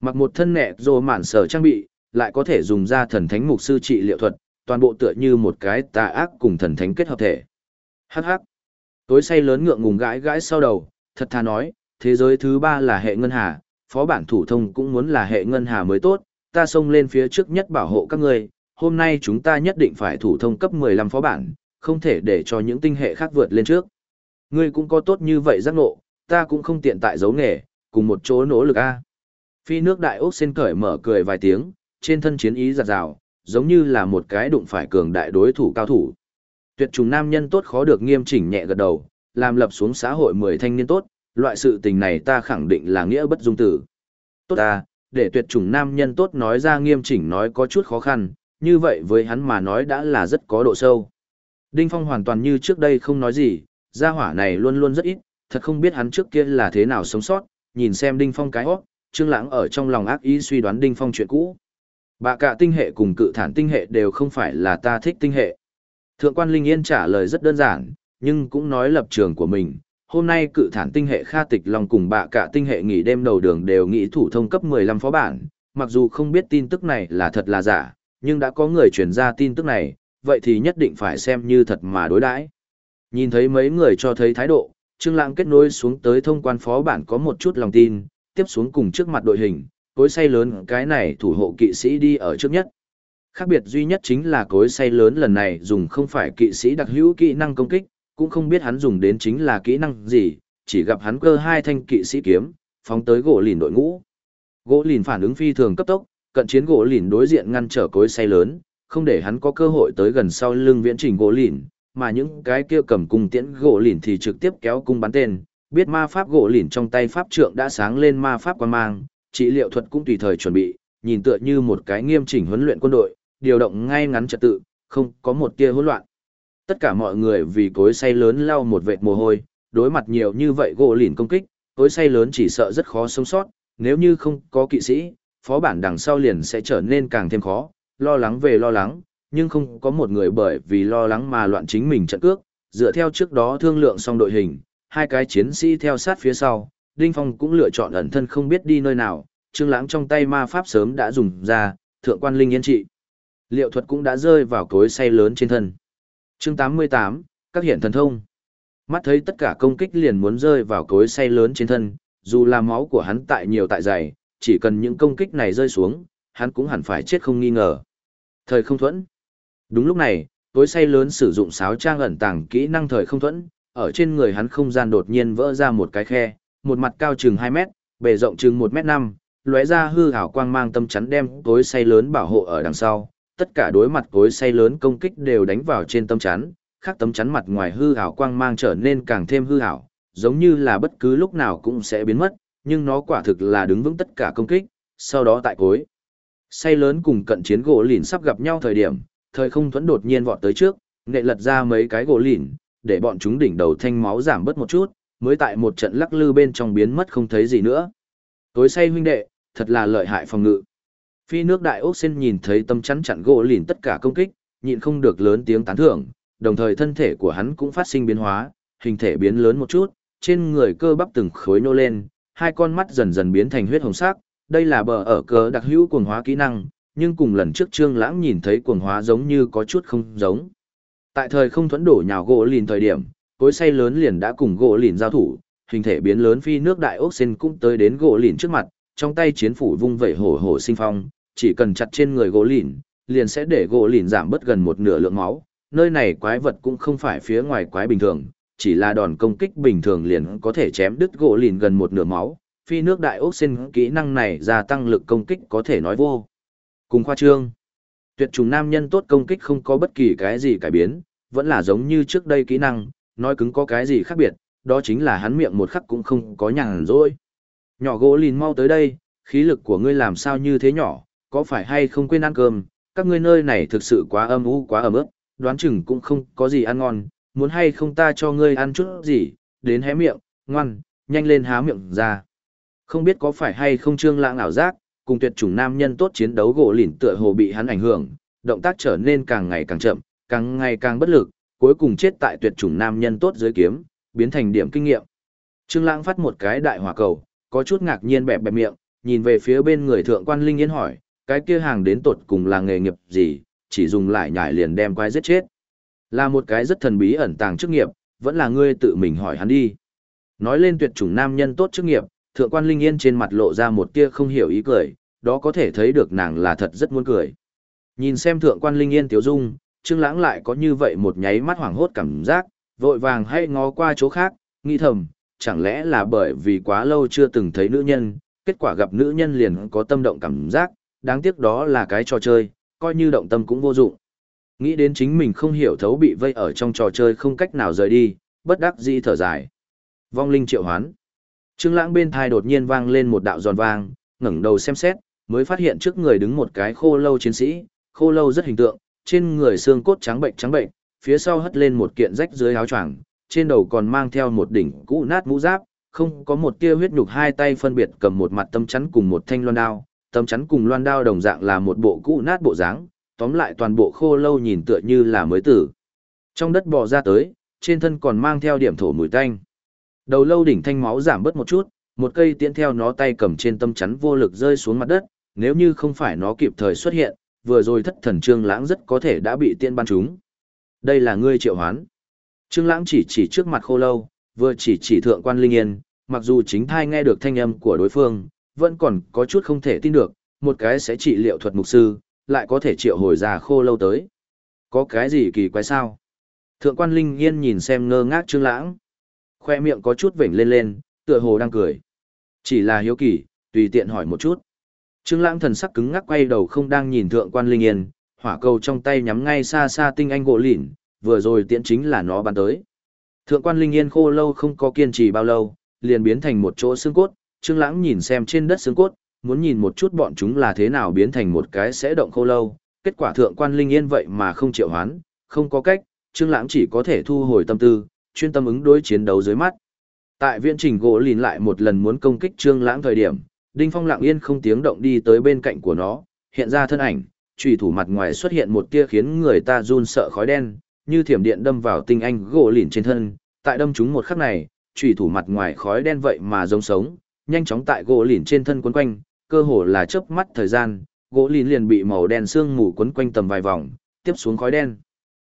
Mặc một thân nẹ rồ mạn sở trang bị, lại có thể dùng ra thần thánh mục sư trị liệu thuật, toàn bộ tựa như một cái tà ác cùng thần thánh kết hợp thể. Hắc hắc. Tối say lớn ngượng ngùng gãi gãi sau đầu, thật thà nói, thế giới thứ ba là hệ ngân hà, phó bản thủ thông cũng muốn là hệ ngân hà mới tốt, ta xông lên phía trước nhất bảo hộ các ngươi, hôm nay chúng ta nhất định phải thủ thông cấp 15 phó bản, không thể để cho những tinh hệ khác vượt lên trước. Ngươi cũng có tốt như vậy giác ngộ, ta cũng không tiện tại giấu nghề, cùng một chỗ nỗ lực a. Phi nước đại ốc sen cởi mở cười vài tiếng, trên thân chiến ý giặt rào, giống như là một cái đụng phải cường đại đối thủ cao thủ. Tuyệt trùng nam nhân tốt khó được nghiêm chỉnh nhẹ gật đầu, làm lập xuống xã hội mười thanh niên tốt, loại sự tình này ta khẳng định là nghĩa bất dung tử. Tốt ta, để tuyệt chủng nam nhân tốt nói ra nghiêm chỉnh nói có chút khó khăn, như vậy với hắn mà nói đã là rất có độ sâu. Đinh Phong hoàn toàn như trước đây không nói gì, gia hỏa này luôn luôn rất ít, thật không biết hắn trước kia là thế nào sống sót, nhìn xem Đinh Phong cái hót, Trương Lãng ở trong lòng ác ý suy đoán Đinh Phong chuyện cũ. Bạ cả tinh hệ cùng cự thản tinh hệ đều không phải là ta thích tinh hệ. Thượng quan Linh Yên trả lời rất đơn giản, nhưng cũng nói lập trường của mình. Hôm nay cự thản tinh hệ Kha Tịch Long cùng bạ cả tinh hệ nghỉ đêm đầu đường đều nghĩ thủ thông cấp 15 phó bản, mặc dù không biết tin tức này là thật là giả, nhưng đã có người truyền ra tin tức này, vậy thì nhất định phải xem như thật mà đối đãi. Nhìn thấy mấy người cho thấy thái độ, Trương Lãng kết nối xuống tới thông quan phó bản có một chút lòng tin, tiếp xuống cùng trước mặt đội hình, cối say lớn cái này thủ hộ kỵ sĩ đi ở trước nhất. Khác biệt duy nhất chính là cối say lớn lần này dùng không phải kỵ sĩ đặc hữu kỹ năng công kích, cũng không biết hắn dùng đến chính là kỹ năng gì, chỉ gặp hắn cơ hai thanh kỵ sĩ kiếm, phóng tới gỗ lìn đội ngũ. Gỗ lìn phản ứng phi thường cấp tốc, cận chiến gỗ lìn đối diện ngăn trở cối say lớn, không để hắn có cơ hội tới gần sau lưng viễn trình gỗ lìn, mà những cái kia cầm cung tiễn gỗ lìn thì trực tiếp kéo cung bắn tên, biết ma pháp gỗ lìn trong tay pháp trượng đã sáng lên ma pháp quan mang, trị liệu thuật cũng tùy thời chuẩn bị, nhìn tựa như một cái nghiêm chỉnh huấn luyện quân đội, điều động ngay ngắn trật tự, không có một tia hỗn loạn. Tất cả mọi người vì cối say lớn lau một vệt mồ hôi, đối mặt nhiều như vậy gỗ lìn công kích, cối say lớn chỉ sợ rất khó sống sót, nếu như không có kỵ sĩ, phó bản đằng sau liền sẽ trở nên càng thêm khó, lo lắng về lo lắng, nhưng không có một người bởi vì lo lắng mà loạn chính mình trận cước, dựa theo trước đó thương lượng xong đội hình, hai cái chiến sĩ theo sát phía sau, Đinh Phong cũng lựa chọn ẩn thân không biết đi nơi nào, Trương Lãng trong tay ma pháp sớm đã dùng ra, thượng quan linh yên trị. Liệu thuật cũng đã rơi vào cối say lớn trên thân. Chương 88, các hiện thần thông. Mắt thấy tất cả công kích liền muốn rơi vào cối say lớn trên thân, dù là máu của hắn tại nhiều tại dày, chỉ cần những công kích này rơi xuống, hắn cũng hẳn phải chết không nghi ngờ. Thời không thuẫn. Đúng lúc này, cối say lớn sử dụng sáo trang ẩn tàng kỹ năng thời không thuẫn, ở trên người hắn không gian đột nhiên vỡ ra một cái khe, một mặt cao chừng 2 mét, bề rộng chừng 1 mét 5, lóe ra hư ảo quang mang tâm chắn đem cối say lớn bảo hộ ở đằng sau. Tất cả đối mặt cối say lớn công kích đều đánh vào trên tâm chắn, khác tấm chắn mặt ngoài hư ảo quang mang trở nên càng thêm hư ảo, giống như là bất cứ lúc nào cũng sẽ biến mất, nhưng nó quả thực là đứng vững tất cả công kích, sau đó tại cối. Say lớn cùng cận chiến gỗ lìn sắp gặp nhau thời điểm, thời không thuẫn đột nhiên vọt tới trước, nệ lật ra mấy cái gỗ lìn, để bọn chúng đỉnh đầu thanh máu giảm bớt một chút, mới tại một trận lắc lư bên trong biến mất không thấy gì nữa. Tối say huynh đệ, thật là lợi hại phòng ngự. Phi nước đại ốc sen nhìn thấy tâm chắn chặn gỗ lìn tất cả công kích, nhịn không được lớn tiếng tán thưởng, đồng thời thân thể của hắn cũng phát sinh biến hóa, hình thể biến lớn một chút, trên người cơ bắp từng khối nô lên, hai con mắt dần dần biến thành huyết hồng sắc, đây là bờ ở cờ đặc hữu cuồng hóa kỹ năng, nhưng cùng lần trước Trương Lãng nhìn thấy cuồng hóa giống như có chút không giống. Tại thời không thuẫn đổ nhào gỗ lìn thời điểm, cối say lớn liền đã cùng gỗ lìn giao thủ, hình thể biến lớn phi nước đại ốc sen cũng tới đến gỗ lìn trước mặt, trong tay chiến phủ vung vẩy hổ hổ sinh phong, chỉ cần chặt trên người gỗ lìn, liền sẽ để gỗ lìn giảm bớt gần một nửa lượng máu. Nơi này quái vật cũng không phải phía ngoài quái bình thường, chỉ là đòn công kích bình thường liền có thể chém đứt gỗ lìn gần một nửa máu. Phi nước đại ốc sen kỹ năng này gia tăng lực công kích có thể nói vô. Cùng khoa trương, tuyệt trùng nam nhân tốt công kích không có bất kỳ cái gì cải biến, vẫn là giống như trước đây kỹ năng, nói cứng có cái gì khác biệt, đó chính là hắn miệng một khắc cũng không có nhàn rỗi. Nhỏ gỗ lìn mau tới đây, khí lực của ngươi làm sao như thế nhỏ, có phải hay không quên ăn cơm, các ngươi nơi này thực sự quá âm u quá ẩm ướt, đoán chừng cũng không có gì ăn ngon, muốn hay không ta cho ngươi ăn chút gì, đến hé miệng, ngoan, nhanh lên há miệng ra. Không biết có phải hay không trương lãng ảo giác, cùng tuyệt chủng nam nhân tốt chiến đấu gỗ lìn tựa hồ bị hắn ảnh hưởng, động tác trở nên càng ngày càng chậm, càng ngày càng bất lực, cuối cùng chết tại tuyệt chủng nam nhân tốt dưới kiếm, biến thành điểm kinh nghiệm. Trương Lãng phát một cái đại hỏa cầu, có chút ngạc nhiên bẹp bẹp miệng, nhìn về phía bên người thượng quan Linh Yên hỏi, cái kia hàng đến tột cùng là nghề nghiệp gì, chỉ dùng lại nhải liền đem quái giết chết. Là một cái rất thần bí ẩn tàng chức nghiệp, vẫn là ngươi tự mình hỏi hắn đi. Nói lên tuyệt chủng nam nhân tốt chức nghiệp, thượng quan Linh Yên trên mặt lộ ra một tia không hiểu ý cười, đó có thể thấy được nàng là thật rất muốn cười. Nhìn xem thượng quan Linh Yên tiểu dung, Trương Lãng lại có như vậy một nháy mắt hoảng hốt cảm giác, vội vàng hay ngó qua chỗ khác, nghĩ thầm, chẳng lẽ là bởi vì quá lâu chưa từng thấy nữ nhân, kết quả gặp nữ nhân liền có tâm động cảm giác, đáng tiếc đó là cái trò chơi, coi như động tâm cũng vô dụng. Nghĩ đến chính mình không hiểu thấu bị vây ở trong trò chơi không cách nào rời đi, bất đắc dĩ thở dài. Vong linh triệu hoán. Trương Lãng bên tai đột nhiên vang lên một đạo giòn vang, ngẩng đầu xem xét, mới phát hiện trước người đứng một cái khô lâu chiến sĩ, khô lâu rất hình tượng, trên người xương cốt trắng bệnh trắng bệnh, phía sau hất lên một kiện rách dưới áo choàng, trên đầu còn mang theo một đỉnh cũ nát mũ giáp, không có một tia huyết nhục hai tay phân biệt cầm một mặt tâm chắn cùng một thanh loan đao, tâm chắn cùng loan đao đồng dạng là một bộ cũ nát bộ dáng, tóm lại toàn bộ khô lâu nhìn tựa như là mới tử. Trong đất bò ra tới, trên thân còn mang theo điểm thổ mùi tanh. Đầu lâu đỉnh thanh máu giảm bớt một chút, một cây tiễn theo nó tay cầm trên tâm chắn vô lực rơi xuống mặt đất, nếu như không phải nó kịp thời xuất hiện, vừa rồi thất thần trương lãng rất có thể đã bị tiên ban trúng. Đây là ngươi triệu hoán. Trương lãng chỉ chỉ trước mặt khô lâu, vừa chỉ chỉ thượng quan linh yên, mặc dù chính thai nghe được thanh âm của đối phương, vẫn còn có chút không thể tin được, một cái sẽ trị liệu thuật mục sư, lại có thể triệu hồi ra khô lâu tới. Có cái gì kỳ quái sao? Thượng quan linh yên nhìn xem ngơ ngác trương lãng. Khoe miệng có chút vểnh lên lên, tựa hồ đang cười. Chỉ là hiếu kỳ, tùy tiện hỏi một chút. Trương Lãng thần sắc cứng ngắc quay đầu không đang nhìn thượng quan Linh Yên, hỏa cầu trong tay nhắm ngay xa xa tinh anh gỗ lỉnh, vừa rồi tiễn chính là nó bắn tới. Thượng quan Linh Yên khô lâu không có kiên trì bao lâu, liền biến thành một chỗ xương cốt, Trương Lãng nhìn xem trên đất xương cốt, muốn nhìn một chút bọn chúng là thế nào biến thành một cái sẽ động khô lâu, kết quả thượng quan Linh Yên vậy mà không chịu hoán, không có cách, Trương Lãng chỉ có thể thu hồi tâm tư, chuyên tâm ứng đối chiến đấu dưới mắt. Tại viễn trình gỗ lìn lại một lần muốn công kích Trương Lãng thời điểm, Đinh Phong lặng yên không tiếng động đi tới bên cạnh của nó, hiện ra thân ảnh, chủy thủ mặt ngoài xuất hiện một tia khiến người ta run sợ khói đen, như thiểm điện đâm vào tinh anh gỗ lìn trên thân, tại đâm chúng một khắc này, chủy thủ mặt ngoài khói đen vậy mà giống sống, nhanh chóng tại gỗ lìn trên thân quấn quanh, cơ hồ là chớp mắt thời gian, gỗ lìn liền bị màu đen sương mù quấn quanh tầm vài vòng, tiếp xuống khói đen.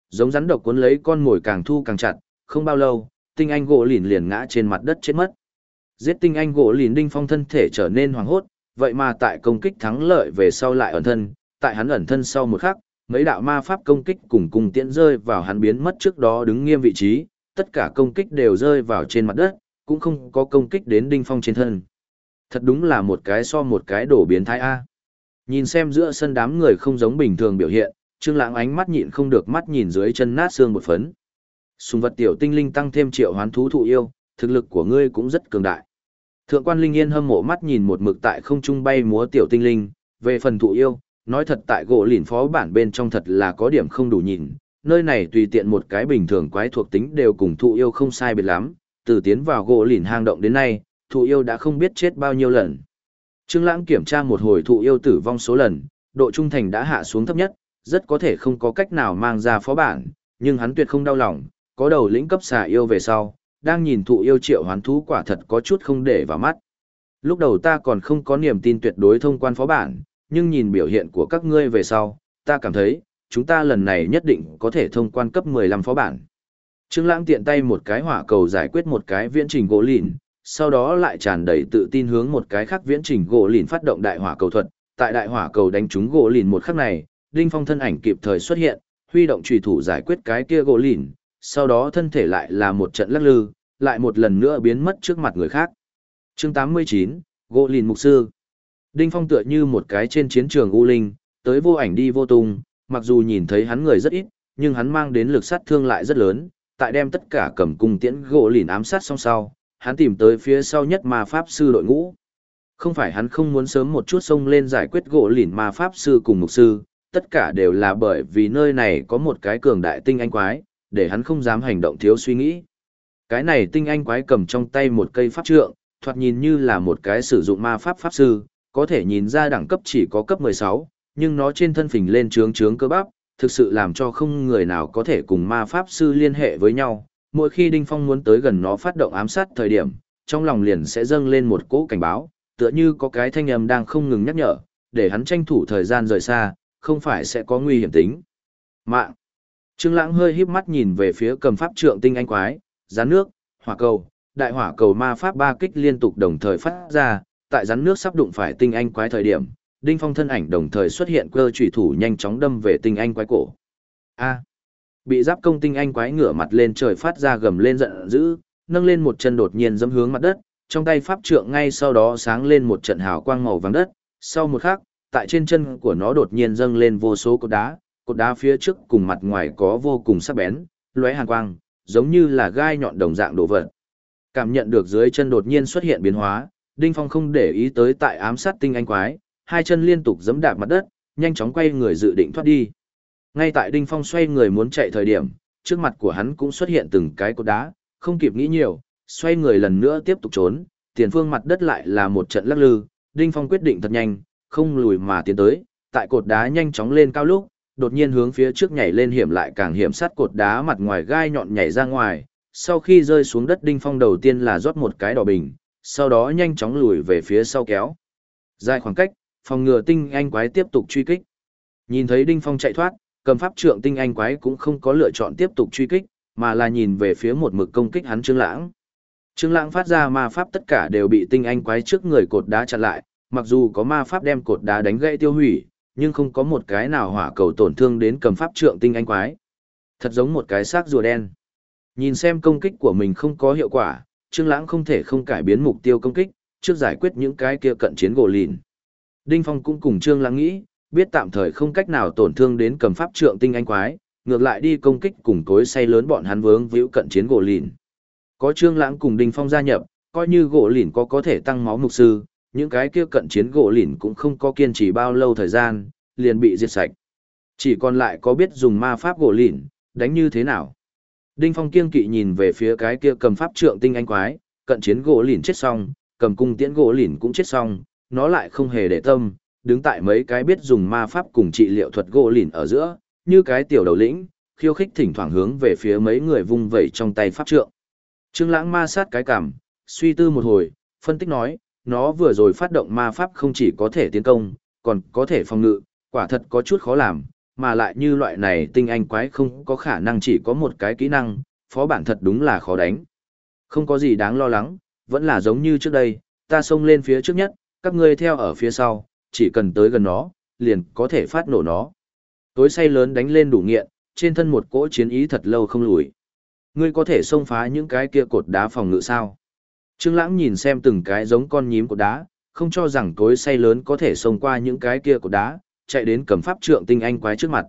Giống rắn độc cuốn lấy con mồi càng thu càng chặt, không bao lâu, tinh anh gỗ lìn liền ngã trên mặt đất chết mất. Giết tinh anh gỗ lìn đinh phong thân thể trở nên hoảng hốt, vậy mà tại công kích thắng lợi về sau lại ẩn thân, tại hắn ẩn thân sau một khắc, mấy đạo ma pháp công kích cùng cùng tiễn rơi vào hắn biến mất trước đó đứng nghiêm vị trí, tất cả công kích đều rơi vào trên mặt đất, cũng không có công kích đến đinh phong trên thân. Thật đúng là một cái so một cái đổ biến thái A. Nhìn xem giữa sân đám người không giống bình thường biểu hiện, Trương Lãng ánh mắt nhịn không được mắt nhìn dưới chân nát xương một phấn. Sùng vật tiểu tinh linh tăng thêm triệu hoán thú thụ yêu, thực lực của ngươi cũng rất cường đại. Thượng quan Linh Yên hâm mộ mắt nhìn một mực tại không trung bay múa tiểu tinh linh, về phần thụ yêu, nói thật tại gỗ lìn phó bản bên trong thật là có điểm không đủ nhìn, nơi này tùy tiện một cái bình thường quái thuộc tính đều cùng thụ yêu không sai biệt lắm, từ tiến vào gỗ lìn hang động đến nay, thụ yêu đã không biết chết bao nhiêu lần. Trương Lãng kiểm tra một hồi thụ yêu tử vong số lần, độ trung thành đã hạ xuống thấp nhất, rất có thể không có cách nào mang ra phó bản, nhưng hắn tuyệt không đau lòng, có đầu lĩnh cấp xà yêu về sau, đang nhìn thụ yêu triệu hoán thú quả thật có chút không để vào mắt. Lúc đầu ta còn không có niềm tin tuyệt đối thông quan phó bản, nhưng nhìn biểu hiện của các ngươi về sau, ta cảm thấy, chúng ta lần này nhất định có thể thông quan cấp 15 phó bản. Trương Lãng tiện tay một cái hỏa cầu giải quyết một cái viễn trình gỗ lìn, sau đó lại tràn đầy tự tin hướng một cái khác viễn trình gỗ lìn phát động đại hỏa cầu thuật. Tại đại hỏa cầu đánh trúng gỗ lìn một khắc này, Đinh Phong thân ảnh kịp thời xuất hiện, huy động chủy thủ giải quyết cái kia gỗ lìn, sau đó thân thể lại là một trận lắc lư, lại một lần nữa biến mất trước mặt người khác. Chương 89, Gỗ Lìn Mục Sư Đinh Phong tựa như một cái trên chiến trường U Linh, tới vô ảnh đi vô tung, mặc dù nhìn thấy hắn người rất ít, nhưng hắn mang đến lực sát thương lại rất lớn, tại đem tất cả cầm cung tiễn gỗ lìn ám sát xong sau, hắn tìm tới phía sau nhất ma pháp sư đội ngũ. Không phải hắn không muốn sớm một chút xông lên giải quyết gỗ lìn ma pháp sư cùng mục sư, tất cả đều là bởi vì nơi này có một cái cường đại tinh anh quái, để hắn không dám hành động thiếu suy nghĩ. Cái này tinh anh quái cầm trong tay một cây pháp trượng, thoạt nhìn như là một cái sử dụng ma pháp pháp sư, có thể nhìn ra đẳng cấp chỉ có cấp 16, nhưng nó trên thân phình lên trướng trướng cơ bắp, thực sự làm cho không người nào có thể cùng ma pháp sư liên hệ với nhau. Mỗi khi Đinh Phong muốn tới gần nó phát động ám sát thời điểm, trong lòng liền sẽ dâng lên một cỗ cảnh báo, tựa như có cái thanh âm đang không ngừng nhắc nhở, để hắn tranh thủ thời gian rời xa, không phải sẽ có nguy hiểm tính. Mạng. Trương Lãng hơi híp mắt nhìn về phía cầm pháp trượng tinh anh quái, rắn nước, hỏa cầu, đại hỏa cầu ma pháp ba kích liên tục đồng thời phát ra, tại rắn nước sắp đụng phải tinh anh quái thời điểm, Đinh Phong thân ảnh đồng thời xuất hiện cơ chủy thủ nhanh chóng đâm về tinh anh quái cổ. A. Bị giáp công tinh anh quái ngửa mặt lên trời phát ra gầm lên giận dữ, nâng lên một chân đột nhiên giẫm hướng mặt đất, trong tay pháp trượng ngay sau đó sáng lên một trận hào quang màu vàng đất, sau một khắc, tại trên chân của nó đột nhiên dâng lên vô số cột đá, cột đá phía trước cùng mặt ngoài có vô cùng sắc bén, lóe hàn quang, giống như là gai nhọn đồng dạng đồ vật. Cảm nhận được dưới chân đột nhiên xuất hiện biến hóa, Đinh Phong không để ý tới tại ám sát tinh anh quái, hai chân liên tục giẫm đạp mặt đất, nhanh chóng quay người dự định thoát đi. Ngay tại Đinh Phong xoay người muốn chạy thời điểm, trước mặt của hắn cũng xuất hiện từng cái cột đá, không kịp nghĩ nhiều, xoay người lần nữa tiếp tục trốn, tiền phương mặt đất lại là một trận lắc lư, Đinh Phong quyết định thật nhanh, không lùi mà tiến tới, tại cột đá nhanh chóng lên cao lúc, đột nhiên hướng phía trước nhảy lên hiểm lại càng hiểm sát cột đá mặt ngoài gai nhọn nhảy ra ngoài, sau khi rơi xuống đất Đinh Phong đầu tiên là rót một cái đỏ bình, sau đó nhanh chóng lùi về phía sau kéo. Dài khoảng cách, phòng ngừa tinh anh quái tiếp tục truy kích. Nhìn thấy Đinh Phong chạy thoát, cầm pháp trượng tinh anh quái cũng không có lựa chọn tiếp tục truy kích, mà là nhìn về phía một mực công kích hắn Trương Lãng. Trương Lãng phát ra ma pháp tất cả đều bị tinh anh quái trước người cột đá chặn lại, mặc dù có ma pháp đem cột đá đánh gãy tiêu hủy, nhưng không có một cái nào hỏa cầu tổn thương đến cầm pháp trượng tinh anh quái. Thật giống một cái xác rùa đen. Nhìn xem công kích của mình không có hiệu quả, Trương Lãng không thể không cải biến mục tiêu công kích, trước giải quyết những cái kia cận chiến gỗ lìn. Đinh Phong cũng cùng Trương Lãng nghĩ, biết tạm thời không cách nào tổn thương đến cầm pháp trượng tinh anh quái, ngược lại đi công kích cùng cối say lớn bọn hắn vướng víu cận chiến gỗ lìn. Có Trương Lãng cùng Đinh Phong gia nhập, coi như gỗ lìn có có thể tăng máu mục sư, những cái kia cận chiến gỗ lìn cũng không có kiên trì bao lâu thời gian, liền bị diệt sạch. Chỉ còn lại có biết dùng ma pháp gỗ lìn, đánh như thế nào. Đinh Phong kiên kỵ nhìn về phía cái kia cầm pháp trượng tinh anh quái, cận chiến gỗ lìn chết xong, cầm cung tiễn gỗ lìn cũng chết xong, nó lại không hề để tâm, đứng tại mấy cái biết dùng ma pháp cùng trị liệu thuật gỗ lìn ở giữa, như cái tiểu đầu lĩnh, khiêu khích thỉnh thoảng hướng về phía mấy người vung vẩy trong tay pháp trượng. Trương Lãng ma sát cái cằm, suy tư một hồi, phân tích nói, nó vừa rồi phát động ma pháp không chỉ có thể tiến công, còn có thể phòng ngự, quả thật có chút khó làm, mà lại như loại này tinh anh quái không có khả năng chỉ có một cái kỹ năng, phó bản thật đúng là khó đánh. Không có gì đáng lo lắng, vẫn là giống như trước đây, ta xông lên phía trước nhất, các ngươi theo ở phía sau, chỉ cần tới gần nó, liền có thể phát nổ nó. Tối say lớn đánh lên đủ nghiện, trên thân một cỗ chiến ý thật lâu không lùi. Ngươi có thể xông phá những cái kia cột đá phòng ngự sao? Trương Lãng nhìn xem từng cái giống con nhím cột đá, không cho rằng tối say lớn có thể xông qua những cái kia cột đá, chạy đến cầm pháp trượng tinh anh quái trước mặt.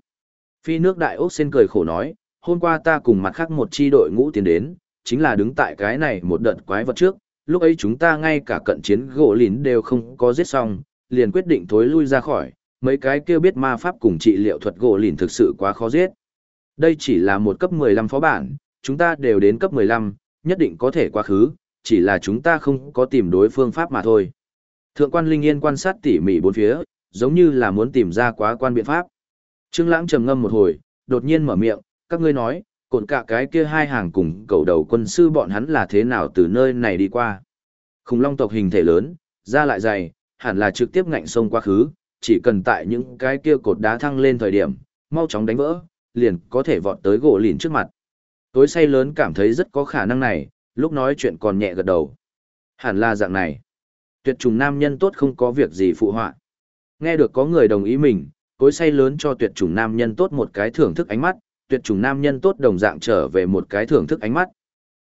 Phi nước đại ốc sen cười khổ nói, hôm qua ta cùng mặt khác một chi đội ngũ tiến đến, chính là đứng tại cái này một đợt quái vật trước, lúc ấy chúng ta ngay cả cận chiến gỗ lín đều không có giết xong, liền quyết định thối lui ra khỏi, mấy cái kia biết ma pháp cùng trị liệu thuật gỗ lìn thực sự quá khó giết. Đây chỉ là một cấp 15 phó bản, chúng ta đều đến cấp 15, nhất định có thể quá khứ, chỉ là chúng ta không có tìm đối phương pháp mà thôi. Thượng quan Linh Yên quan sát tỉ mỉ bốn phía, giống như là muốn tìm ra quá quan biện pháp. Trương Lãng trầm ngâm một hồi, đột nhiên mở miệng, các ngươi nói, cột cả cái kia hai hàng cùng cầu đầu quân sư bọn hắn là thế nào từ nơi này đi qua. Khủng long tộc hình thể lớn, da lại dày, hẳn là trực tiếp ngạnh sông quá khứ, chỉ cần tại những cái kia cột đá thăng lên thời điểm, mau chóng đánh vỡ, liền có thể vọt tới gỗ lìn trước mặt. Tối say lớn cảm thấy rất có khả năng này, lúc nói chuyện còn nhẹ gật đầu. Hẳn là dạng này. Tuyệt trùng nam nhân tốt không có việc gì phụ họa. Nghe được có người đồng ý mình, tối say lớn cho tuyệt trùng nam nhân tốt một cái thưởng thức ánh mắt, tuyệt trùng nam nhân tốt đồng dạng trở về một cái thưởng thức ánh mắt.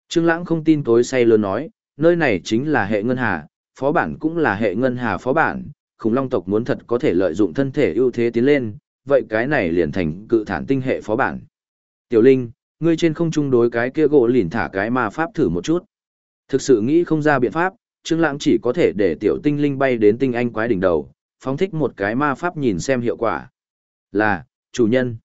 Trương Lãng không tin tối say lớn nói, nơi này chính là hệ ngân hà, phó bản cũng là hệ ngân hà phó bản, khủng long tộc muốn thật có thể lợi dụng thân thể ưu thế tiến lên, vậy cái này liền thành cự thản tinh hệ phó bản. Tiểu Linh, ngươi trên không trung đối cái kia gỗ lìn thả cái ma pháp thử một chút. Thực sự nghĩ không ra biện pháp, Trương Lãng chỉ có thể để tiểu tinh linh bay đến tinh anh quái đỉnh đầu, phóng thích một cái ma pháp nhìn xem hiệu quả. Là, chủ nhân.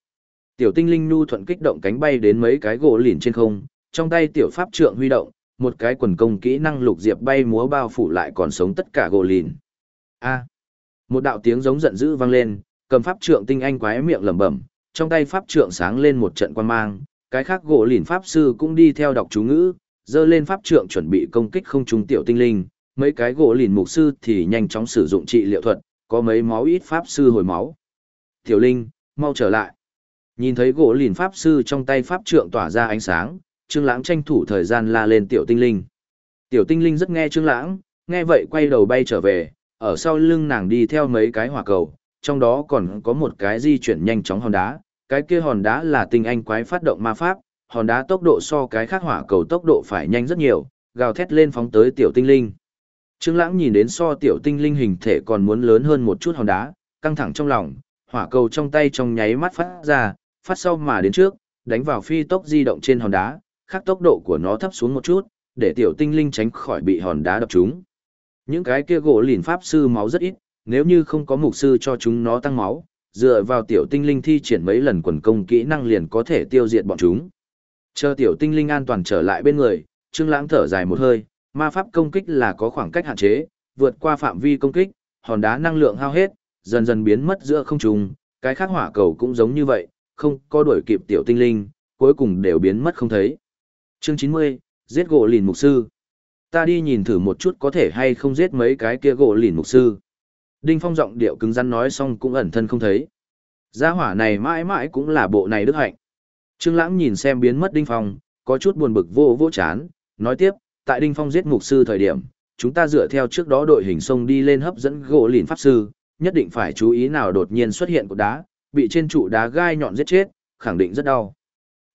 Tiểu tinh linh nu thuận kích động cánh bay đến mấy cái gỗ lìn trên không, trong tay tiểu pháp trượng huy động, một cái quần công kỹ năng lục diệp bay múa bao phủ lại còn sống tất cả gỗ lìn. A. Một đạo tiếng giống giận dữ vang lên, cầm pháp trượng tinh anh quái miệng lẩm bẩm, trong tay pháp trượng sáng lên một trận quan mang, cái khác gỗ lìn pháp sư cũng đi theo đọc chú ngữ, dơ lên pháp trượng chuẩn bị công kích không trung tiểu tinh linh, mấy cái gỗ lìn mục sư thì nhanh chóng sử dụng trị liệu thuật, có mấy máu ít pháp sư hồi máu. Tiểu Linh, mau trở lại. Nhìn thấy gỗ lìn pháp sư trong tay pháp trượng tỏa ra ánh sáng, Trương Lãng tranh thủ thời gian la lên Tiểu Tinh Linh. Tiểu Tinh Linh rất nghe Trương Lãng, nghe vậy quay đầu bay trở về, ở sau lưng nàng đi theo mấy cái hỏa cầu, trong đó còn có một cái di chuyển nhanh chóng hòn đá, cái kia hòn đá là tinh anh quái phát động ma pháp, hòn đá tốc độ so cái khác hỏa cầu tốc độ phải nhanh rất nhiều, gào thét lên phóng tới Tiểu Tinh Linh. Trương Lãng nhìn đến so Tiểu Tinh Linh hình thể còn muốn lớn hơn một chút hòn đá, căng thẳng trong lòng, hỏa cầu trong tay trong nháy mắt phát ra, phát sau mà đến trước, đánh vào phi tốc di động trên hòn đá, khác tốc độ của nó thấp xuống một chút, để tiểu tinh linh tránh khỏi bị hòn đá đập trúng. Những cái kia gỗ lìn pháp sư máu rất ít, nếu như không có mục sư cho chúng nó tăng máu, dựa vào tiểu tinh linh thi triển mấy lần quần công kỹ năng liền có thể tiêu diệt bọn chúng. Chờ tiểu tinh linh an toàn trở lại bên người, Trương Lãng thở dài một hơi, ma pháp công kích là có khoảng cách hạn chế, vượt qua phạm vi công kích, hòn đá năng lượng hao hết, dần dần biến mất giữa không trung, cái khác hỏa cầu cũng giống như vậy, không có đuổi kịp tiểu tinh linh, cuối cùng đều biến mất không thấy. Chương 90, giết gỗ lìn mục sư. Ta đi nhìn thử một chút có thể hay không giết mấy cái kia gỗ lìn mục sư. Đinh Phong giọng điệu cứng rắn nói xong cũng ẩn thân không thấy. Gia hỏa này mãi mãi cũng là bộ này đức hạnh. Trương Lãng nhìn xem biến mất Đinh Phong, có chút buồn bực vô vô chán, nói tiếp, tại Đinh Phong giết mục sư thời điểm, chúng ta dựa theo trước đó đội hình sông đi lên hấp dẫn gỗ lìn pháp sư, nhất định phải chú ý nào đột nhiên xuất hiện cột đá, bị trên trụ đá gai nhọn giết chết, khẳng định rất đau.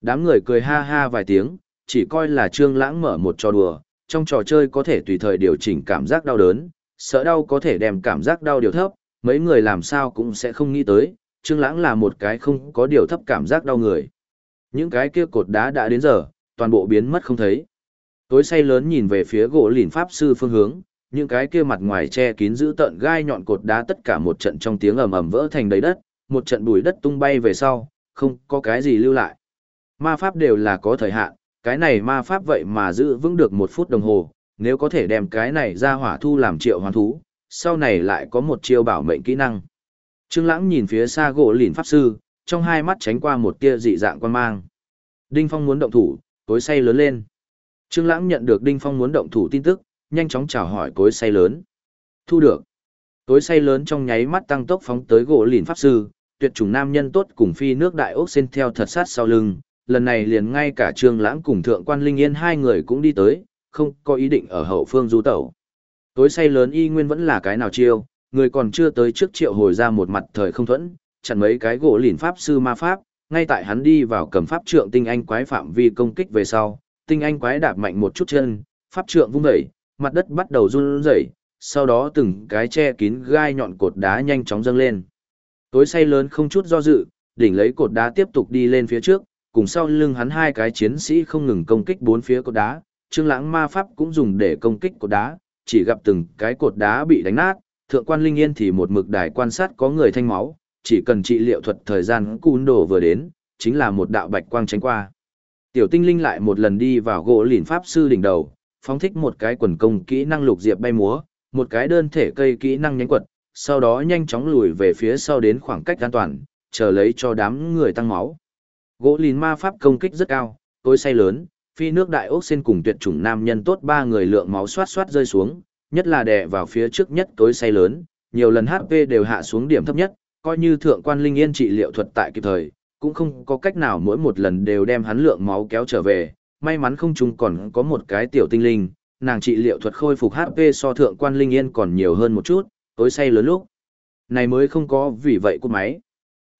Đám người cười ha ha vài tiếng, chỉ coi là Trương Lãng mở một trò đùa, trong trò chơi có thể tùy thời điều chỉnh cảm giác đau đớn, sợ đau có thể đem cảm giác đau điều thấp, mấy người làm sao cũng sẽ không nghĩ tới, Trương Lãng là một cái không có điều thấp cảm giác đau người. Những cái kia cột đá đã đến giờ, toàn bộ biến mất không thấy. Tối say lớn nhìn về phía gỗ lìn pháp sư phương hướng, những cái kia mặt ngoài che kín giữ tận gai nhọn cột đá tất cả một trận trong tiếng ầm ầm vỡ thành đầy đất, một trận bụi đất tung bay về sau, không có cái gì lưu lại. Ma pháp đều là có thời hạn, cái này ma pháp vậy mà giữ vững được một phút đồng hồ, nếu có thể đem cái này ra hỏa thu làm triệu hoán thú, sau này lại có một chiêu bảo mệnh kỹ năng. Trương Lãng nhìn phía xa gỗ lìn pháp sư, trong hai mắt tránh qua một tia dị dạng quan mang. Đinh Phong muốn động thủ, cối say lớn lên. Trương Lãng nhận được Đinh Phong muốn động thủ tin tức, nhanh chóng chào hỏi cối say lớn. Thu được. Cối say lớn trong nháy mắt tăng tốc phóng tới gỗ lìn pháp sư, tuyệt chủng nam nhân tốt cùng phi nước đại ốc sen theo thật sát sau lưng, lần này liền ngay cả Trương Lãng cùng Thượng quan Linh Yên hai người cũng đi tới, không có ý định ở hậu phương du tẩu. Tối say lớn y nguyên vẫn là cái nào chiêu, người còn chưa tới trước triệu hồi ra một mặt thời không thuẫn, chặn mấy cái gỗ lìn pháp sư ma pháp, ngay tại hắn đi vào cầm pháp trượng tinh anh quái phạm vi công kích về sau, tinh anh quái đạp mạnh một chút chân, pháp trượng vung dậy, mặt đất bắt đầu run rẩy, sau đó từng cái che kín gai nhọn cột đá nhanh chóng dâng lên. Tối say lớn không chút do dự, đỉnh lấy cột đá tiếp tục đi lên phía trước, cùng sau lưng hắn hai cái chiến sĩ không ngừng công kích bốn phía cột đá, Trương Lãng ma pháp cũng dùng để công kích cột đá, chỉ gặp từng cái cột đá bị đánh nát, thượng quan linh yên thì một mực đài quan sát có người thanh máu, chỉ cần trị liệu thuật thời gian cún đổ vừa đến, chính là một đạo bạch quang tránh qua. Tiểu tinh linh lại một lần đi vào gỗ lìn pháp sư đỉnh đầu, phóng thích một cái quần công kỹ năng lục diệp bay múa, một cái đơn thể cây kỹ năng nhánh quật, sau đó nhanh chóng lùi về phía sau đến khoảng cách an toàn, chờ lấy cho đám người tăng máu. Gỗ lìn ma pháp công kích rất cao, tối say lớn, phi nước đại ốc xin cùng tuyệt chủng nam nhân tốt ba người lượng máu xoát xoát rơi xuống, nhất là đè vào phía trước nhất tối say lớn, nhiều lần HP đều hạ xuống điểm thấp nhất, coi như thượng quan linh yên trị liệu thuật tại kịp thời, cũng không có cách nào mỗi một lần đều đem hắn lượng máu kéo trở về, may mắn không chúng còn có một cái tiểu tinh linh, nàng trị liệu thuật khôi phục HP so thượng quan linh yên còn nhiều hơn một chút, tối say lớn lúc. Này mới không có vì vậy của máy.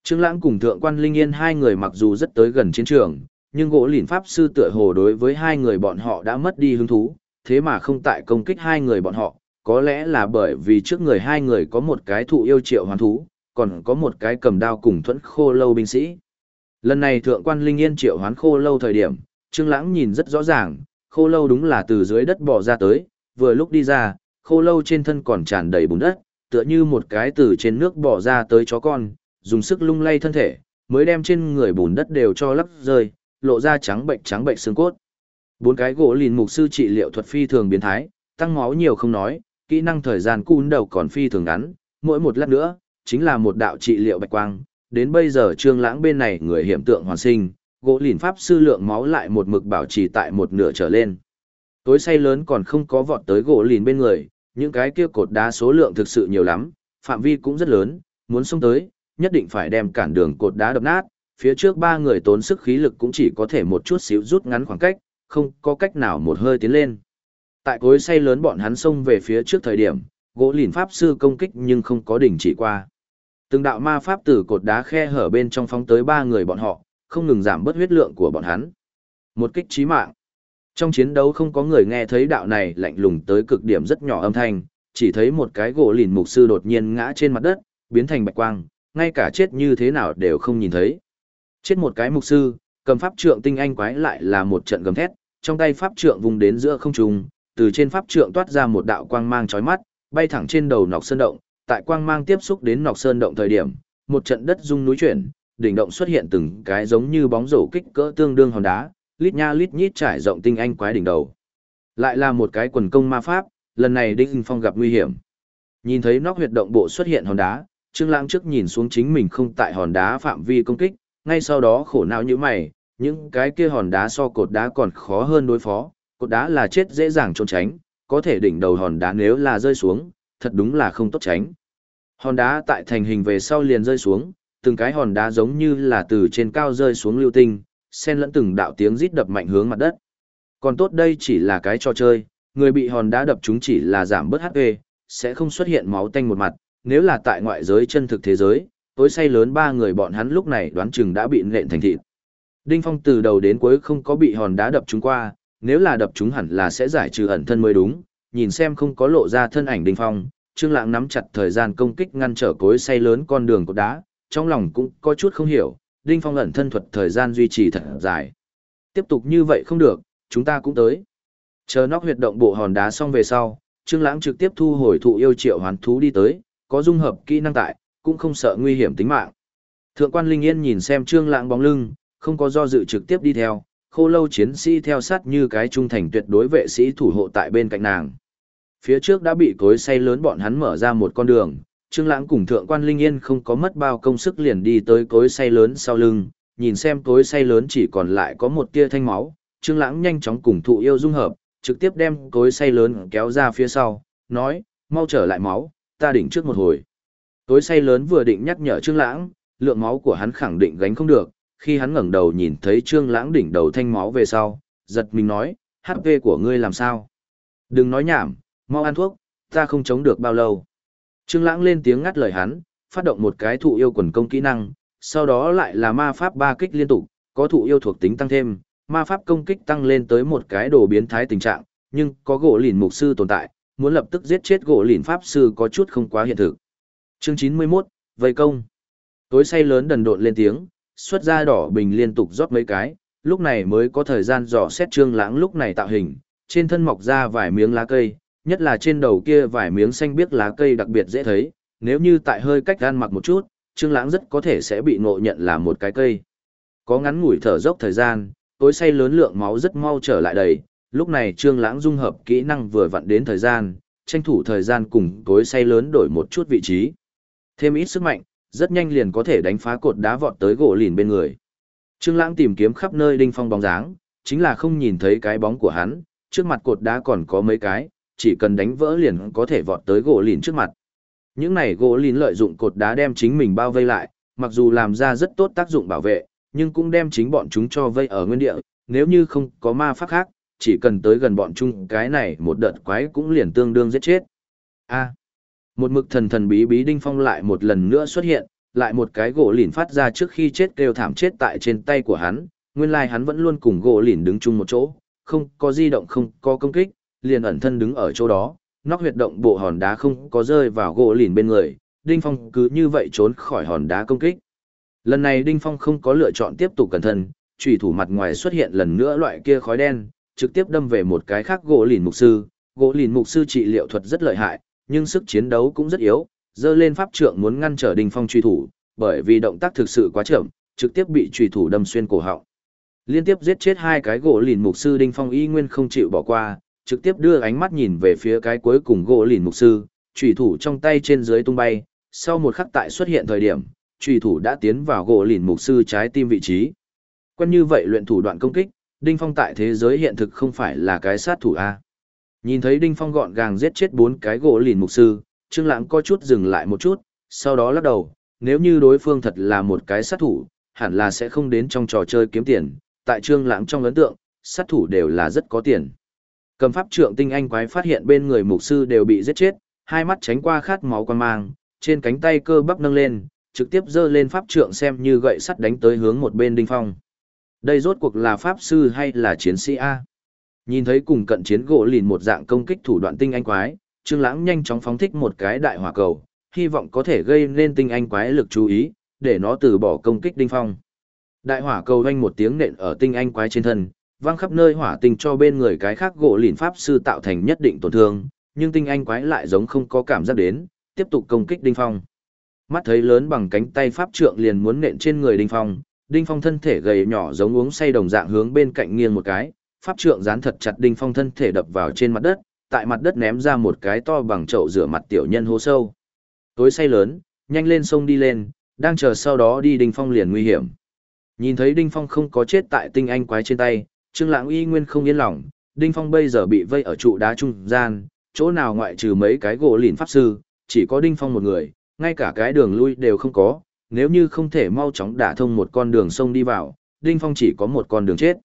Trương Lãng cùng Thượng quan Linh Yên hai người mặc dù rất tới gần chiến trường, nhưng gỗ lìn pháp sư tựa hồ đối với hai người bọn họ đã mất đi hứng thú, thế mà không tại công kích hai người bọn họ, có lẽ là bởi vì trước người hai người có một cái thụ yêu triệu hoàn thú, còn có một cái cầm đao cùng thuẫn khô lâu binh sĩ. Lần này Thượng quan Linh Yên triệu hoán khô lâu thời điểm, Trương Lãng nhìn rất rõ ràng, khô lâu đúng là từ dưới đất bò ra tới, vừa lúc đi ra, khô lâu trên thân còn tràn đầy bùn đất, tựa như một cái từ trên nước bò ra tới chó con, dùng sức lung lay thân thể, mới đem trên người bùn đất đều cho lắc rơi, lộ ra trắng bệnh trắng bệnh xương cốt. Bốn cái gỗ lìn mục sư trị liệu thuật phi thường biến thái, tăng máu nhiều không nói, kỹ năng thời gian cun đầu còn phi thường ngắn, mỗi một lát nữa, chính là một đạo trị liệu bạch quang. Đến bây giờ trương lãng bên này người hiểm tượng hoàn sinh, gỗ lìn pháp sư lượng máu lại một mực bảo trì tại một nửa trở lên. Tối say lớn còn không có vọt tới gỗ lìn bên người, những cái kia cột đá số lượng thực sự nhiều lắm, phạm vi cũng rất lớn, muốn xông tới, nhất định phải đem cản đường cột đá đập nát, phía trước ba người tốn sức khí lực cũng chỉ có thể một chút xíu rút ngắn khoảng cách, không có cách nào một hơi tiến lên. Tại cối say lớn bọn hắn xông về phía trước thời điểm, gỗ lìn pháp sư công kích nhưng không có đỉnh chỉ qua. Từng đạo ma pháp từ cột đá khe hở bên trong phóng tới ba người bọn họ, không ngừng giảm bớt huyết lượng của bọn hắn. Một kích chí mạng. Trong chiến đấu không có người nghe thấy đạo này lạnh lùng tới cực điểm rất nhỏ âm thanh, chỉ thấy một cái gỗ lìn mục sư đột nhiên ngã trên mặt đất, biến thành bạch quang, ngay cả chết như thế nào đều không nhìn thấy. Chết một cái mục sư, cầm pháp trượng tinh anh quái lại là một trận gầm thét, trong tay pháp trượng vùng đến giữa không trung, từ trên pháp trượng toát ra một đạo quang mang chói mắt, bay thẳng trên đầu nọc sơn động, tại quang mang tiếp xúc đến nọc sơn động thời điểm, một trận đất rung núi chuyển, đỉnh động xuất hiện từng cái giống như bóng rổ kích cỡ tương đương hòn đá, lít nha lít nhít trải rộng tinh anh quái đỉnh đầu. Lại là một cái quần công ma pháp, lần này Đinh Phong gặp nguy hiểm. Nhìn thấy nóc huyệt động bộ xuất hiện hòn đá, Trương Lãng trước nhìn xuống chính mình không tại hòn đá phạm vi công kích, ngay sau đó khổ não như mày, những cái kia hòn đá so cột đá còn khó hơn đối phó, cột đá là chết dễ dàng trốn tránh, có thể đỉnh đầu hòn đá nếu là rơi xuống, thật đúng là không tốt tránh. Hòn đá tại thành hình về sau liền rơi xuống, từng cái hòn đá giống như là từ trên cao rơi xuống lưu tinh, xen lẫn từng đạo tiếng rít đập mạnh hướng mặt đất. Còn tốt đây chỉ là cái trò chơi, người bị hòn đá đập chúng chỉ là giảm bớt HP, sẽ không xuất hiện máu tanh một mặt, nếu là tại ngoại giới chân thực thế giới, tối say lớn ba người bọn hắn lúc này đoán chừng đã bị nện thành thịt. Đinh Phong từ đầu đến cuối không có bị hòn đá đập chúng qua, nếu là đập chúng hẳn là sẽ giải trừ ẩn thân mới đúng, nhìn xem không có lộ ra thân ảnh Đinh Phong, Trương Lãng nắm chặt thời gian công kích ngăn trở cối say lớn con đường của đá, trong lòng cũng có chút không hiểu, Đinh Phong ẩn thân thuật thời gian duy trì thật dài. Tiếp tục như vậy không được, chúng ta cũng tới. Chờ nóc huyệt động bộ hòn đá xong về sau, Trương Lãng trực tiếp thu hồi thụ yêu triệu hoán thú đi tới, có dung hợp kỹ năng tại, cũng không sợ nguy hiểm tính mạng. Thượng quan Linh Yên nhìn xem Trương Lãng bóng lưng, không có do dự trực tiếp đi theo, khô lâu chiến sĩ theo sát như cái trung thành tuyệt đối vệ sĩ thủ hộ tại bên cạnh nàng. Phía trước đã bị cối say lớn bọn hắn mở ra một con đường, Trương Lãng cùng Thượng quan Linh Yên không có mất bao công sức liền đi tới cối say lớn sau lưng, nhìn xem cối say lớn chỉ còn lại có một tia thanh máu, Trương Lãng nhanh chóng cùng thụ yêu dung hợp, trực tiếp đem cối say lớn kéo ra phía sau, nói, mau trở lại máu, ta đỉnh trước một hồi. Tối say lớn vừa định nhắc nhở Trương Lãng, lượng máu của hắn khẳng định gánh không được, khi hắn ngẩng đầu nhìn thấy Trương Lãng đỉnh đầu thanh máu về sau, giật mình nói, HP của ngươi làm sao? Đừng nói nhảm, mau ăn thuốc, ta không chống được bao lâu. Trương Lãng lên tiếng ngắt lời hắn, phát động một cái thụ yêu quần công kỹ năng, sau đó lại là ma pháp ba kích liên tục, có thụ yêu thuộc tính tăng thêm, ma pháp công kích tăng lên tới một cái đồ biến thái tình trạng, nhưng có gỗ lìn mục sư tồn tại, muốn lập tức giết chết gỗ lìn pháp sư có chút không quá hiện thực. Chương 91, vây công. Tối say lớn đần độn lên tiếng, xuất ra đỏ bình liên tục rót mấy cái, lúc này mới có thời gian dò xét Trương Lãng lúc này tạo hình, trên thân mọc ra vài miếng lá cây, nhất là trên đầu kia vài miếng xanh biếc lá cây đặc biệt dễ thấy, nếu như tại hơi cách gan mặc một chút, Trương Lãng rất có thể sẽ bị ngộ nhận là một cái cây. Có ngắn ngủi thở dốc thời gian, tối say lớn lượng máu rất mau trở lại đầy, lúc này Trương Lãng dung hợp kỹ năng vừa vặn đến thời gian, tranh thủ thời gian cùng tối say lớn đổi một chút vị trí. Thêm ít sức mạnh, rất nhanh liền có thể đánh phá cột đá vọt tới gỗ lìn bên người. Trương Lãng tìm kiếm khắp nơi Đinh Phong bóng dáng, chính là không nhìn thấy cái bóng của hắn, trước mặt cột đá còn có mấy cái, chỉ cần đánh vỡ liền có thể vọt tới gỗ lìn trước mặt. Những này gỗ lìn lợi dụng cột đá đem chính mình bao vây lại, mặc dù làm ra rất tốt tác dụng bảo vệ, nhưng cũng đem chính bọn chúng cho vây ở nguyên địa, nếu như không có ma pháp khác, chỉ cần tới gần bọn chúng cái này một đợt quái cũng liền tương đương giết chết. A một mực thần thần bí bí đinh phong lại một lần nữa xuất hiện, lại một cái gỗ lìn phát ra trước khi chết kêu thảm chết tại trên tay của hắn, nguyên lai hắn vẫn luôn cùng gỗ lìn đứng chung một chỗ, không có di động không có công kích, liền ẩn thân đứng ở chỗ đó, nóc huyệt động bộ hòn đá không có rơi vào gỗ lìn bên người, Đinh Phong cứ như vậy trốn khỏi hòn đá công kích. Lần này Đinh Phong không có lựa chọn tiếp tục cẩn thận, chủy thủ mặt ngoài xuất hiện lần nữa loại kia khói đen, trực tiếp đâm về một cái khác gỗ lìn mục sư. Gỗ lìn mục sư trị liệu thuật rất lợi hại, nhưng sức chiến đấu cũng rất yếu, dơ lên pháp trượng muốn ngăn trở Đinh Phong truy thủ, bởi vì động tác thực sự quá chậm, trực tiếp bị truy thủ đâm xuyên cổ họng. Liên tiếp giết chết hai cái gỗ lìn mục sư Đinh Phong y nguyên không chịu bỏ qua, trực tiếp đưa ánh mắt nhìn về phía cái cuối cùng gỗ lìn mục sư, Truy thủ trong tay trên dưới tung bay, sau một khắc tại xuất hiện thời điểm, truy thủ đã tiến vào gỗ lìn mục sư trái tim vị trí. Quen như vậy luyện thủ đoạn công kích, Đinh Phong tại thế giới hiện thực không phải là cái sát thủ A. Nhìn thấy Đinh Phong gọn gàng giết chết bốn cái gỗ lìn mục sư, Trương Lãng có chút dừng lại một chút, sau đó lắc đầu, nếu như đối phương thật là một cái sát thủ, hẳn là sẽ không đến trong trò chơi kiếm tiền, tại Trương Lãng trong ấn tượng, sát thủ đều là rất có tiền. Cầm pháp trượng tinh anh quái phát hiện bên người mục sư đều bị giết chết, hai mắt tránh qua khát máu quan mang, trên cánh tay cơ bắp nâng lên, trực tiếp giơ lên pháp trượng xem như gậy sắt đánh tới hướng một bên Đinh Phong. Đây rốt cuộc là pháp sư hay là chiến sĩ A? Nhìn thấy cùng cận chiến gỗ lìn một dạng công kích thủ đoạn tinh anh quái, Trương Lãng nhanh chóng phóng thích một cái đại hỏa cầu, hy vọng có thể gây nên tinh anh quái lực chú ý, để nó từ bỏ công kích Đinh Phong. Đại hỏa cầu vang một tiếng nện ở tinh anh quái trên thân, vang khắp nơi hỏa tinh cho bên người cái khác gỗ lìn pháp sư tạo thành nhất định tổn thương, nhưng tinh anh quái lại giống không có cảm giác đến, tiếp tục công kích Đinh Phong. Mắt thấy lớn bằng cánh tay pháp trượng liền muốn nện trên người Đinh Phong, Đinh Phong thân thể gầy nhỏ giống uống say đồng dạng hướng bên cạnh nghiêng một cái, pháp trượng dán thật chặt Đinh Phong thân thể đập vào trên mặt đất, tại mặt đất ném ra một cái to bằng chậu rửa mặt tiểu nhân hố sâu. Tối say lớn, nhanh lên sông đi lên, đang chờ sau đó đi Đinh Phong liền nguy hiểm. Nhìn thấy Đinh Phong không có chết tại tinh anh quái trên tay, Trương Lãng uy nguyên không yên lòng, Đinh Phong bây giờ bị vây ở trụ đá trung gian, chỗ nào ngoại trừ mấy cái gỗ lìn pháp sư, chỉ có Đinh Phong một người, ngay cả cái đường lui đều không có, nếu như không thể mau chóng đả thông một con đường sông đi vào, Đinh Phong chỉ có một con đường chết.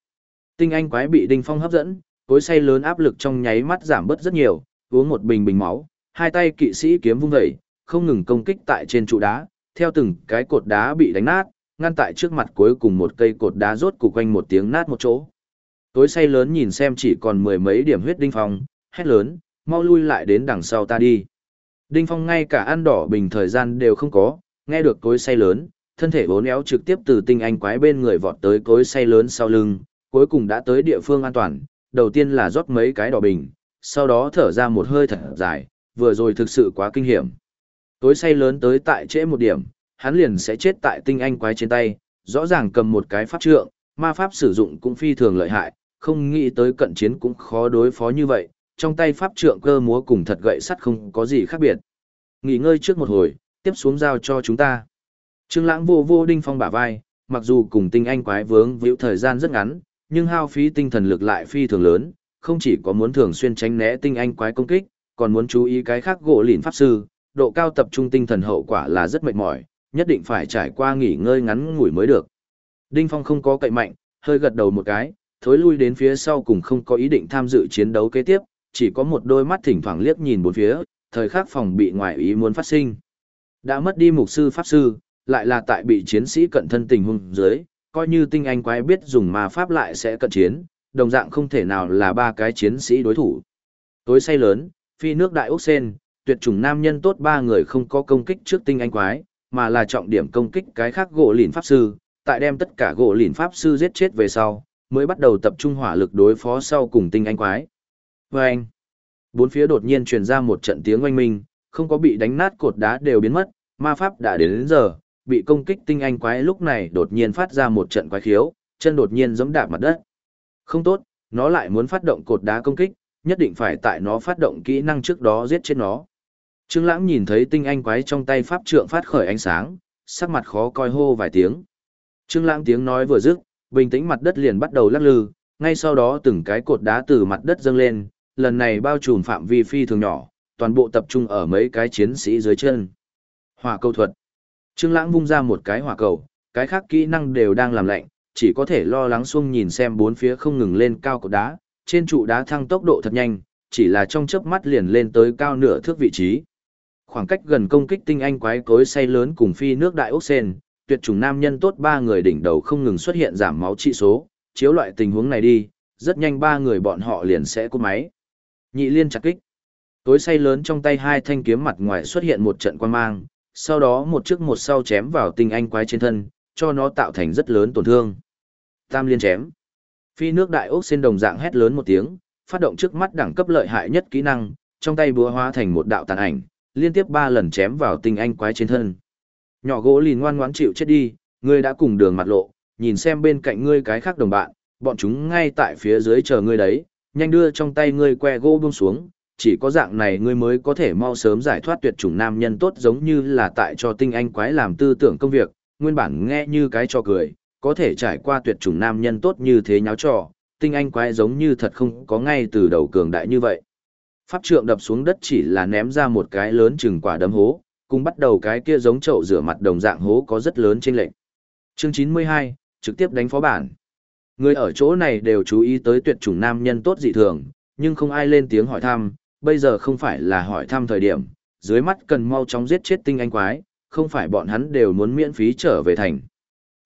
Tinh anh quái bị Đinh Phong hấp dẫn, cối say lớn áp lực trong nháy mắt giảm bớt rất nhiều, uống một bình bình máu, hai tay kỵ sĩ kiếm vung dậy, không ngừng công kích tại trên trụ đá, theo từng cái cột đá bị đánh nát, ngăn tại trước mặt cuối cùng một cây cột đá rốt cục quanh một tiếng nát một chỗ. Tối say lớn nhìn xem chỉ còn mười mấy điểm huyết Đinh Phong, hét lớn, mau lui lại đến đằng sau ta đi. Đinh Phong ngay cả ăn đỏ bình thời gian đều không có, nghe được cối say lớn, thân thể bốn éo trực tiếp từ tinh anh quái bên người vọt tới cối say lớn sau lưng, cuối cùng đã tới địa phương an toàn, đầu tiên là rót mấy cái đỏ bình, sau đó thở ra một hơi thật dài, vừa rồi thực sự quá kinh hiểm. Tối say lớn tới tại trễ một điểm, hắn liền sẽ chết tại tinh anh quái trên tay, rõ ràng cầm một cái pháp trượng, ma pháp sử dụng cũng phi thường lợi hại, không nghĩ tới cận chiến cũng khó đối phó như vậy, trong tay pháp trượng cơ múa cùng thật gậy sắt không có gì khác biệt. Nghỉ ngơi trước một hồi, tiếp xuống giao cho chúng ta. Trương Lãng vô vô Đinh Phong bả vai, mặc dù cùng tinh anh quái vướng víu thời gian rất ngắn, nhưng hao phí tinh thần lực lại phi thường lớn, không chỉ có muốn thường xuyên tránh né tinh anh quái công kích, còn muốn chú ý cái khác gỗ lìn pháp sư, độ cao tập trung tinh thần hậu quả là rất mệt mỏi, nhất định phải trải qua nghỉ ngơi ngắn ngủi mới được. Đinh Phong không có cậy mạnh, hơi gật đầu một cái, thối lui đến phía sau cùng không có ý định tham dự chiến đấu kế tiếp, chỉ có một đôi mắt thỉnh thoảng liếc nhìn bốn phía, thời khắc phòng bị ngoại ý muốn phát sinh. Đã mất đi mục sư pháp sư, lại là tại bị chiến sĩ cận thân tình huống dưới, coi như tinh anh quái biết dùng ma pháp lại sẽ cận chiến, đồng dạng không thể nào là ba cái chiến sĩ đối thủ. Tối say lớn, phi nước đại ốc sen, tuyệt chủng nam nhân tốt ba người không có công kích trước tinh anh quái, mà là trọng điểm công kích cái khác gỗ lìn pháp sư, tại đem tất cả gỗ lìn pháp sư giết chết về sau, mới bắt đầu tập trung hỏa lực đối phó sau cùng tinh anh quái. Và anh, bốn phía đột nhiên truyền ra một trận tiếng oanh minh, không có bị đánh nát cột đá đều biến mất, ma pháp đã đến, đến giờ, bị công kích tinh anh quái lúc này đột nhiên phát ra một trận quái khiếu, chân đột nhiên giẫm đạp mặt đất. Không tốt, nó lại muốn phát động cột đá công kích, nhất định phải tại nó phát động kỹ năng trước đó giết chết nó. Trương Lãng nhìn thấy tinh anh quái trong tay pháp trượng phát khởi ánh sáng, sắc mặt khó coi hô vài tiếng. Trương Lãng tiếng nói vừa dứt, bình tĩnh mặt đất liền bắt đầu lắc lư, ngay sau đó từng cái cột đá từ mặt đất dâng lên, lần này bao trùm phạm vi phi thường nhỏ, toàn bộ tập trung ở mấy cái chiến sĩ dưới chân. Hỏa câu thuật. Trương Lãng vung ra một cái hỏa cầu, cái khác kỹ năng đều đang làm lạnh, chỉ có thể lo lắng xung nhìn xem bốn phía không ngừng lên cao cột đá, trên trụ đá thăng tốc độ thật nhanh, chỉ là trong chớp mắt liền lên tới cao nửa thước vị trí. Khoảng cách gần công kích tinh anh quái cối say lớn cùng phi nước đại ốc sen, tuyệt chủng nam nhân tốt ba người đỉnh đầu không ngừng xuất hiện giảm máu trị số, chiếu loại tình huống này đi, rất nhanh ba người bọn họ liền sẽ cút máy. Nhị liên chặt kích. Tối say lớn trong tay hai thanh kiếm mặt ngoài xuất hiện một trận quan mang, sau đó một trước một sau chém vào tinh anh quái trên thân, cho nó tạo thành rất lớn tổn thương. Tam liên chém. Phi nước đại ốc xin đồng dạng hét lớn một tiếng, phát động trước mắt đẳng cấp lợi hại nhất kỹ năng, trong tay búa hóa thành một đạo tàn ảnh, liên tiếp ba lần chém vào tinh anh quái trên thân. Nhỏ gỗ lìn ngoan ngoãn chịu chết đi, ngươi đã cùng đường mặt lộ, nhìn xem bên cạnh ngươi cái khác đồng bạn, bọn chúng ngay tại phía dưới chờ ngươi đấy, nhanh đưa trong tay ngươi que gỗ buông xuống, chỉ có dạng này ngươi mới có thể mau sớm giải thoát tuyệt chủng nam nhân tốt giống như là tại cho tinh anh quái làm tư tưởng công việc, nguyên bản nghe như cái cho cười, có thể trải qua tuyệt chủng nam nhân tốt như thế nháo trò, tinh anh quái giống như thật không có ngay từ đầu cường đại như vậy. Pháp trượng đập xuống đất chỉ là ném ra một cái lớn chừng quả đấm hố, cùng bắt đầu cái kia giống chậu rửa mặt đồng dạng hố có rất lớn trên lệnh. Chương 92, trực tiếp đánh phó bản. Người ở chỗ này đều chú ý tới tuyệt chủng nam nhân tốt dị thường, nhưng không ai lên tiếng hỏi thăm, bây giờ không phải là hỏi thăm thời điểm, dưới mắt cần mau chóng giết chết tinh anh quái, không phải bọn hắn đều muốn miễn phí trở về thành.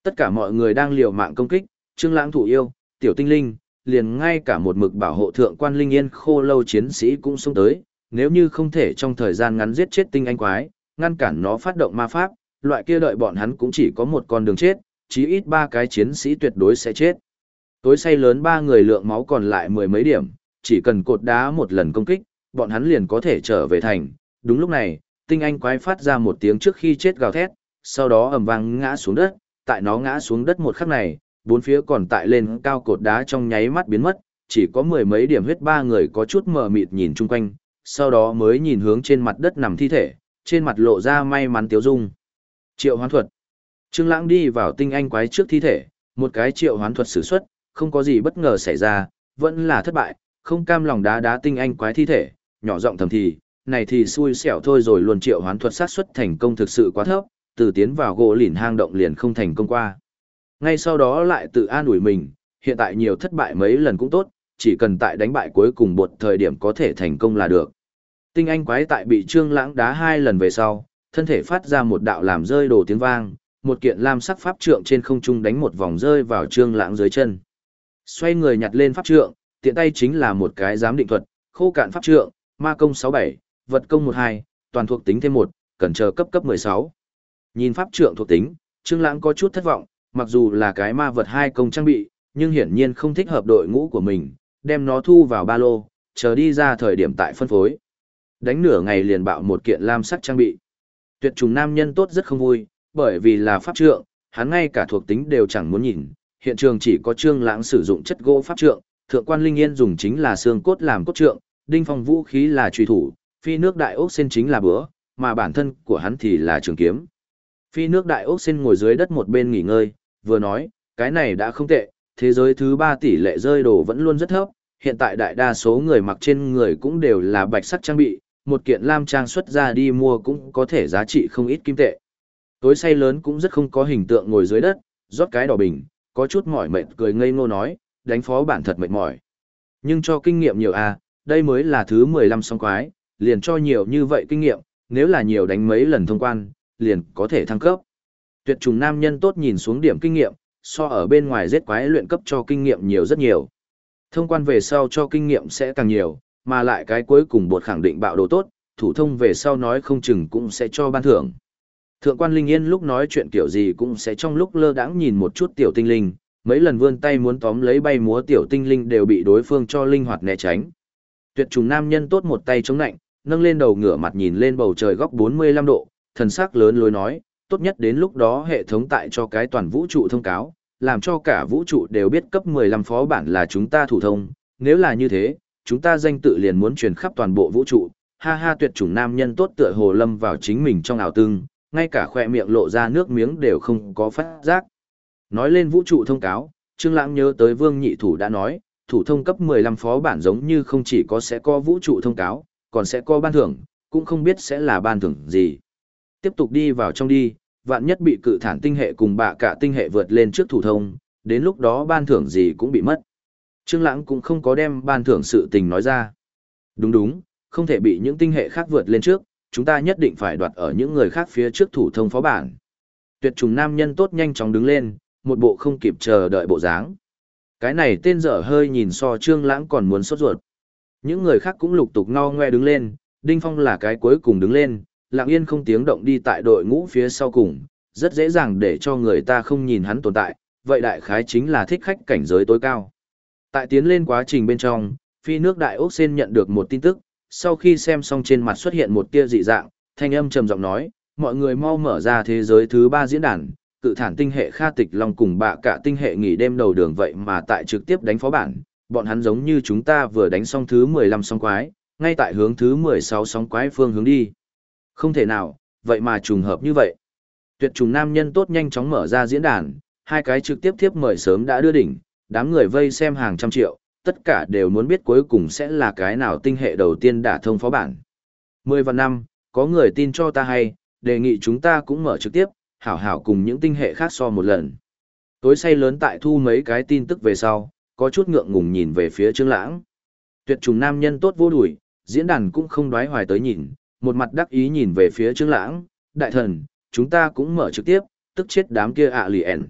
Tất cả mọi người đang liều mạng công kích, Trương Lãng thủ yêu, tiểu tinh linh, liền ngay cả một mực bảo hộ thượng quan linh yên khô lâu chiến sĩ cũng xông tới, nếu như không thể trong thời gian ngắn giết chết tinh anh quái, ngăn cản nó phát động ma pháp, loại kia đợi bọn hắn cũng chỉ có một con đường chết, chí ít ba cái chiến sĩ tuyệt đối sẽ chết. Tối say lớn ba người lượng máu còn lại mười mấy điểm, chỉ cần cột đá một lần công kích, bọn hắn liền có thể trở về thành. Đúng lúc này, tinh anh quái phát ra một tiếng trước khi chết gào thét, sau đó ầm vang ngã xuống đất, tại nó ngã xuống đất một khắc này, bốn phía còn tại lên cao cột đá trong nháy mắt biến mất, chỉ có mười mấy điểm huyết ba người có chút mờ mịt nhìn chung quanh, sau đó mới nhìn hướng trên mặt đất nằm thi thể, trên mặt lộ ra may mắn tiếu dung. Triệu hoán thuật. Trương Lãng đi vào tinh anh quái trước thi thể, một cái triệu hoán thuật sử xuất, không có gì bất ngờ xảy ra, vẫn là thất bại, không cam lòng đá đá tinh anh quái thi thể, nhỏ giọng thầm thì, này thì xui xẻo thôi rồi luôn triệu hoán thuật sát xuất thành công thực sự quá thấp, từ tiến vào gỗ lìn hang động liền không thành công qua. Ngay sau đó lại tự an ủi mình, hiện tại nhiều thất bại mấy lần cũng tốt, chỉ cần tại đánh bại cuối cùng một thời điểm có thể thành công là được. Tinh anh quái tại bị trương lãng đá hai lần về sau, thân thể phát ra một đạo làm rơi đồ tiếng vang, một kiện lam sắc pháp trượng trên không trung đánh một vòng rơi vào trương lãng dưới chân. Xoay người nhặt lên pháp trượng, tiện tay chính là một cái giám định thuật, khô cạn pháp trượng, ma công 67, vật công 12, toàn thuộc tính thêm 1, cần chờ cấp cấp 16. Nhìn pháp trượng thuộc tính, Trương Lãng có chút thất vọng, mặc dù là cái ma vật hai công trang bị, nhưng hiển nhiên không thích hợp đội ngũ của mình, đem nó thu vào ba lô, chờ đi ra thời điểm tại phân phối. Đánh nửa ngày liền bạo một kiện lam sắc trang bị. Tuyệt trùng nam nhân tốt rất không vui, bởi vì là pháp trượng, hắn ngay cả thuộc tính đều chẳng muốn nhìn, hiện trường chỉ có Trương Lãng sử dụng chất gỗ pháp trượng, thượng quan linh yên dùng chính là xương cốt làm cốt trượng, đinh phong vũ khí là truy thủ, phi nước đại ốc sen chính là bữa, mà bản thân của hắn thì là trường kiếm. Phi nước đại ốc sen ngồi dưới đất một bên nghỉ ngơi, vừa nói, cái này đã không tệ, thế giới thứ ba tỷ lệ rơi đồ vẫn luôn rất thấp, hiện tại đại đa số người mặc trên người cũng đều là bạch sắc trang bị, một kiện lam trang xuất ra đi mua cũng có thể giá trị không ít kim tệ. Tối say lớn cũng rất không có hình tượng ngồi dưới đất, rót cái đỏ bình, có chút mỏi mệt cười ngây ngô nói, đánh phó bản thật mệt mỏi. Nhưng cho kinh nghiệm nhiều à, đây mới là thứ 15 song quái, liền cho nhiều như vậy kinh nghiệm, nếu là nhiều đánh mấy lần thông quan, liền có thể thăng cấp. Tuyệt trùng nam nhân tốt nhìn xuống điểm kinh nghiệm, so ở bên ngoài giết quái luyện cấp cho kinh nghiệm nhiều rất nhiều. Thông quan về sau cho kinh nghiệm sẽ càng nhiều, mà lại cái cuối cùng bột khẳng định bạo đồ tốt, thủ thông về sau nói không chừng cũng sẽ cho ban thưởng. Thượng quan Linh Yên lúc nói chuyện kiểu gì cũng sẽ trong lúc lơ đãng nhìn một chút tiểu tinh linh, mấy lần vươn tay muốn tóm lấy bay múa tiểu tinh linh đều bị đối phương cho linh hoạt né tránh. Tuyệt trùng nam nhân tốt một tay chống nạnh, nâng lên đầu ngửa mặt nhìn lên bầu trời góc 45 độ, thần sắc lớn lối nói, tốt nhất đến lúc đó hệ thống tại cho cái toàn vũ trụ thông cáo, làm cho cả vũ trụ đều biết cấp 15 phó bản là chúng ta thủ thông, nếu là như thế, chúng ta danh tự liền muốn truyền khắp toàn bộ vũ trụ, ha ha tuyệt chủng nam nhân tốt tựa hồ lâm vào chính mình trong ảo tương, ngay cả khoe miệng lộ ra nước miếng đều không có phát giác. Nói lên vũ trụ thông cáo, Trương Lãng nhớ tới Vương Nhị Thủ đã nói, thủ thông cấp 15 phó bản giống như không chỉ có sẽ có vũ trụ thông cáo, còn sẽ có ban thưởng, cũng không biết sẽ là ban thưởng gì. Tiếp tục đi vào trong đi, vạn nhất bị cự thản tinh hệ cùng bạ cả tinh hệ vượt lên trước thủ thông, đến lúc đó ban thưởng gì cũng bị mất. Trương Lãng cũng không có đem ban thưởng sự tình nói ra. Đúng đúng, không thể bị những tinh hệ khác vượt lên trước, chúng ta nhất định phải đoạt ở những người khác phía trước thủ thông phó bản. Tuyệt trùng nam nhân tốt nhanh chóng đứng lên, một bộ không kịp chờ đợi bộ dáng. Cái này tên dở hơi nhìn so Trương Lãng còn muốn sốt ruột. Những người khác cũng lục tục no ngoe đứng lên, Đinh Phong là cái cuối cùng đứng lên, lặng yên không tiếng động đi tại đội ngũ phía sau cùng, rất dễ dàng để cho người ta không nhìn hắn tồn tại, vậy đại khái chính là thích khách cảnh giới tối cao. Tại tiến lên quá trình bên trong, phi nước đại ốc sen nhận được một tin tức, sau khi xem xong trên mặt xuất hiện một tia dị dạng, thanh âm trầm giọng nói, mọi người mau mở ra thế giới thứ ba diễn đàn, cự thản tinh hệ Kha Tịch Long cùng bạ cả tinh hệ nghỉ đêm đầu đường vậy mà tại trực tiếp đánh phó bản, bọn hắn giống như chúng ta vừa đánh xong thứ 15 sóng quái, ngay tại hướng thứ 16 sóng quái phương hướng đi. Không thể nào, vậy mà trùng hợp như vậy. Tuyệt trùng nam nhân tốt nhanh chóng mở ra diễn đàn, hai cái trực tiếp tiếp mời sớm đã đưa đỉnh, đám người vây xem hàng trăm triệu, tất cả đều muốn biết cuối cùng sẽ là cái nào tinh hệ đầu tiên đả thông phó bản. Mười và năm, có người tin cho ta hay, đề nghị chúng ta cũng mở trực tiếp, hảo hảo cùng những tinh hệ khác so một lần. Tối say lớn tại thu mấy cái tin tức về sau, có chút ngượng ngùng nhìn về phía Trương Lãng. Tuyệt trùng nam nhân tốt vô đuổi, diễn đàn cũng không đoái hoài tới nhìn, một mặt đắc ý nhìn về phía Trương Lãng, đại thần, chúng ta cũng mở trực tiếp, tức chết đám kia ạ lì ẻn.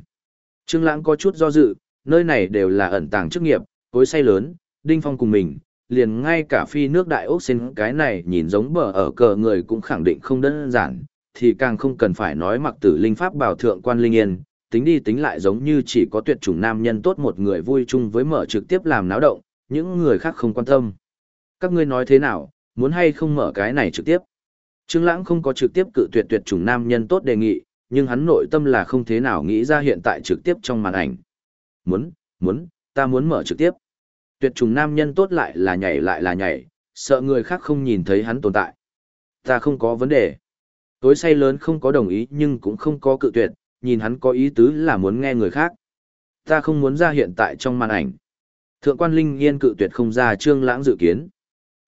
Trương Lãng có chút do dự, nơi này đều là ẩn tàng chức nghiệp, tối say lớn, Đinh Phong cùng mình, liền ngay cả phi nước đại ốc xin cái này nhìn giống bờ ở cờ người cũng khẳng định không đơn giản, thì càng không cần phải nói mặc tử linh pháp bảo thượng quan linh yên, tính đi tính lại giống như chỉ có tuyệt chủng nam nhân tốt một người vui chung với mở trực tiếp làm náo động, những người khác không quan tâm. Các ngươi nói thế nào, muốn hay không mở cái này trực tiếp? Trương Lãng không có trực tiếp cự tuyệt tuyệt chủng nam nhân tốt đề nghị, nhưng hắn nội tâm là không thế nào nghĩ ra hiện tại trực tiếp trong màn ảnh. Muốn, muốn, ta muốn mở trực tiếp. Tuyệt trùng nam nhân tốt lại là nhảy lại là nhảy, sợ người khác không nhìn thấy hắn tồn tại. Ta không có vấn đề. Tối say lớn không có đồng ý nhưng cũng không có cự tuyệt, nhìn hắn có ý tứ là muốn nghe người khác. Ta không muốn ra hiện tại trong màn ảnh. Thượng quan Linh Yên cự tuyệt không ra trương lãng dự kiến.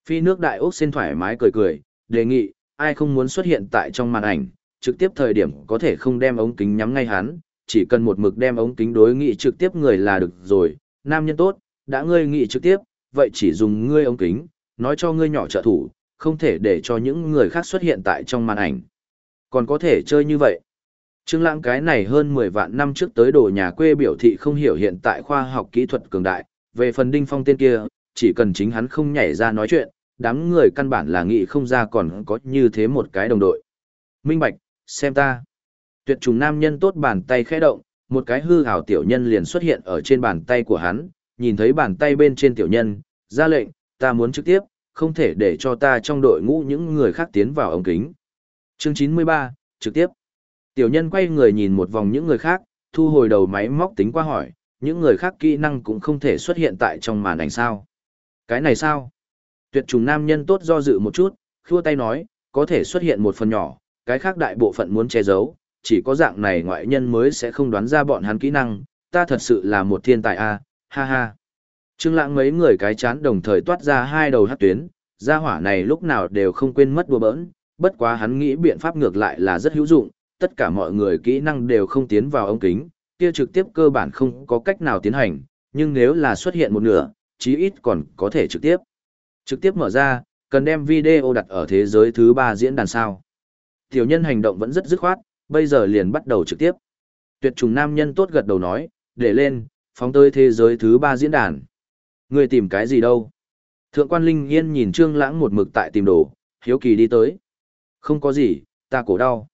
Phi nước đại ốc xin thoải mái cười cười, đề nghị, ai không muốn xuất hiện tại trong màn ảnh, trực tiếp thời điểm có thể không đem ống kính nhắm ngay hắn, chỉ cần một mực đem ống kính đối nghị trực tiếp người là được rồi, nam nhân tốt, đã ngươi nghị trực tiếp, vậy chỉ dùng ngươi ống kính, nói cho ngươi nhỏ trợ thủ, không thể để cho những người khác xuất hiện tại trong màn ảnh. Còn có thể chơi như vậy. Trương Lãng cái này hơn 10 vạn năm trước tới đồ nhà quê biểu thị không hiểu hiện tại khoa học kỹ thuật cường đại, về phần Đinh Phong tên kia, chỉ cần chính hắn không nhảy ra nói chuyện, đám người căn bản là nghĩ không ra còn có như thế một cái đồng đội. Minh Bạch, xem ta. Tuyệt trùng nam nhân tốt bàn tay khẽ động, một cái hư hào tiểu nhân liền xuất hiện ở trên bàn tay của hắn, nhìn thấy bàn tay bên trên tiểu nhân, ra lệnh, ta muốn trực tiếp, không thể để cho ta trong đội ngũ những người khác tiến vào ống kính. Chương 93, trực tiếp. Tiểu nhân quay người nhìn một vòng những người khác, thu hồi đầu máy móc tính qua hỏi, những người khác kỹ năng cũng không thể xuất hiện tại trong màn ảnh sao. Cái này sao? Tuyệt trùng nam nhân tốt do dự một chút, khua tay nói, có thể xuất hiện một phần nhỏ, cái khác đại bộ phận muốn che giấu, chỉ có dạng này ngoại nhân mới sẽ không đoán ra bọn hắn kỹ năng, ta thật sự là một thiên tài a, ha ha. Trương Lãng mấy người cái chán đồng thời toát ra hai đầu hát tuyến, gia hỏa này lúc nào đều không quên mất đùa bỡn, bất quá hắn nghĩ biện pháp ngược lại là rất hữu dụng, tất cả mọi người kỹ năng đều không tiến vào ống kính, kia trực tiếp cơ bản không có cách nào tiến hành, nhưng nếu là xuất hiện một nửa, chí ít còn có thể trực tiếp. Trực tiếp mở ra, cần đem video đặt ở thế giới thứ ba diễn đàn sao. Tiểu nhân hành động vẫn rất dứt khoát, bây giờ liền bắt đầu trực tiếp. Tuyệt trùng nam nhân tốt gật đầu nói, để lên, phóng tới thế giới thứ ba diễn đàn. Người tìm cái gì đâu? Thượng quan Linh Yên nhìn Trương Lãng một mực tại tìm đồ, hiếu kỳ đi tới. Không có gì, ta cổ đau.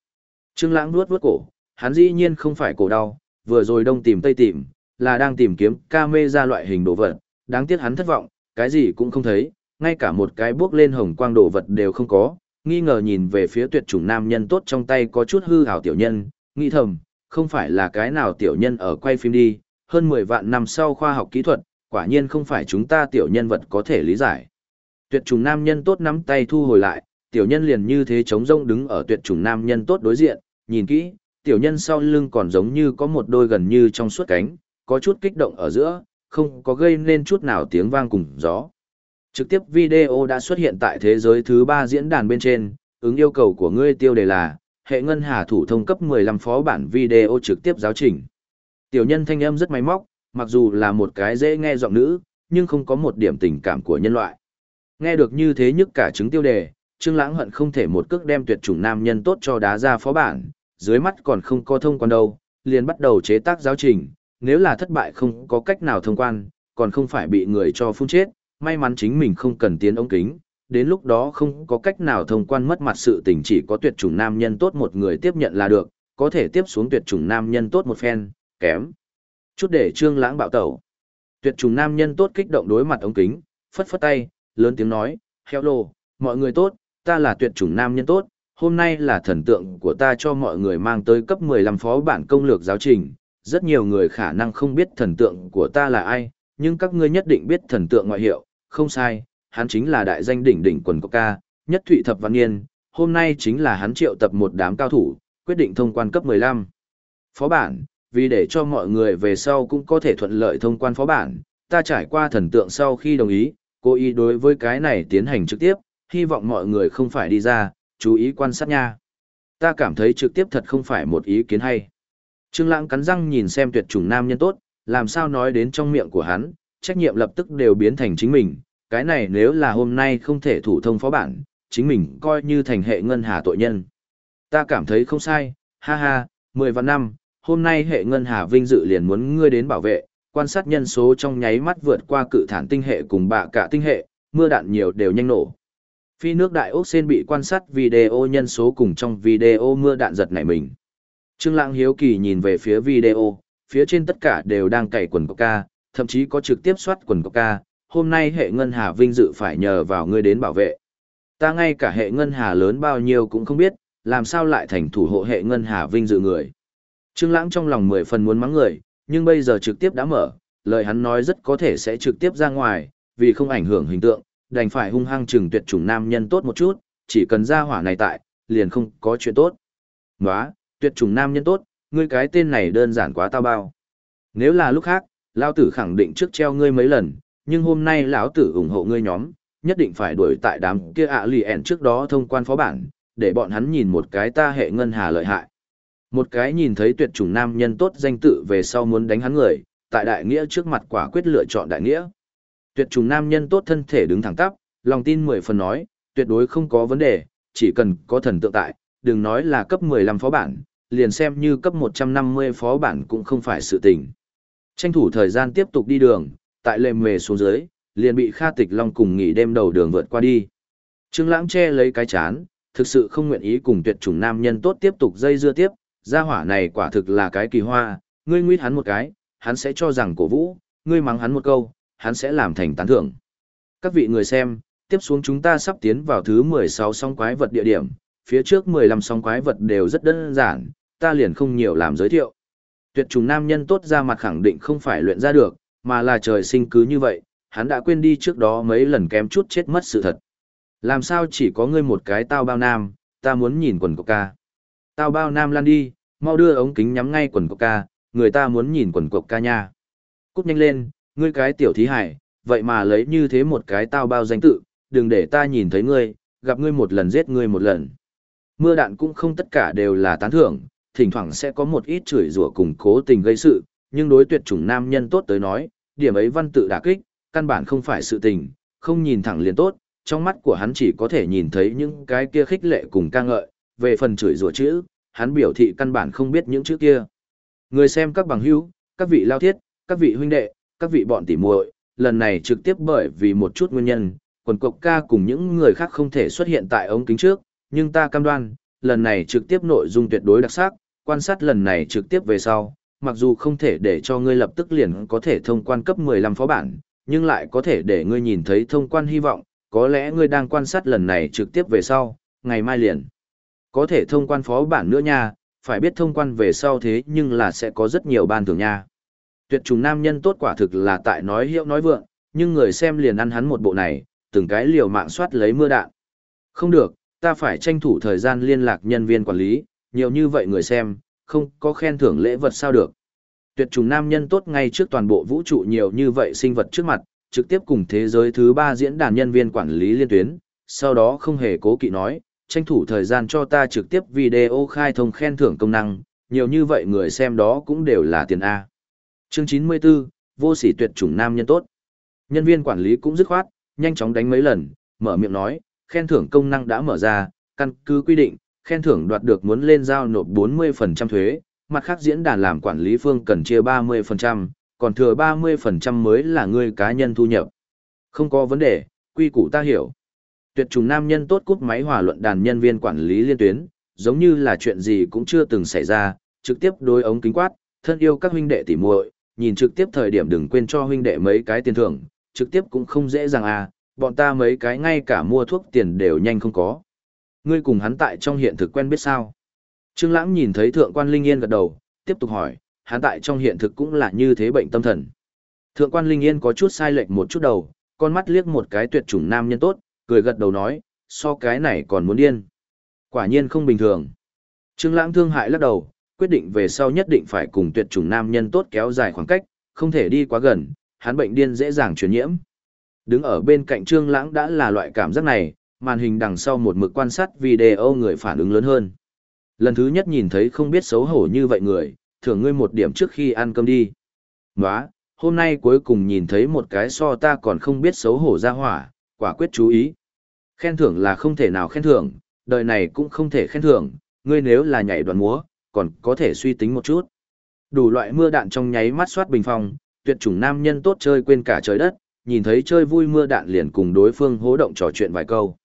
Trương Lãng nuốt nuốt cổ, hắn dĩ nhiên không phải cổ đau, vừa rồi đông tìm tây tìm, là đang tìm kiếm camera loại hình đồ vật, đáng tiếc hắn thất vọng, cái gì cũng không thấy, ngay cả một cái bước lên hồng quang đồ vật đều không có, nghi ngờ nhìn về phía tuyệt chủng nam nhân tốt trong tay có chút hư ảo tiểu nhân, nghĩ thầm, không phải là cái nào tiểu nhân ở quay phim đi, hơn 10 vạn năm sau khoa học kỹ thuật, quả nhiên không phải chúng ta tiểu nhân vật có thể lý giải. Tuyệt chủng nam nhân tốt nắm tay thu hồi lại, tiểu nhân liền như thế trống rông đứng ở tuyệt chủng nam nhân tốt đối diện, nhìn kỹ, tiểu nhân sau lưng còn giống như có một đôi gần như trong suốt cánh, có chút kích động ở giữa, không có gây nên chút nào tiếng vang cùng gió. Trực tiếp video đã xuất hiện tại thế giới thứ 3 diễn đàn bên trên, ứng yêu cầu của ngươi tiêu đề là, hệ ngân hà thủ thông cấp 15 phó bản video trực tiếp giáo trình. Tiểu nhân thanh âm rất máy móc, mặc dù là một cái dễ nghe giọng nữ, nhưng không có một điểm tình cảm của nhân loại. Nghe được như thế nhất cả chứng tiêu đề, Trương Lãng hận không thể một cước đem tuyệt chủng nam nhân tốt cho đá ra phó bản, dưới mắt còn không có thông quan đâu, liền bắt đầu chế tác giáo trình, nếu là thất bại không có cách nào thông quan, còn không phải bị người cho phun chết, may mắn chính mình không cần tiến ống kính, đến lúc đó không có cách nào thông quan mất mặt sự tình chỉ có tuyệt chủng nam nhân tốt một người tiếp nhận là được, có thể tiếp xuống tuyệt chủng nam nhân tốt một phen, kém. Chút để trương lãng bạo tẩu. Tuyệt chủng nam nhân tốt kích động đối mặt ống kính, phất phất tay, lớn tiếng nói, hello, mọi người tốt, ta là tuyệt chủng nam nhân tốt, hôm nay là thần tượng của ta cho mọi người mang tới cấp 15 phó bản công lược giáo trình, rất nhiều người khả năng không biết thần tượng của ta là ai, nhưng các ngươi nhất định biết thần tượng ngoại hiệu, không sai, hắn chính là đại danh đỉnh đỉnh quần ca, nhất thụy thập văn niên, hôm nay chính là hắn triệu tập một đám cao thủ, quyết định thông quan cấp 15. Phó bản, Vì để cho mọi người về sau cũng có thể thuận lợi thông quan phó bản, ta trải qua thần tượng sau khi đồng ý, cố ý đối với cái này tiến hành trực tiếp, hy vọng mọi người không phải đi ra, chú ý quan sát nha. Ta cảm thấy trực tiếp thật không phải một ý kiến hay. Trương Lãng cắn răng nhìn xem tuyệt chủng nam nhân tốt, làm sao nói đến trong miệng của hắn, trách nhiệm lập tức đều biến thành chính mình, cái này nếu là hôm nay không thể thủ thông phó bản, chính mình coi như thành hệ ngân hà tội nhân. Ta cảm thấy không sai, ha ha, 10 và năm, hôm nay hệ ngân hà vinh dự liền muốn ngươi đến bảo vệ, quan sát nhân số trong nháy mắt vượt qua cự thản tinh hệ cùng bạ cả tinh hệ, mưa đạn nhiều đều nhanh nổ. Phi nước đại ốc sen bị quan sát video nhân số cùng trong video mưa đạn giật nảy mình. Trương Lãng hiếu kỳ nhìn về phía video, phía trên tất cả đều đang cày quần coca, thậm chí có trực tiếp soát quần coca, hôm nay hệ ngân hà vinh dự phải nhờ vào ngươi đến bảo vệ. Ta ngay cả hệ ngân hà lớn bao nhiêu cũng không biết, làm sao lại thành thủ hộ hệ ngân hà vinh dự người. Trương Lãng trong lòng mười phần muốn mắng người, nhưng bây giờ trực tiếp đã mở, lời hắn nói rất có thể sẽ trực tiếp ra ngoài, vì không ảnh hưởng hình tượng, đành phải hung hăng trừng tuyệt chủng nam nhân tốt một chút, chỉ cần ra hỏa này tại, liền không có chuyện tốt. Nóa, tuyệt chủng nam nhân tốt, ngươi cái tên này đơn giản quá tao bao. Nếu là lúc khác, lão tử khẳng định trước treo ngươi mấy lần, nhưng hôm nay lão tử ủng hộ ngươi nhóm, nhất định phải đuổi tại đám kia ạ lì ẻn trước đó thông quan phó bản, để bọn hắn nhìn một cái ta hệ ngân hà lợi hại. Một cái nhìn thấy tuyệt chủng nam nhân tốt danh tự về sau muốn đánh hắn người, tại đại nghĩa trước mặt quả quyết lựa chọn đại nghĩa. Tuyệt trùng nam nhân tốt thân thể đứng thẳng tắp, lòng tin mười phần nói, tuyệt đối không có vấn đề, chỉ cần có thần tượng tại, đừng nói là cấp 15 phó bản, liền xem như cấp 150 phó bản cũng không phải sự tình. Tranh thủ thời gian tiếp tục đi đường, tại lề mề xuống dưới, liền bị Kha Tịch Long cùng nghỉ đêm đầu đường vượt qua đi. Trương Lãng che lấy cái chán, thực sự không nguyện ý cùng tuyệt chủng nam nhân tốt tiếp tục dây dưa tiếp, gia hỏa này quả thực là cái kỳ hoa, ngươi nguyết hắn một cái, hắn sẽ cho rằng cổ vũ, ngươi mắng hắn một câu, hắn sẽ làm thành tán thưởng. Các vị người xem, tiếp xuống chúng ta sắp tiến vào thứ 16 song quái vật địa điểm, phía trước 15 song quái vật đều rất đơn giản, ta liền không nhiều làm giới thiệu. Tuyệt trùng nam nhân tốt ra mặt khẳng định không phải luyện ra được, mà là trời sinh cứ như vậy, hắn đã quên đi trước đó mấy lần kém chút chết mất sự thật. Làm sao chỉ có ngươi một cái tao bao nam, ta muốn nhìn quần coca. Tao bao nam lan đi, mau đưa ống kính nhắm ngay quần coca, người ta muốn nhìn quần coca nha. Cút nhanh lên, ngươi cái tiểu thí hải, vậy mà lấy như thế một cái tao bao danh tự, đừng để ta nhìn thấy ngươi, gặp ngươi một lần giết ngươi một lần. Mưa đạn cũng không tất cả đều là tán thưởng, thỉnh thoảng sẽ có một ít chửi rủa cùng cố tình gây sự, nhưng đối tuyệt chủng nam nhân tốt tới nói, điểm ấy văn tự đả kích, căn bản không phải sự tình, không nhìn thẳng liền tốt, trong mắt của hắn chỉ có thể nhìn thấy những cái kia khích lệ cùng ca ngợi, về phần chửi rủa chữ, hắn biểu thị căn bản không biết những chữ kia. Người xem các bằng hữu, các vị lao thiết, các vị huynh đệ, các vị bọn tỉ muội, lần này trực tiếp bởi vì một chút nguyên nhân, quần cộc ca cùng những người khác không thể xuất hiện tại ống kính trước, nhưng ta cam đoan, lần này trực tiếp nội dung tuyệt đối đặc sắc, quan sát lần này trực tiếp về sau, mặc dù không thể để cho ngươi lập tức liền có thể thông quan cấp 15 phó bản, nhưng lại có thể để ngươi nhìn thấy thông quan hy vọng, có lẽ ngươi đang quan sát lần này trực tiếp về sau, ngày mai liền. Có thể thông quan phó bản nữa nha, phải biết thông quan về sau thế nhưng là sẽ có rất nhiều ban thưởng nha. Tuyệt trùng nam nhân tốt quả thực là tại nói hiệu nói vượng, nhưng người xem liền ăn hắn một bộ này, từng cái liều mạng soát lấy mưa đạn. Không được, ta phải tranh thủ thời gian liên lạc nhân viên quản lý, nhiều như vậy người xem, không có khen thưởng lễ vật sao được. Tuyệt trùng nam nhân tốt ngay trước toàn bộ vũ trụ nhiều như vậy sinh vật trước mặt, trực tiếp cùng thế giới thứ ba diễn đàn nhân viên quản lý liên tuyến, sau đó không hề cố kỵ nói, tranh thủ thời gian cho ta trực tiếp video khai thông khen thưởng công năng, nhiều như vậy người xem đó cũng đều là tiền A. Chương 94, vô sỉ tuyệt chủng nam nhân tốt. Nhân viên quản lý cũng dứt khoát, nhanh chóng đánh mấy lần, mở miệng nói, khen thưởng công năng đã mở ra, căn cứ quy định, khen thưởng đoạt được muốn lên giao nộp 40% thuế, mặt khác diễn đàn làm quản lý phương cần chia 30%, còn thừa 30% mới là người cá nhân thu nhập. Không có vấn đề, quy củ ta hiểu. Tuyệt trùng nam nhân tốt cút máy hòa luận đàn nhân viên quản lý liên tuyến, giống như là chuyện gì cũng chưa từng xảy ra, trực tiếp đối ống kính quát, thân yêu các huynh đệ tỉ muội, nhìn trực tiếp thời điểm đừng quên cho huynh đệ mấy cái tiền thưởng, trực tiếp cũng không dễ dàng à, bọn ta mấy cái ngay cả mua thuốc tiền đều nhanh không có. Ngươi cùng hắn tại trong hiện thực quen biết sao? Trương Lãng nhìn thấy Thượng quan Linh Yên gật đầu, tiếp tục hỏi, hắn tại trong hiện thực cũng là như thế bệnh tâm thần. Thượng quan Linh Yên có chút sai lệch một chút đầu, con mắt liếc một cái tuyệt chủng nam nhân tốt, cười gật đầu nói, so cái này còn muốn điên. Quả nhiên không bình thường. Trương Lãng thương hại lắc đầu, quyết định về sau nhất định phải cùng tuyệt chủng nam nhân tốt kéo dài khoảng cách, không thể đi quá gần, hắn bệnh điên dễ dàng truyền nhiễm. Đứng ở bên cạnh Trương Lãng đã là loại cảm giác này, màn hình đằng sau một mực quan sát video người phản ứng lớn hơn. Lần thứ nhất nhìn thấy không biết xấu hổ như vậy người, thưởng ngươi một điểm trước khi ăn cơm đi. Nóa, hôm nay cuối cùng nhìn thấy một cái so ta còn không biết xấu hổ ra hỏa, quả quyết chú ý. Khen thưởng là không thể nào khen thưởng, đời này cũng không thể khen thưởng, ngươi nếu là nhảy đoàn múa, còn có thể suy tính một chút. Đủ loại mưa đạn trong nháy mắt soát bình phong, tuyệt chủng nam nhân tốt chơi quên cả trời đất, nhìn thấy chơi vui mưa đạn liền cùng đối phương hố động trò chuyện vài câu.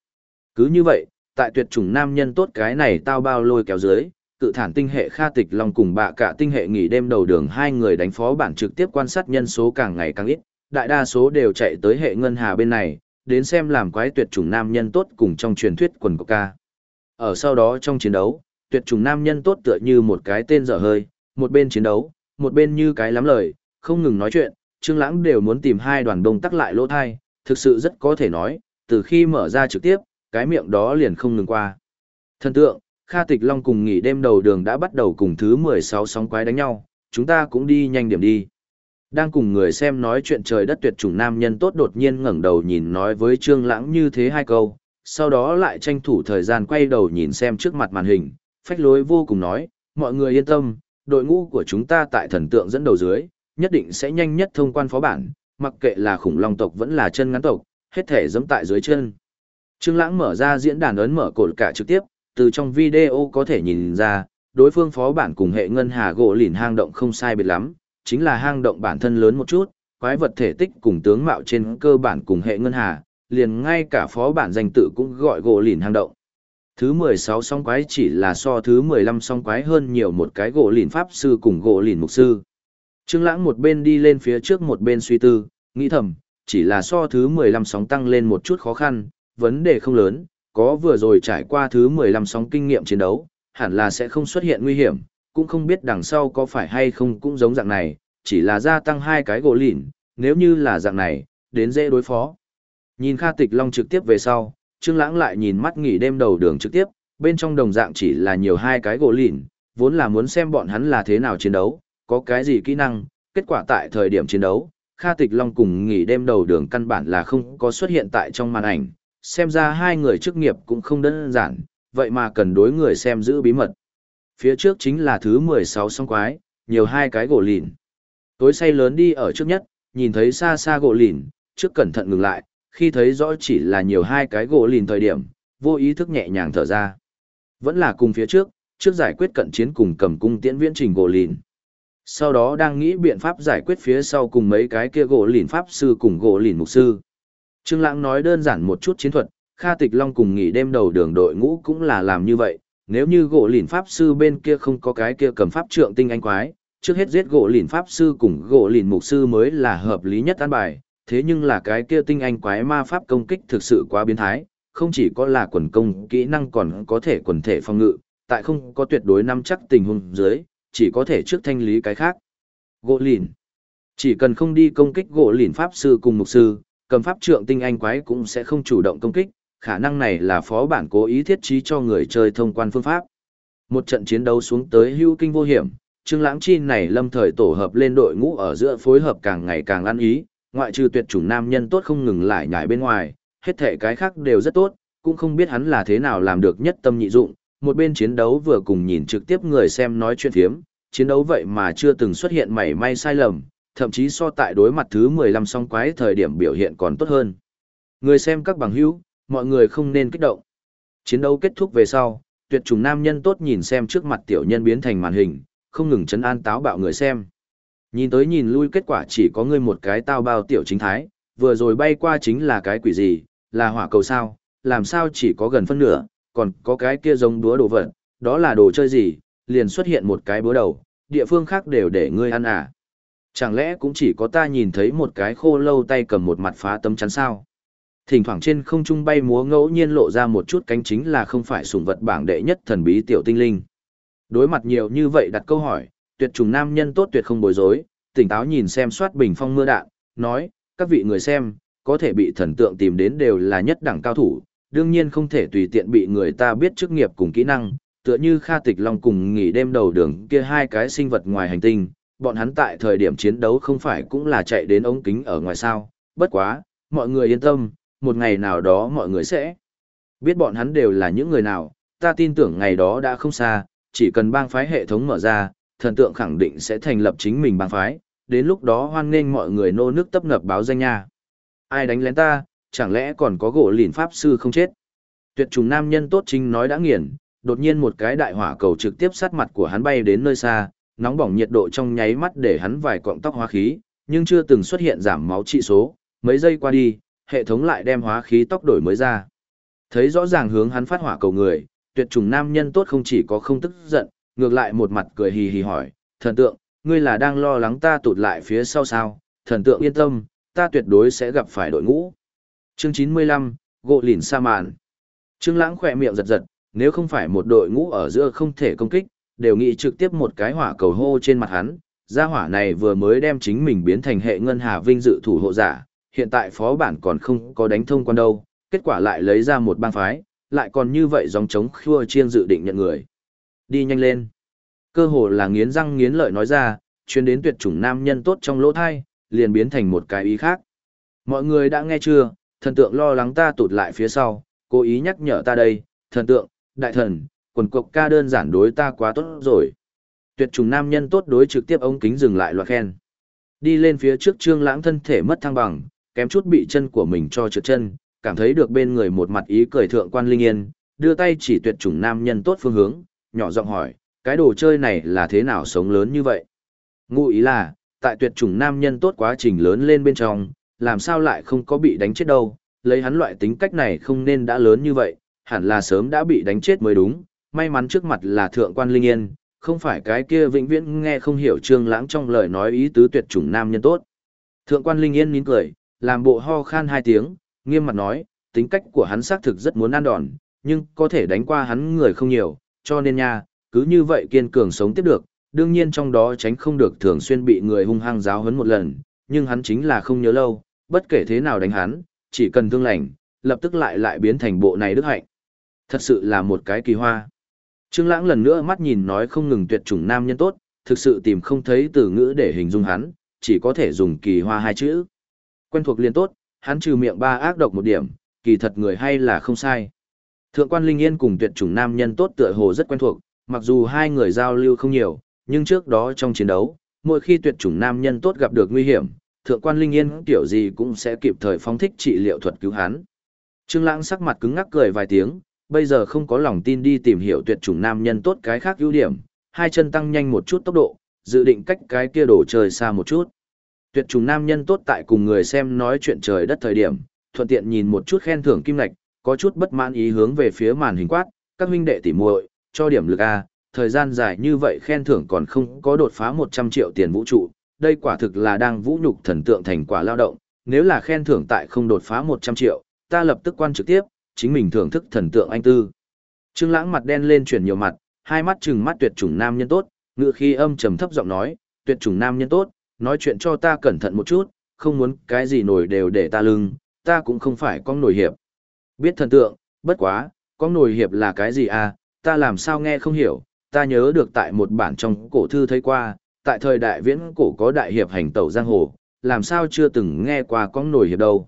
Cứ như vậy, tại tuyệt chủng nam nhân tốt cái này tao bao lôi kéo dưới, cự thản tinh hệ Kha Tịch Long cùng bạ cả tinh hệ nghỉ đêm đầu đường hai người đánh phó bản trực tiếp quan sát nhân số càng ngày càng ít, đại đa số đều chạy tới hệ ngân hà bên này, đến xem làm quái tuyệt chủng nam nhân tốt cùng trong truyền thuyết quần của ca. Ở sau đó trong chiến đấu, tuyệt chủng nam nhân tốt tựa như một cái tên dở hơi, một bên chiến đấu, một bên như cái lắm lời, không ngừng nói chuyện, Trương Lãng đều muốn tìm hai đoàn đông tắc lại lỗ tai, thực sự rất có thể nói, từ khi mở ra trực tiếp, cái miệng đó liền không ngừng qua. Thần tượng, Kha Tịch Long cùng nghỉ đêm đầu đường đã bắt đầu cùng thứ 16 sóng quái đánh nhau, chúng ta cũng đi nhanh điểm đi. Đang cùng người xem nói chuyện trời đất tuyệt chủng nam nhân tốt đột nhiên ngẩng đầu nhìn nói với Trương Lãng như thế hai câu, sau đó lại tranh thủ thời gian quay đầu nhìn xem trước mặt màn hình, phách lối vô cùng nói, mọi người yên tâm, đội ngũ của chúng ta tại thần tượng dẫn đầu dưới, nhất định sẽ nhanh nhất thông quan phó bản, mặc kệ là khủng long tộc vẫn là chân ngắn tộc, hết thể giẫm tại dưới chân. Trương Lãng mở ra diễn đàn ấn mở cột cả trực tiếp, từ trong video có thể nhìn ra, đối phương phó bản cùng hệ ngân hà gỗ lìn hang động không sai biệt lắm, chính là hang động bản thân lớn một chút, quái vật thể tích cùng tướng mạo trên cơ bản cùng hệ ngân hà, liền ngay cả phó bản danh tự cũng gọi gỗ lìn hang động. Thứ 16 song quái chỉ là so thứ 15 song quái hơn nhiều một cái gỗ lìn pháp sư cùng gỗ lìn mục sư. Trương Lãng một bên đi lên phía trước một bên suy tư, nghĩ thầm, chỉ là so thứ 15 sóng tăng lên một chút khó khăn, vấn đề không lớn, có vừa rồi trải qua thứ 15 sóng kinh nghiệm chiến đấu, hẳn là sẽ không xuất hiện nguy hiểm, cũng không biết đằng sau có phải hay không cũng giống dạng này, chỉ là gia tăng hai cái gỗ lìn, nếu như là dạng này, đến dễ đối phó. Nhìn Kha Tịch Long trực tiếp về sau, Trương Lãng lại nhìn mắt nghỉ đêm đầu đường trực tiếp, bên trong đồng dạng chỉ là nhiều hai cái gỗ lìn, vốn là muốn xem bọn hắn là thế nào chiến đấu, có cái gì kỹ năng, kết quả tại thời điểm chiến đấu, Kha Tịch Long cùng nghỉ đêm đầu đường căn bản là không có xuất hiện tại trong màn ảnh, xem ra hai người chức nghiệp cũng không đơn giản, vậy mà cần đối người xem giữ bí mật. Phía trước chính là thứ 16 song quái, nhiều hai cái gỗ lìn. Tối say lớn đi ở trước nhất, nhìn thấy xa xa gỗ lìn, trước cẩn thận ngừng lại, khi thấy rõ chỉ là nhiều hai cái gỗ lìn thời điểm, vô ý thức nhẹ nhàng thở ra. Vẫn là cùng phía trước, trước giải quyết cận chiến cùng cầm cung tiễn viễn trình gỗ lìn. Sau đó đang nghĩ biện pháp giải quyết phía sau cùng mấy cái kia gỗ lìn pháp sư cùng gỗ lìn mục sư. Trương Lãng nói đơn giản một chút chiến thuật, Kha Tịch Long cùng nghỉ đêm đầu đường đội ngũ cũng là làm như vậy, nếu như gỗ lìn pháp sư bên kia không có cái kia cầm pháp trượng tinh anh quái, trước hết giết gỗ lìn pháp sư cùng gỗ lìn mục sư mới là hợp lý nhất an bài, thế nhưng là cái kia tinh anh quái ma pháp công kích thực sự quá biến thái, không chỉ có là quần công kỹ năng còn có thể quần thể phòng ngự, tại không có tuyệt đối nắm chắc tình huống dưới, chỉ có thể trước thanh lý cái khác. Gỗ lìn. Chỉ cần không đi công kích gỗ lìn pháp sư cùng mục sư, cầm pháp trượng tinh anh quái cũng sẽ không chủ động công kích, khả năng này là phó bản cố ý thiết trí cho người chơi thông quan phương pháp. Một trận chiến đấu xuống tới hưu kinh vô hiểm, Trương Lãng Chi này lâm thời tổ hợp lên đội ngũ ở giữa phối hợp càng ngày càng ăn ý, ngoại trừ tuyệt chủng nam nhân tốt không ngừng lại nhảy bên ngoài, hết thể cái khác đều rất tốt, cũng không biết hắn là thế nào làm được nhất tâm nhị dụng, một bên chiến đấu vừa cùng nhìn trực tiếp người xem nói chuyện phiếm, chiến đấu vậy mà chưa từng xuất hiện mảy may sai lầm, thậm chí so tại đối mặt thứ 15 song quái thời điểm biểu hiện còn tốt hơn. Người xem các bằng hữu, mọi người không nên kích động. Chiến đấu kết thúc về sau, tuyệt trùng nam nhân tốt nhìn xem trước mặt tiểu nhân biến thành màn hình, không ngừng chấn an táo bạo người xem. Nhìn tới nhìn lui kết quả chỉ có ngươi một cái tao bao tiểu chính thái, vừa rồi bay qua chính là cái quỷ gì, là hỏa cầu sao, làm sao chỉ có gần phân nửa, còn có cái kia giống đúa đồ vật, đó là đồ chơi gì, liền xuất hiện một cái búa đầu, địa phương khác đều để ngươi ăn à. Chẳng lẽ cũng chỉ có ta nhìn thấy một cái khô lâu tay cầm một mặt phá tấm chắn sao? Thỉnh thoảng trên không trung bay múa ngẫu nhiên lộ ra một chút cánh chính là không phải sủng vật bảng đệ nhất thần bí tiểu tinh linh. Đối mặt nhiều như vậy đặt câu hỏi, tuyệt trùng nam nhân tốt tuyệt không bối rối, tỉnh táo nhìn xem soát bình phong mưa đạn, nói, các vị người xem, có thể bị thần tượng tìm đến đều là nhất đẳng cao thủ, đương nhiên không thể tùy tiện bị người ta biết chức nghiệp cùng kỹ năng, tựa như Kha Tịch Long cùng nghỉ đêm đầu đường kia hai cái sinh vật ngoài hành tinh, bọn hắn tại thời điểm chiến đấu không phải cũng là chạy đến ống kính ở ngoài sao, bất quá, mọi người yên tâm, một ngày nào đó mọi người sẽ biết bọn hắn đều là những người nào, ta tin tưởng ngày đó đã không xa, chỉ cần bang phái hệ thống mở ra, thần tượng khẳng định sẽ thành lập chính mình bang phái, đến lúc đó hoan nghênh mọi người nô nước tấp nập báo danh nha. Ai đánh lén ta, chẳng lẽ còn có gỗ lìn pháp sư không chết? Tuyệt trùng nam nhân tốt chính nói đã nghiền, đột nhiên một cái đại hỏa cầu trực tiếp sát mặt của hắn bay đến nơi xa, nóng bỏng nhiệt độ trong nháy mắt để hắn vài cọng tóc hóa khí, nhưng chưa từng xuất hiện giảm máu trị số, mấy giây qua đi, hệ thống lại đem hóa khí tóc đổi mới ra. Thấy rõ ràng hướng hắn phát hỏa cầu người, tuyệt trùng nam nhân tốt không chỉ có không tức giận, ngược lại một mặt cười hì hì hỏi, thần tượng, ngươi là đang lo lắng ta tụt lại phía sau sao, thần tượng yên tâm, ta tuyệt đối sẽ gặp phải đội ngũ. Chương 95, Gộ Lìn Sa Mạn Trương Lãng khỏe miệng giật giật, nếu không phải một đội ngũ ở giữa không thể công kích, đều nghĩ trực tiếp một cái hỏa cầu hô trên mặt hắn. Gia hỏa này vừa mới đem chính mình biến thành hệ ngân hà vinh dự thủ hộ giả, hiện tại phó bản còn không có đánh thông quan đâu, kết quả lại lấy ra một bang phái, lại còn như vậy dòng chống khua chiên dự định nhận người. Đi nhanh lên. Cơ hồ là nghiến răng nghiến lợi nói ra, chuyên đến tuyệt chủng nam nhân tốt trong lỗ thai, liền biến thành một cái ý khác. Mọi người đã nghe chưa, thần tượng lo lắng ta tụt lại phía sau, cố ý nhắc nhở ta đây, thần tượng, đại thần, quần cộc ca đơn giản đối ta quá tốt rồi. Tuyệt trùng nam nhân tốt đối trực tiếp ống kính dừng lại loạt khen. Đi lên phía trước trương lãng thân thể mất thăng bằng, kém chút bị chân của mình cho trượt chân, cảm thấy được bên người một mặt ý cười thượng quan linh yên, đưa tay chỉ tuyệt chủng nam nhân tốt phương hướng, nhỏ giọng hỏi, cái đồ chơi này là thế nào sống lớn như vậy? Ngụ ý là, tại tuyệt chủng nam nhân tốt quá trình lớn lên bên trong, làm sao lại không có bị đánh chết đâu, lấy hắn loại tính cách này không nên đã lớn như vậy, hẳn là sớm đã bị đánh chết mới đúng, may mắn trước mặt là thượng quan linh yên, không phải cái kia vĩnh viễn nghe không hiểu trương lãng trong lời nói ý tứ tuyệt chủng nam nhân tốt. Thượng quan linh yên nín cười, làm bộ ho khan hai tiếng, nghiêm mặt nói, tính cách của hắn xác thực rất muốn ăn đòn, nhưng có thể đánh qua hắn người không nhiều, cho nên nha, cứ như vậy kiên cường sống tiếp được, đương nhiên trong đó tránh không được thường xuyên bị người hung hăng giáo huấn một lần, nhưng hắn chính là không nhớ lâu, bất kể thế nào đánh hắn, chỉ cần thương lành, lập tức lại lại biến thành bộ này đức hạnh. Thật sự là một cái kỳ hoa. Trương Lãng lần nữa mắt nhìn nói không ngừng tuyệt chủng nam nhân tốt, thực sự tìm không thấy từ ngữ để hình dung hắn, chỉ có thể dùng kỳ hoa hai chữ. Quen thuộc liền tốt, hắn trừ miệng ba ác độc một điểm, kỳ thật người hay là không sai. Thượng quan Linh Yên cùng tuyệt chủng nam nhân tốt tựa hồ rất quen thuộc, mặc dù hai người giao lưu không nhiều, nhưng trước đó trong chiến đấu, mỗi khi tuyệt chủng nam nhân tốt gặp được nguy hiểm, thượng quan Linh Yên tiểu gì cũng sẽ kịp thời phóng thích trị liệu thuật cứu hắn. Trương Lãng sắc mặt cứng ngắc cười vài tiếng, bây giờ không có lòng tin đi tìm hiểu tuyệt chủng nam nhân tốt cái khác ưu điểm, hai chân tăng nhanh một chút tốc độ, dự định cách cái kia đổ trời xa một chút. Tuyệt trùng nam nhân tốt tại cùng người xem nói chuyện trời đất thời điểm, thuận tiện nhìn một chút khen thưởng kim lạch, có chút bất mãn ý hướng về phía màn hình quát, các huynh đệ tỉ muội, cho điểm lực a, thời gian dài như vậy khen thưởng còn không có đột phá 100 triệu tiền vũ trụ, đây quả thực là đang vũ nhục thần tượng thành quả lao động, nếu là khen thưởng tại không đột phá 100 triệu, ta lập tức quan trực tiếp, chính mình thưởng thức thần tượng anh tư. Trương Lãng mặt đen lên chuyển nhiều mặt, hai mắt trừng mắt tuyệt chủng nam nhân tốt, ngựa khi âm trầm thấp giọng nói, tuyệt chủng nam nhân tốt, nói chuyện cho ta cẩn thận một chút, không muốn cái gì nổi đều để ta lưng, ta cũng không phải con nổi hiệp. Biết thần tượng, bất quá, có nổi hiệp là cái gì à, ta làm sao nghe không hiểu, ta nhớ được tại một bản trong cổ thư thấy qua, tại thời đại viễn cổ có đại hiệp hành tẩu giang hồ, làm sao chưa từng nghe qua có nổi hiệp đâu.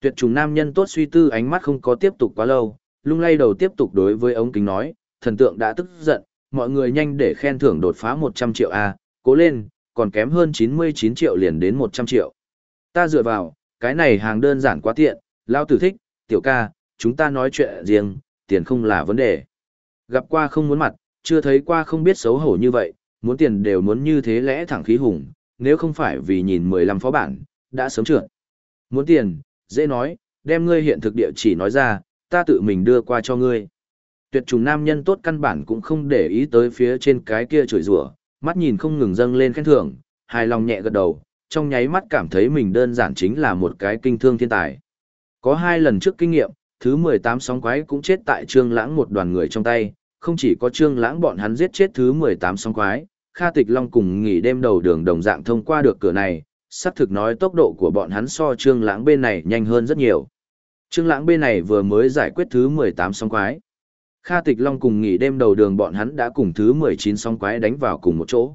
Tuyệt trùng nam nhân tốt suy tư ánh mắt không có tiếp tục quá lâu, lung lay đầu tiếp tục đối với ống kính nói, thần tượng đã tức giận, mọi người nhanh để khen thưởng đột phá 100 triệu A, cố lên, còn kém hơn 99 triệu liền đến 100 triệu. Ta dựa vào, cái này hàng đơn giản quá tiện, lao tử thích, tiểu ca, chúng ta nói chuyện riêng, tiền không là vấn đề. Gặp qua không muốn mặt, chưa thấy qua không biết xấu hổ như vậy, muốn tiền đều muốn như thế lẽ thẳng khí hùng, nếu không phải vì nhìn 15 phó bản, đã sớm trượt. Muốn tiền, dễ nói, đem ngươi hiện thực địa chỉ nói ra, ta tự mình đưa qua cho ngươi. Tuyệt trùng nam nhân tốt căn bản cũng không để ý tới phía trên cái kia chửi rủa, mắt nhìn không ngừng dâng lên khen thưởng, hài lòng nhẹ gật đầu, trong nháy mắt cảm thấy mình đơn giản chính là một cái kinh thương thiên tài. Có hai lần trước kinh nghiệm, thứ 18 sóng quái cũng chết tại Trương Lãng một đoàn người trong tay, không chỉ có Trương Lãng bọn hắn giết chết thứ 18 sóng quái, Kha Tịch Long cùng nghỉ đêm đầu đường đồng dạng thông qua được cửa này, sắp thực nói tốc độ của bọn hắn so Trương Lãng bên này nhanh hơn rất nhiều. Trương Lãng bên này vừa mới giải quyết thứ 18 sóng quái. Kha Tịch Long cùng nghỉ đêm đầu đường bọn hắn đã cùng thứ 19 song quái đánh vào cùng một chỗ.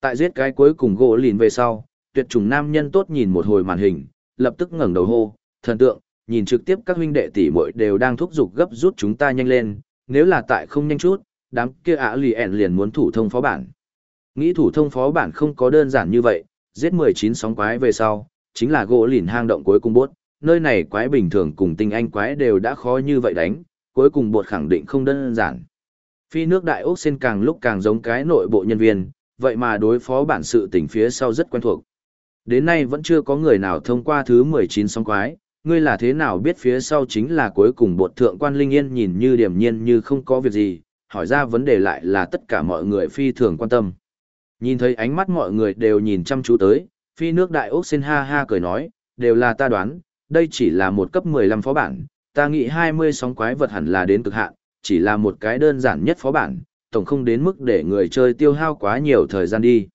Tại giết cái cuối cùng gỗ lìn về sau, tuyệt trùng nam nhân tốt nhìn một hồi màn hình, lập tức ngẩng đầu hô, thần tượng, nhìn trực tiếp các huynh đệ tỷ muội đều đang thúc giục gấp rút chúng ta nhanh lên, nếu là tại không nhanh chút, đám kia ả lì ẹn liền muốn thủ thông phó bản. Nghĩ thủ thông phó bản không có đơn giản như vậy, giết 19 sóng quái về sau, chính là gỗ lìn hang động cuối cùng bốt, nơi này quái bình thường cùng tinh anh quái đều đã khó như vậy đánh, cuối cùng bột khẳng định không đơn giản. Phi nước đại ốc sen càng lúc càng giống cái nội bộ nhân viên, vậy mà đối phó bản sự tỉnh phía sau rất quen thuộc. Đến nay vẫn chưa có người nào thông qua thứ 19 sóng quái, ngươi là thế nào biết phía sau chính là cuối cùng bột thượng quan linh yên nhìn như điềm nhiên như không có việc gì, hỏi ra vấn đề lại là tất cả mọi người phi thường quan tâm. Nhìn thấy ánh mắt mọi người đều nhìn chăm chú tới, phi nước đại ốc xin ha ha cười nói, đều là ta đoán, đây chỉ là một cấp 15 phó bản, ta nghĩ 20 sóng quái vật hẳn là đến cực hạn, chỉ là một cái đơn giản nhất phó bản, tổng không đến mức để người chơi tiêu hao quá nhiều thời gian đi.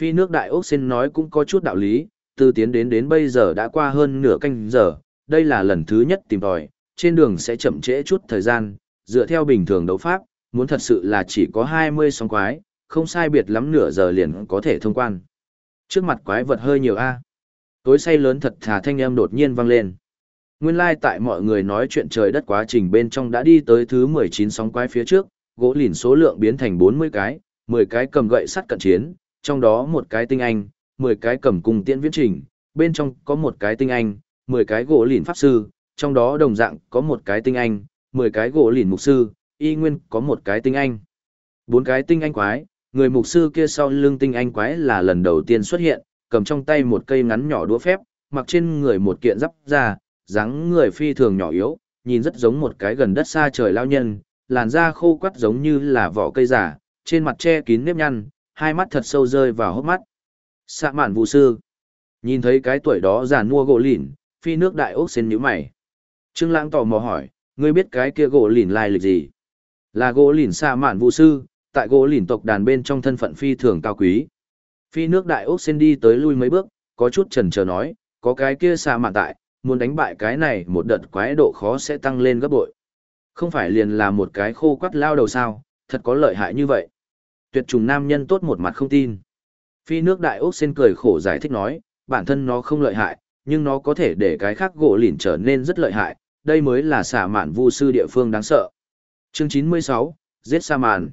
Phi nước đại ốc xin nói cũng có chút đạo lý, từ tiến đến đến bây giờ đã qua hơn nửa canh giờ, đây là lần thứ nhất tìm tòi, trên đường sẽ chậm trễ chút thời gian, dựa theo bình thường đấu pháp, muốn thật sự là chỉ có 20 sóng quái, không sai biệt lắm nửa giờ liền có thể thông quan. Trước mặt quái vật hơi nhiều a. Tối say lớn thật thà thanh âm đột nhiên vang lên. Nguyên lai like tại mọi người nói chuyện trời đất quá trình bên trong đã đi tới thứ 19 sóng quái phía trước, gỗ lìn số lượng biến thành 40 cái, 10 cái cầm gậy sắt cận chiến, trong đó một cái tinh anh, 10 cái cầm cung tiễn viễn trình, bên trong có một cái tinh anh, 10 cái gỗ lìn pháp sư, trong đó đồng dạng có một cái tinh anh, 10 cái gỗ lìn mục sư, y nguyên có một cái tinh anh. Bốn cái tinh anh quái, người mục sư kia sau lưng tinh anh quái là lần đầu tiên xuất hiện, cầm trong tay một cây ngắn nhỏ đũa phép, mặc trên người một kiện giáp da, dáng người phi thường nhỏ yếu, nhìn rất giống một cái gần đất xa trời lao nhân, làn da khô quắt giống như là vỏ cây giả, trên mặt che kín nếp nhăn, hai mắt thật sâu rơi vào hốc mắt. Sạ mạn vụ sư. Nhìn thấy cái tuổi đó già mua gỗ lìn, phi nước đại ốc xên nhíu mày. Trương Lãng tò mò hỏi, ngươi biết cái kia gỗ lìn lai lịch gì? Là gỗ lìn sạ mạn vụ sư, tại gỗ lìn tộc đàn bên trong thân phận phi thường cao quý. Phi nước đại ốc xên đi tới lui mấy bước, có chút chần chờ nói, có cái kia sạ mạn tại, muốn đánh bại cái này một đợt quái độ khó sẽ tăng lên gấp bội. Không phải liền là một cái khô quắt lao đầu sao, thật có lợi hại như vậy. Tuyệt trùng nam nhân tốt một mặt không tin. Phi nước đại ốc sen cười khổ giải thích nói, bản thân nó không lợi hại, nhưng nó có thể để cái khác gỗ lìn trở nên rất lợi hại, đây mới là xả mạn vu sư địa phương đáng sợ. Chương 96, giết sa mạn.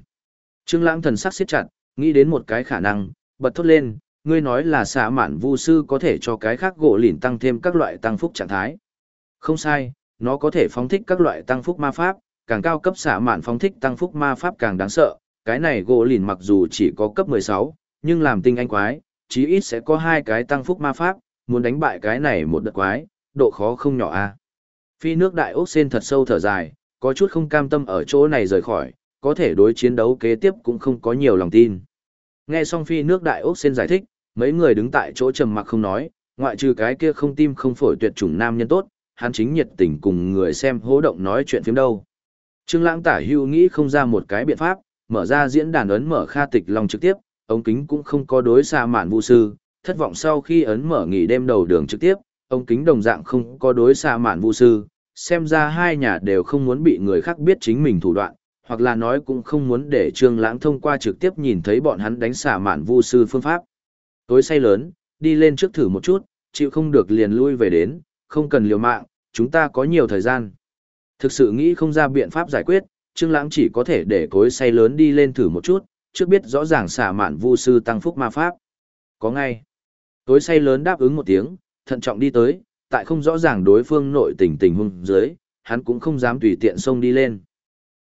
Trương lãng thần sắc siết chặt, nghĩ đến một cái khả năng, bật thốt lên, ngươi nói là xả mạn vu sư có thể cho cái khác gỗ lìn tăng thêm các loại tăng phúc trạng thái. Không sai, nó có thể phóng thích các loại tăng phúc ma pháp, càng cao cấp xả mạn phóng thích tăng phúc ma pháp càng đáng sợ. Cái này gỗ lìn mặc dù chỉ có cấp 16, nhưng làm tinh anh quái, chí ít sẽ có hai cái tăng phúc ma pháp, muốn đánh bại cái này một đợt quái, độ khó không nhỏ a. Phi nước đại ốc sen thật sâu thở dài, có chút không cam tâm ở chỗ này rời khỏi, có thể đối chiến đấu kế tiếp cũng không có nhiều lòng tin. Nghe xong phi nước đại ốc sen giải thích, mấy người đứng tại chỗ trầm mặc không nói, ngoại trừ cái kia không tim không phổi tuyệt chủng nam nhân tốt, hắn chính nhiệt tình cùng người xem hố động nói chuyện phiếm đâu. Trương Lãng tả hưu nghĩ không ra một cái biện pháp, mở ra diễn đàn ấn mở Kha Tịch Long trực tiếp, ống kính cũng không có đối xa mạn vu sư, thất vọng sau khi ấn mở nghỉ đêm đầu đường trực tiếp, ống kính đồng dạng không có đối xa mạn vu sư, xem ra hai nhà đều không muốn bị người khác biết chính mình thủ đoạn, hoặc là nói cũng không muốn để Trương Lãng thông qua trực tiếp nhìn thấy bọn hắn đánh xả mạn vu sư phương pháp. Tối say lớn, đi lên trước thử một chút, chịu không được liền lui về đến, không cần liều mạng, chúng ta có nhiều thời gian. Thực sự nghĩ không ra biện pháp giải quyết, Trương Lãng chỉ có thể để cối say lớn đi lên thử một chút, trước biết rõ ràng xả mạn vu sư tăng phúc ma pháp. Có ngay. Tối say lớn đáp ứng một tiếng, thận trọng đi tới, tại không rõ ràng đối phương nội tình tình huống dưới, hắn cũng không dám tùy tiện xông đi lên.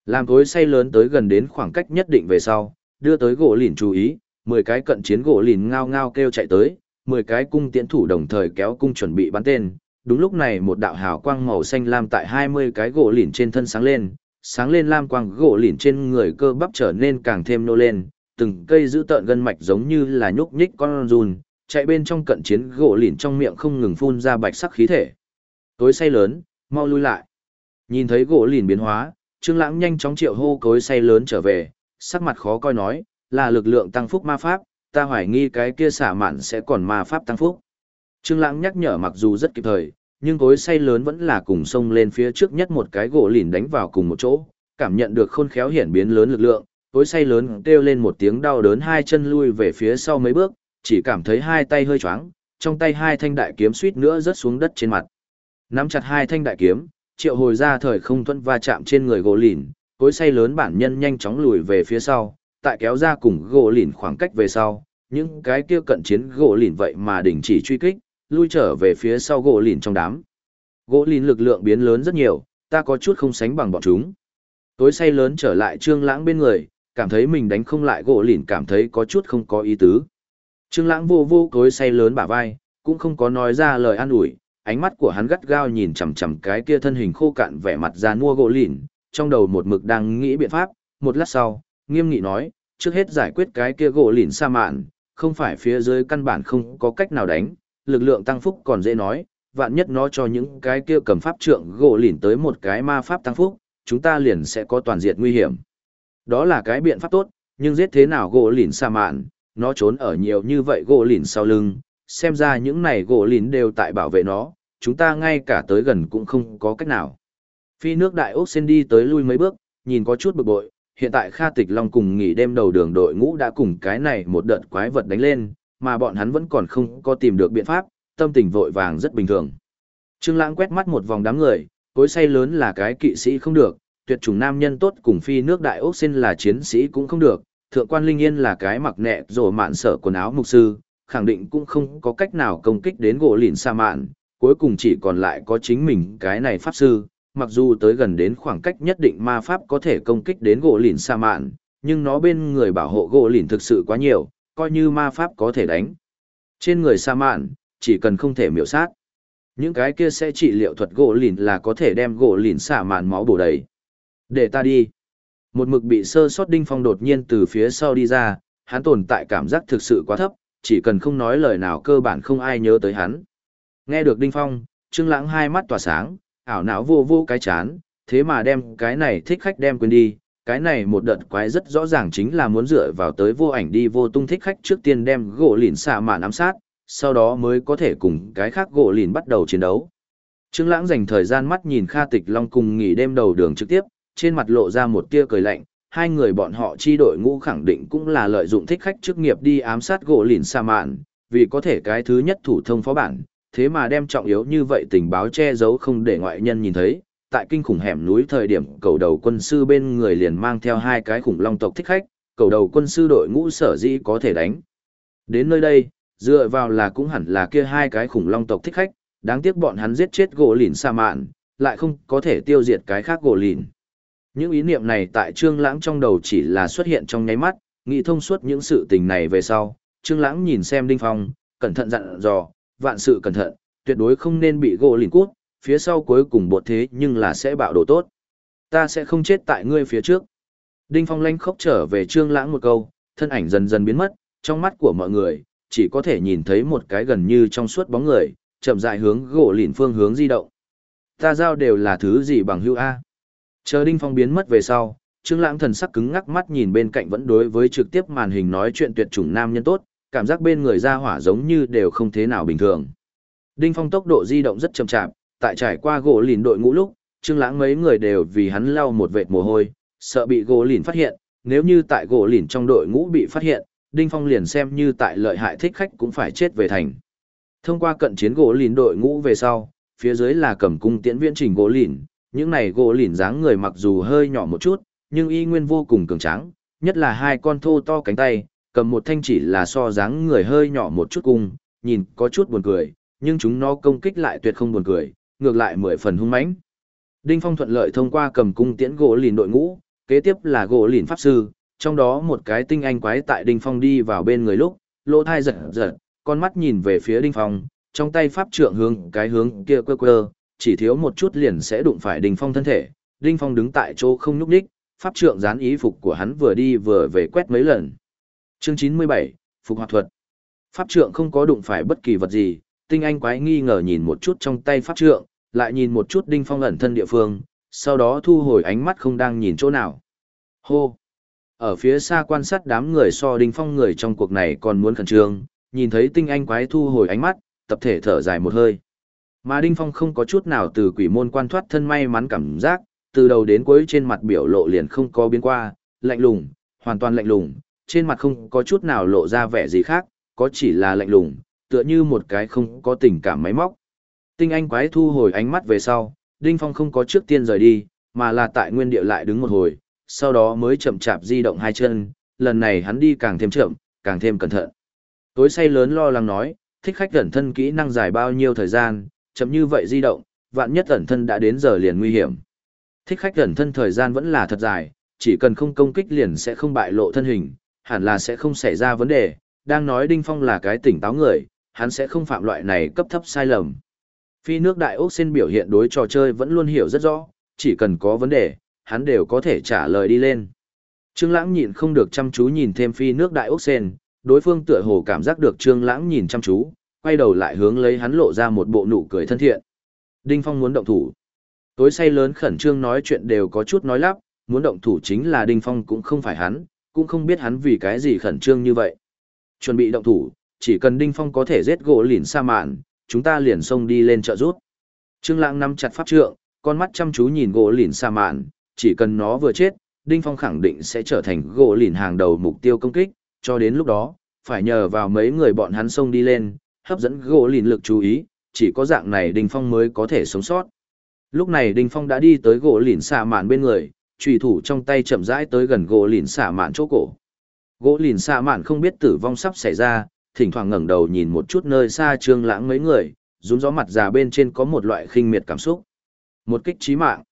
Làm tối say lớn tới gần đến khoảng cách nhất định về sau, đưa tới gỗ lìn chú ý, 10 cái cận chiến gỗ lìn ngao ngao kêu chạy tới, 10 cái cung tiễn thủ đồng thời kéo cung chuẩn bị bắn tên, đúng lúc này một đạo hào quang màu xanh lam tại 20 cái gỗ lìn trên thân sáng lên, sáng lên lam quang gỗ lìn trên người cơ bắp trở nên càng thêm nô lên, từng cây giữ tợn gân mạch giống như là nhúc nhích con run, chạy bên trong cận chiến gỗ lìn trong miệng không ngừng phun ra bạch sắc khí thể. Cối say lớn, mau lui lại. Nhìn thấy gỗ lìn biến hóa, Trương Lãng nhanh chóng triệu hô cối say lớn trở về, sắc mặt khó coi nói, là lực lượng tăng phúc ma pháp, ta hoài nghi cái kia xả mạn sẽ còn ma pháp tăng phúc. Trương Lãng nhắc nhở mặc dù rất kịp thời, nhưng cối say lớn vẫn là cùng xông lên phía trước nhất một cái gỗ lìn đánh vào cùng một chỗ, cảm nhận được khôn khéo hiển biến lớn lực lượng, tối say lớn kêu lên một tiếng đau đớn hai chân lui về phía sau mấy bước, chỉ cảm thấy hai tay hơi choáng, trong tay hai thanh đại kiếm suýt nữa rớt xuống đất trên mặt. Nắm chặt hai thanh đại kiếm, triệu hồi ra thời không thuận va chạm trên người gỗ lìn, tối say lớn bản nhân nhanh chóng lùi về phía sau, tại kéo ra cùng gỗ lìn khoảng cách về sau, những cái kia cận chiến gỗ lìn vậy mà đình chỉ truy kích, lui trở về phía sau gỗ lìn trong đám. Gỗ lìn lực lượng biến lớn rất nhiều, ta có chút không sánh bằng bọn chúng. Tối say lớn trở lại trương lãng bên người, cảm thấy mình đánh không lại gỗ lìn cảm thấy có chút không có ý tứ. Trương lãng vô vô tối say lớn bả vai, cũng không có nói ra lời an ủi, ánh mắt của hắn gắt gao nhìn chằm chằm cái kia thân hình khô cạn vẻ mặt già nua gỗ lìn, trong đầu một mực đang nghĩ biện pháp, một lát sau, nghiêm nghị nói, trước hết giải quyết cái kia gỗ lìn sa mạn, không phải phía dưới căn bản không có cách nào đánh, lực lượng tăng phúc còn dễ nói, vạn nhất nó cho những cái kia cầm pháp trượng gỗ lỉn tới một cái ma pháp tăng phúc, chúng ta liền sẽ có toàn diệt nguy hiểm. Đó là cái biện pháp tốt, nhưng giết thế nào gỗ lỉn xa mạn, nó trốn ở nhiều như vậy gỗ lỉn sau lưng, xem ra những này gỗ lìn đều tại bảo vệ nó, chúng ta ngay cả tới gần cũng không có cách nào. Phi nước đại ốc sen đi tới lui mấy bước, nhìn có chút bực bội, hiện tại Kha Tịch Long cùng nghỉ đêm đầu đường đội ngũ đã cùng cái này một đợt quái vật đánh lên, mà bọn hắn vẫn còn không có tìm được biện pháp, tâm tình vội vàng rất bình thường. Trương Lãng quét mắt một vòng đám người, cối say lớn là cái kỵ sĩ không được, tuyệt chủng nam nhân tốt cùng phi nước đại ốc xin là chiến sĩ cũng không được, thượng quan linh yên là cái mặc nẹ rồi mạn sở quần áo mục sư, khẳng định cũng không có cách nào công kích đến gỗ lìn sa mạn, cuối cùng chỉ còn lại có chính mình cái này pháp sư, mặc dù tới gần đến khoảng cách nhất định ma pháp có thể công kích đến gỗ lìn sa mạn, nhưng nó bên người bảo hộ gỗ lìn thực sự quá nhiều, coi như ma pháp có thể đánh. Trên người sa mạn, chỉ cần không thể miểu sát. Những cái kia sẽ trị liệu thuật gỗ lìn là có thể đem gỗ lìn xả màn máu bổ đầy. Để ta đi. Một mực bị sơ sót đinh phong đột nhiên từ phía sau đi ra, hắn tồn tại cảm giác thực sự quá thấp, chỉ cần không nói lời nào cơ bản không ai nhớ tới hắn. Nghe được đinh phong, trương lãng hai mắt tỏa sáng, ảo não vô vô cái chán, thế mà đem cái này thích khách đem quên đi, cái này một đợt quái rất rõ ràng chính là muốn dựa vào tới vô ảnh đi vô tung thích khách trước tiên đem gỗ lìn xạ mạn ám sát, sau đó mới có thể cùng cái khác gỗ lìn bắt đầu chiến đấu. Trương Lãng dành thời gian mắt nhìn Kha Tịch Long cùng nghỉ đêm đầu đường trực tiếp, trên mặt lộ ra một tia cười lạnh, hai người bọn họ chi đội ngũ khẳng định cũng là lợi dụng thích khách chức nghiệp đi ám sát gỗ lìn sa mạn, vì có thể cái thứ nhất thủ thông phó bản, thế mà đem trọng yếu như vậy tình báo che giấu không để ngoại nhân nhìn thấy. Tại kinh khủng hẻm núi thời điểm cầu đầu quân sư bên người liền mang theo hai cái khủng long tộc thích khách, cầu đầu quân sư đội ngũ sở dĩ có thể đánh. Đến nơi đây, dựa vào là cũng hẳn là kia hai cái khủng long tộc thích khách, đáng tiếc bọn hắn giết chết gỗ lìn sa mạn, lại không có thể tiêu diệt cái khác gỗ lìn. Những ý niệm này tại Trương Lãng trong đầu chỉ là xuất hiện trong nháy mắt, nghĩ thông suốt những sự tình này về sau, Trương Lãng nhìn xem Đinh Phong, cẩn thận dặn dò, vạn sự cẩn thận, tuyệt đối không nên bị gỗ lìn cút, phía sau cuối cùng bột thế nhưng là sẽ bạo đồ tốt. Ta sẽ không chết tại ngươi phía trước. Đinh Phong lanh khóc trở về Trương Lãng một câu, thân ảnh dần dần biến mất, trong mắt của mọi người, chỉ có thể nhìn thấy một cái gần như trong suốt bóng người, chậm rãi hướng gỗ lìn phương hướng di động. Ta giao đều là thứ gì bằng hữu A. Chờ Đinh Phong biến mất về sau, Trương Lãng thần sắc cứng ngắc mắt nhìn bên cạnh vẫn đối với trực tiếp màn hình nói chuyện tuyệt chủng nam nhân tốt, cảm giác bên người ra hỏa giống như đều không thế nào bình thường. Đinh Phong tốc độ di động rất chậm chạp, tại trải qua gỗ lìn đội ngũ lúc, Trương Lãng mấy người đều vì hắn lau một vệt mồ hôi, sợ bị gỗ lìn phát hiện, nếu như tại gỗ lìn trong đội ngũ bị phát hiện, Đinh Phong liền xem như tại lợi hại thích khách cũng phải chết về thành. Thông qua cận chiến gỗ lìn đội ngũ về sau, phía dưới là cầm cung tiễn viễn trình gỗ lìn, những này gỗ lìn dáng người mặc dù hơi nhỏ một chút, nhưng y nguyên vô cùng cường tráng, nhất là hai con thô to cánh tay, cầm một thanh chỉ là so dáng người hơi nhỏ một chút cung, nhìn có chút buồn cười, nhưng chúng nó công kích lại tuyệt không buồn cười, ngược lại mười phần hung mãnh. Đinh Phong thuận lợi thông qua cầm cung tiễn gỗ lìn đội ngũ, kế tiếp là gỗ lìn pháp sư, trong đó một cái tinh anh quái tại Đinh Phong đi vào bên người lúc, lỗ thai giật giật, con mắt nhìn về phía Đinh Phong, trong tay pháp trượng hướng cái hướng kia quơ quơ, chỉ thiếu một chút liền sẽ đụng phải Đinh Phong thân thể. Đinh Phong đứng tại chỗ không nhúc nhích, pháp trượng dán ý phục của hắn vừa đi vừa về quét mấy lần. Chương 97, Phục hoạt thuật. Pháp trượng không có đụng phải bất kỳ vật gì, tinh anh quái nghi ngờ nhìn một chút trong tay pháp trượng, lại nhìn một chút Đinh Phong ẩn thân địa phương, sau đó thu hồi ánh mắt không đang nhìn chỗ nào. Hô! Ở phía xa quan sát đám người so Đinh Phong người trong cuộc này còn muốn khẩn trương, nhìn thấy tinh anh quái thu hồi ánh mắt, tập thể thở dài một hơi. Mà Đinh Phong không có chút nào từ quỷ môn quan thoát thân may mắn cảm giác, từ đầu đến cuối trên mặt biểu lộ liền không có biến qua, lạnh lùng, hoàn toàn lạnh lùng, trên mặt không có chút nào lộ ra vẻ gì khác, có chỉ là lạnh lùng, tựa như một cái không có tình cảm máy móc. Tinh anh quái thu hồi ánh mắt về sau, Đinh Phong không có trước tiên rời đi, mà là tại nguyên địa lại đứng một hồi, sau đó mới chậm chạp di động hai chân, lần này hắn đi càng thêm chậm, càng thêm cẩn thận. Tối say lớn lo lắng nói, thích khách ẩn thân kỹ năng dài bao nhiêu thời gian, chậm như vậy di động, vạn nhất ẩn thân đã đến giờ liền nguy hiểm. Thích khách ẩn thân thời gian vẫn là thật dài, chỉ cần không công kích liền sẽ không bại lộ thân hình, hẳn là sẽ không xảy ra vấn đề, đang nói Đinh Phong là cái tỉnh táo người, hắn sẽ không phạm loại này cấp thấp sai lầm. Phi nước đại ốc xin biểu hiện đối trò chơi vẫn luôn hiểu rất rõ, chỉ cần có vấn đề, hắn đều có thể trả lời đi lên. Trương Lãng nhịn không được chăm chú nhìn thêm phi nước đại ốc sen, đối phương tựa hồ cảm giác được Trương Lãng nhìn chăm chú, quay đầu lại hướng lấy hắn lộ ra một bộ nụ cười thân thiện. Đinh Phong muốn động thủ. Tối say lớn khẩn trương nói chuyện đều có chút nói lắp, muốn động thủ chính là Đinh Phong cũng không phải hắn, cũng không biết hắn vì cái gì khẩn trương như vậy. Chuẩn bị động thủ, chỉ cần Đinh Phong có thể giết gỗ lìn sa mạn, chúng ta liền xông đi lên trợ rút. Trương Lãng nắm chặt pháp trượng, con mắt chăm chú nhìn gỗ lìn sa mạn, chỉ cần nó vừa chết, Đinh Phong khẳng định sẽ trở thành gỗ lìn hàng đầu mục tiêu công kích, cho đến lúc đó, phải nhờ vào mấy người bọn hắn xông đi lên, hấp dẫn gỗ lìn lực chú ý, chỉ có dạng này Đinh Phong mới có thể sống sót. Lúc này Đinh Phong đã đi tới gỗ lìn sa mạn bên người, chùy thủ trong tay chậm rãi tới gần gỗ lìn sa mạn chỗ cổ. Gỗ lìn sa mạn không biết tử vong sắp xảy ra, thỉnh thoảng ngẩng đầu nhìn một chút nơi xa trương lãng mấy người, rún gió mặt già bên trên có một loại khinh miệt cảm xúc. Một kích chí mạng.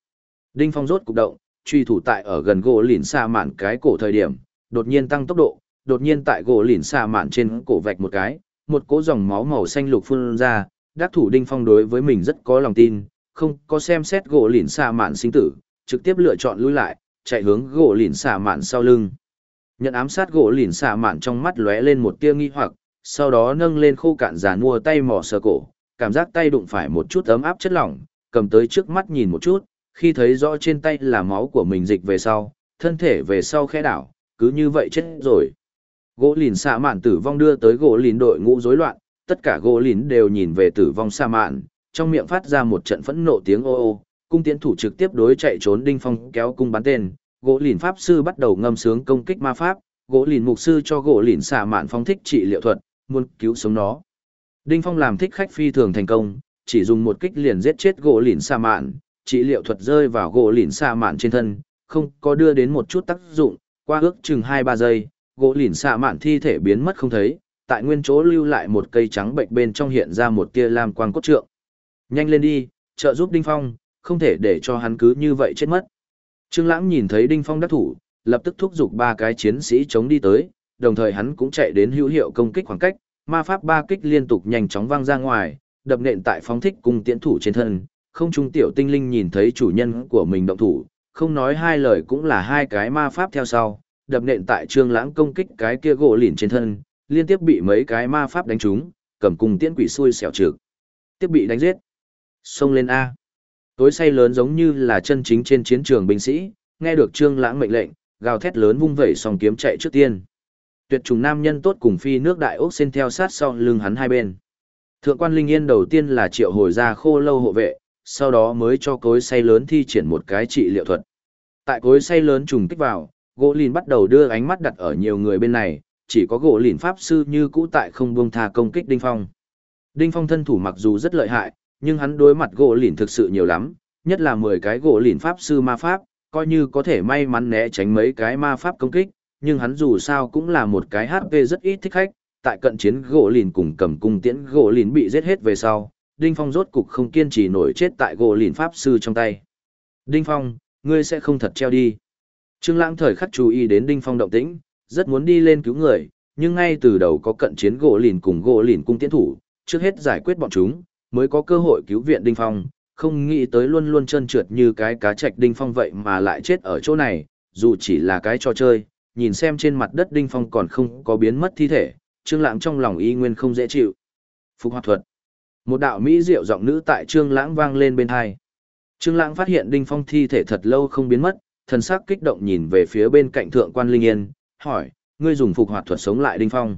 Đinh Phong rốt cục động, truy thủ tại ở gần gỗ lìn xa mạn cái cổ thời điểm, đột nhiên tăng tốc độ, đột nhiên tại gỗ lìn xa mạn trên cổ vạch một cái, một cỗ dòng máu màu xanh lục phun ra, đắc thủ Đinh Phong đối với mình rất có lòng tin, không có xem xét gỗ lìn xa mạn sinh tử, trực tiếp lựa chọn lui lại, chạy hướng gỗ lìn xa mạn sau lưng. Nhận ám sát gỗ lìn xa mạn trong mắt lóe lên một tia nghi hoặc, sau đó nâng lên khô cạn giàn mua tay mò sờ cổ, cảm giác tay đụng phải một chút ấm áp chất lỏng, cầm tới trước mắt nhìn một chút, khi thấy rõ trên tay là máu của mình dịch về sau, thân thể về sau khẽ đảo, cứ như vậy chết rồi. Gỗ lìn xạ mạn tử vong đưa tới gỗ lìn đội ngũ rối loạn, tất cả gỗ lìn đều nhìn về tử vong xạ mạn, trong miệng phát ra một trận phẫn nộ tiếng ô ô, cung tiến thủ trực tiếp đối chạy trốn đinh phong kéo cung bắn tên, gỗ lìn pháp sư bắt đầu ngâm sướng công kích ma pháp, gỗ lìn mục sư cho gỗ lìn xạ mạn phong thích trị liệu thuật, muốn cứu sống nó. Đinh phong làm thích khách phi thường thành công, chỉ dùng một kích liền giết chết gỗ lìn sa mạn, trị liệu thuật rơi vào gỗ lìn sa mạn trên thân, không có đưa đến một chút tác dụng, qua ước chừng 2-3 giây, gỗ lìn sa mạn thi thể biến mất không thấy, tại nguyên chỗ lưu lại một cây trắng bệnh bên trong hiện ra một tia lam quang cốt trượng. Nhanh lên đi, trợ giúp Đinh Phong, không thể để cho hắn cứ như vậy chết mất. Trương Lãng nhìn thấy Đinh Phong đắc thủ, lập tức thúc giục ba cái chiến sĩ chống đi tới, đồng thời hắn cũng chạy đến hữu hiệu công kích khoảng cách, ma pháp ba kích liên tục nhanh chóng vang ra ngoài, đập nện tại phóng thích cùng tiễn thủ trên thân. Không trung tiểu tinh linh nhìn thấy chủ nhân của mình động thủ, không nói hai lời cũng là hai cái ma pháp theo sau, đập nện tại Trương Lãng công kích cái kia gỗ lìn trên thân, liên tiếp bị mấy cái ma pháp đánh trúng, cầm cùng tiễn quỷ xui xẻo trực. Tiếp bị đánh giết. Xông lên A. Tối say lớn giống như là chân chính trên chiến trường binh sĩ, nghe được trương lãng mệnh lệnh, gào thét lớn vung vẩy song kiếm chạy trước tiên. Tuyệt trùng nam nhân tốt cùng phi nước đại ốc xin theo sát sau lưng hắn hai bên. Thượng quan Linh Yên đầu tiên là triệu hồi ra khô lâu hộ vệ, sau đó mới cho cối say lớn thi triển một cái trị liệu thuật. Tại cối say lớn trùng kích vào, gỗ lìn bắt đầu đưa ánh mắt đặt ở nhiều người bên này, chỉ có gỗ lìn pháp sư như cũ tại không buông tha công kích Đinh Phong. Đinh Phong thân thủ mặc dù rất lợi hại, nhưng hắn đối mặt gỗ lìn thực sự nhiều lắm, nhất là 10 cái gỗ lìn pháp sư ma pháp, coi như có thể may mắn né tránh mấy cái ma pháp công kích, nhưng hắn dù sao cũng là một cái HP rất ít thích khách, tại cận chiến gỗ lìn cùng cầm cung tiễn gỗ lìn bị giết hết về sau, Đinh Phong rốt cục không kiên trì nổi chết tại gỗ lìn pháp sư trong tay. Đinh Phong, ngươi sẽ không thật treo đi. Trương Lãng thời khắc chú ý đến Đinh Phong động tĩnh, rất muốn đi lên cứu người, nhưng ngay từ đầu có cận chiến gỗ lìn cùng gỗ lìn cung tiễn thủ, trước hết giải quyết bọn chúng, mới có cơ hội cứu viện Đinh Phong, không nghĩ tới luôn luôn trơn trượt như cái cá trạch Đinh Phong vậy mà lại chết ở chỗ này, dù chỉ là cái trò chơi, nhìn xem trên mặt đất Đinh Phong còn không có biến mất thi thể, Trương Lãng trong lòng y nguyên không dễ chịu. Phục hoạt thuật. Một đạo mỹ diệu giọng nữ tại Trương Lãng vang lên bên tai. Trương Lãng phát hiện Đinh Phong thi thể thật lâu không biến mất, thần sắc kích động nhìn về phía bên cạnh thượng quan Linh Yên, hỏi: "Ngươi dùng phục hoạt thuật sống lại Đinh Phong?"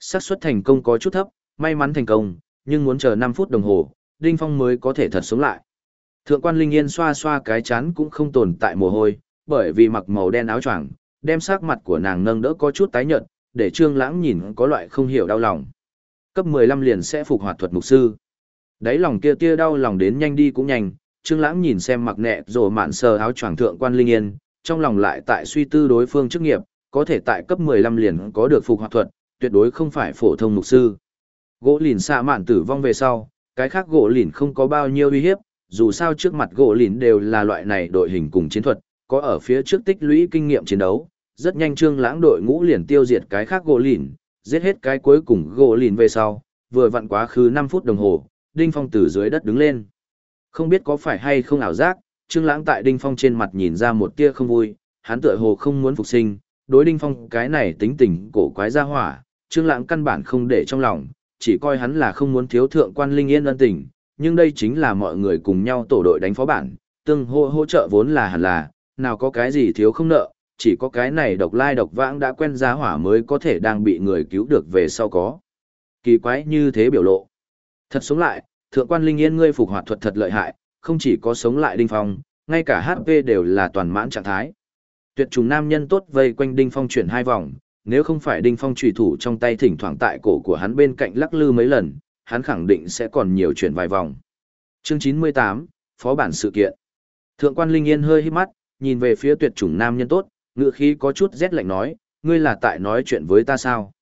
Xác suất thành công có chút thấp, may mắn thành công, nhưng muốn chờ 5 phút đồng hồ, Đinh Phong mới có thể thật sống lại. Thượng quan Linh Yên xoa xoa cái chán cũng không tồn tại mồ hôi, bởi vì mặc màu đen áo choàng, đem sắc mặt của nàng nâng đỡ có chút tái nhợt, để Trương Lãng nhìn có loại không hiểu đau lòng. Cấp 15 liền sẽ phục hoạt thuật mục sư. Đấy lòng kia tia đau lòng đến nhanh đi cũng nhanh, Trương Lãng nhìn xem mặc nệ rồi mạn sờ áo choàng thượng quan Linh Yên, trong lòng lại tại suy tư đối phương chức nghiệp, có thể tại cấp 15 liền có được phục hoạt thuật, tuyệt đối không phải phổ thông mục sư. Gỗ lìn xạ mạn tử vong về sau, cái khác gỗ lìn không có bao nhiêu uy hiếp, dù sao trước mặt gỗ lìn đều là loại này đội hình cùng chiến thuật, có ở phía trước tích lũy kinh nghiệm chiến đấu, rất nhanh trương lãng đội ngũ liền tiêu diệt cái khác gỗ lìn, giết hết cái cuối cùng gỗ lìn về sau, vừa vặn quá khứ 5 phút đồng hồ, Đinh Phong từ dưới đất đứng lên. Không biết có phải hay không ảo giác, Trương Lãng tại Đinh Phong trên mặt nhìn ra một tia không vui, hắn tựa hồ không muốn phục sinh, đối Đinh Phong cái này tính tình cổ quái ra hỏa, Trương Lãng căn bản không để trong lòng, chỉ coi hắn là không muốn thiếu thượng quan linh yên ân tình, nhưng đây chính là mọi người cùng nhau tổ đội đánh phó bản, tương hỗ hỗ trợ vốn là hẳn là, nào có cái gì thiếu không nợ, chỉ có cái này độc lai độc vãng đã quen giá hỏa mới có thể đang bị người cứu được về sau có. Kỳ quái như thế biểu lộ. Thật sống lại, thượng quan linh yên ngươi phục hoạt thuật thật lợi hại, không chỉ có sống lại đinh phong, ngay cả HP đều là toàn mãn trạng thái. Tuyệt trùng nam nhân tốt vây quanh đinh phong chuyển hai vòng, nếu không phải đinh phong trùy thủ trong tay thỉnh thoảng tại cổ của hắn bên cạnh lắc lư mấy lần, hắn khẳng định sẽ còn nhiều chuyển vài vòng. Chương 98, Phó bản sự kiện. Thượng quan Linh Yên hơi hít mắt, nhìn về phía tuyệt chủng nam nhân tốt, ngựa khí có chút rét lạnh nói, ngươi là tại nói chuyện với ta sao?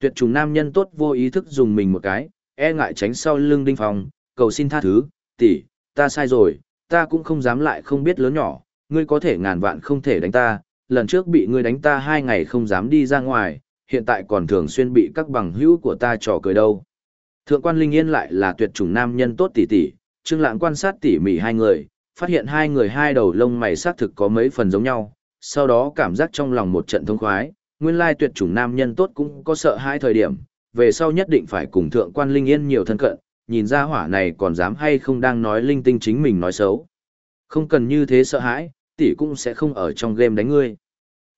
Tuyệt trùng nam nhân tốt vô ý thức dùng mình một cái, e ngại tránh sau lưng đinh phong, cầu xin tha thứ, tỷ, ta sai rồi, ta cũng không dám lại không biết lớn nhỏ, ngươi có thể ngàn vạn không thể đánh ta, lần trước bị ngươi đánh ta hai ngày không dám đi ra ngoài, hiện tại còn thường xuyên bị các bằng hữu của ta trò cười đâu. Thượng quan Linh Yên lại là tuyệt chủng nam nhân tốt tỷ tỷ, Trương Lãng quan sát tỉ mỉ hai người, phát hiện hai người hai đầu lông mày xác thực có mấy phần giống nhau, sau đó cảm giác trong lòng một trận thông khoái, nguyên lai tuyệt chủng nam nhân tốt cũng có sợ hai thời điểm, về sau nhất định phải cùng thượng quan Linh Yên nhiều thân cận, nhìn ra hỏa này còn dám hay không đang nói linh tinh chính mình nói xấu. Không cần như thế sợ hãi, tỷ cũng sẽ không ở trong game đánh ngươi.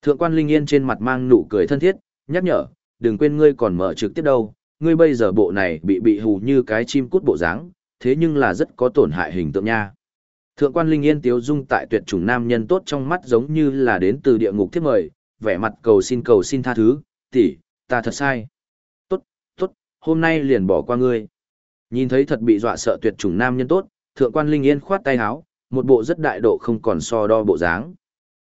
Thượng quan Linh Yên trên mặt mang nụ cười thân thiết, nhắc nhở, đừng quên ngươi còn mở trực tiếp đâu, ngươi bây giờ bộ này bị bị hù như cái chim cút bộ dáng, thế nhưng là rất có tổn hại hình tượng nha. Thượng quan Linh Yên tiếu dung tại tuyệt chủng nam nhân tốt trong mắt giống như là đến từ địa ngục thiết mời, vẻ mặt cầu xin cầu xin tha thứ, tỷ, ta thật sai. Tốt, tốt, hôm nay liền bỏ qua ngươi. Nhìn thấy thật bị dọa sợ tuyệt chủng nam nhân tốt, thượng quan Linh Yên khoát tay háo, một bộ rất đại độ không còn so đo bộ dáng.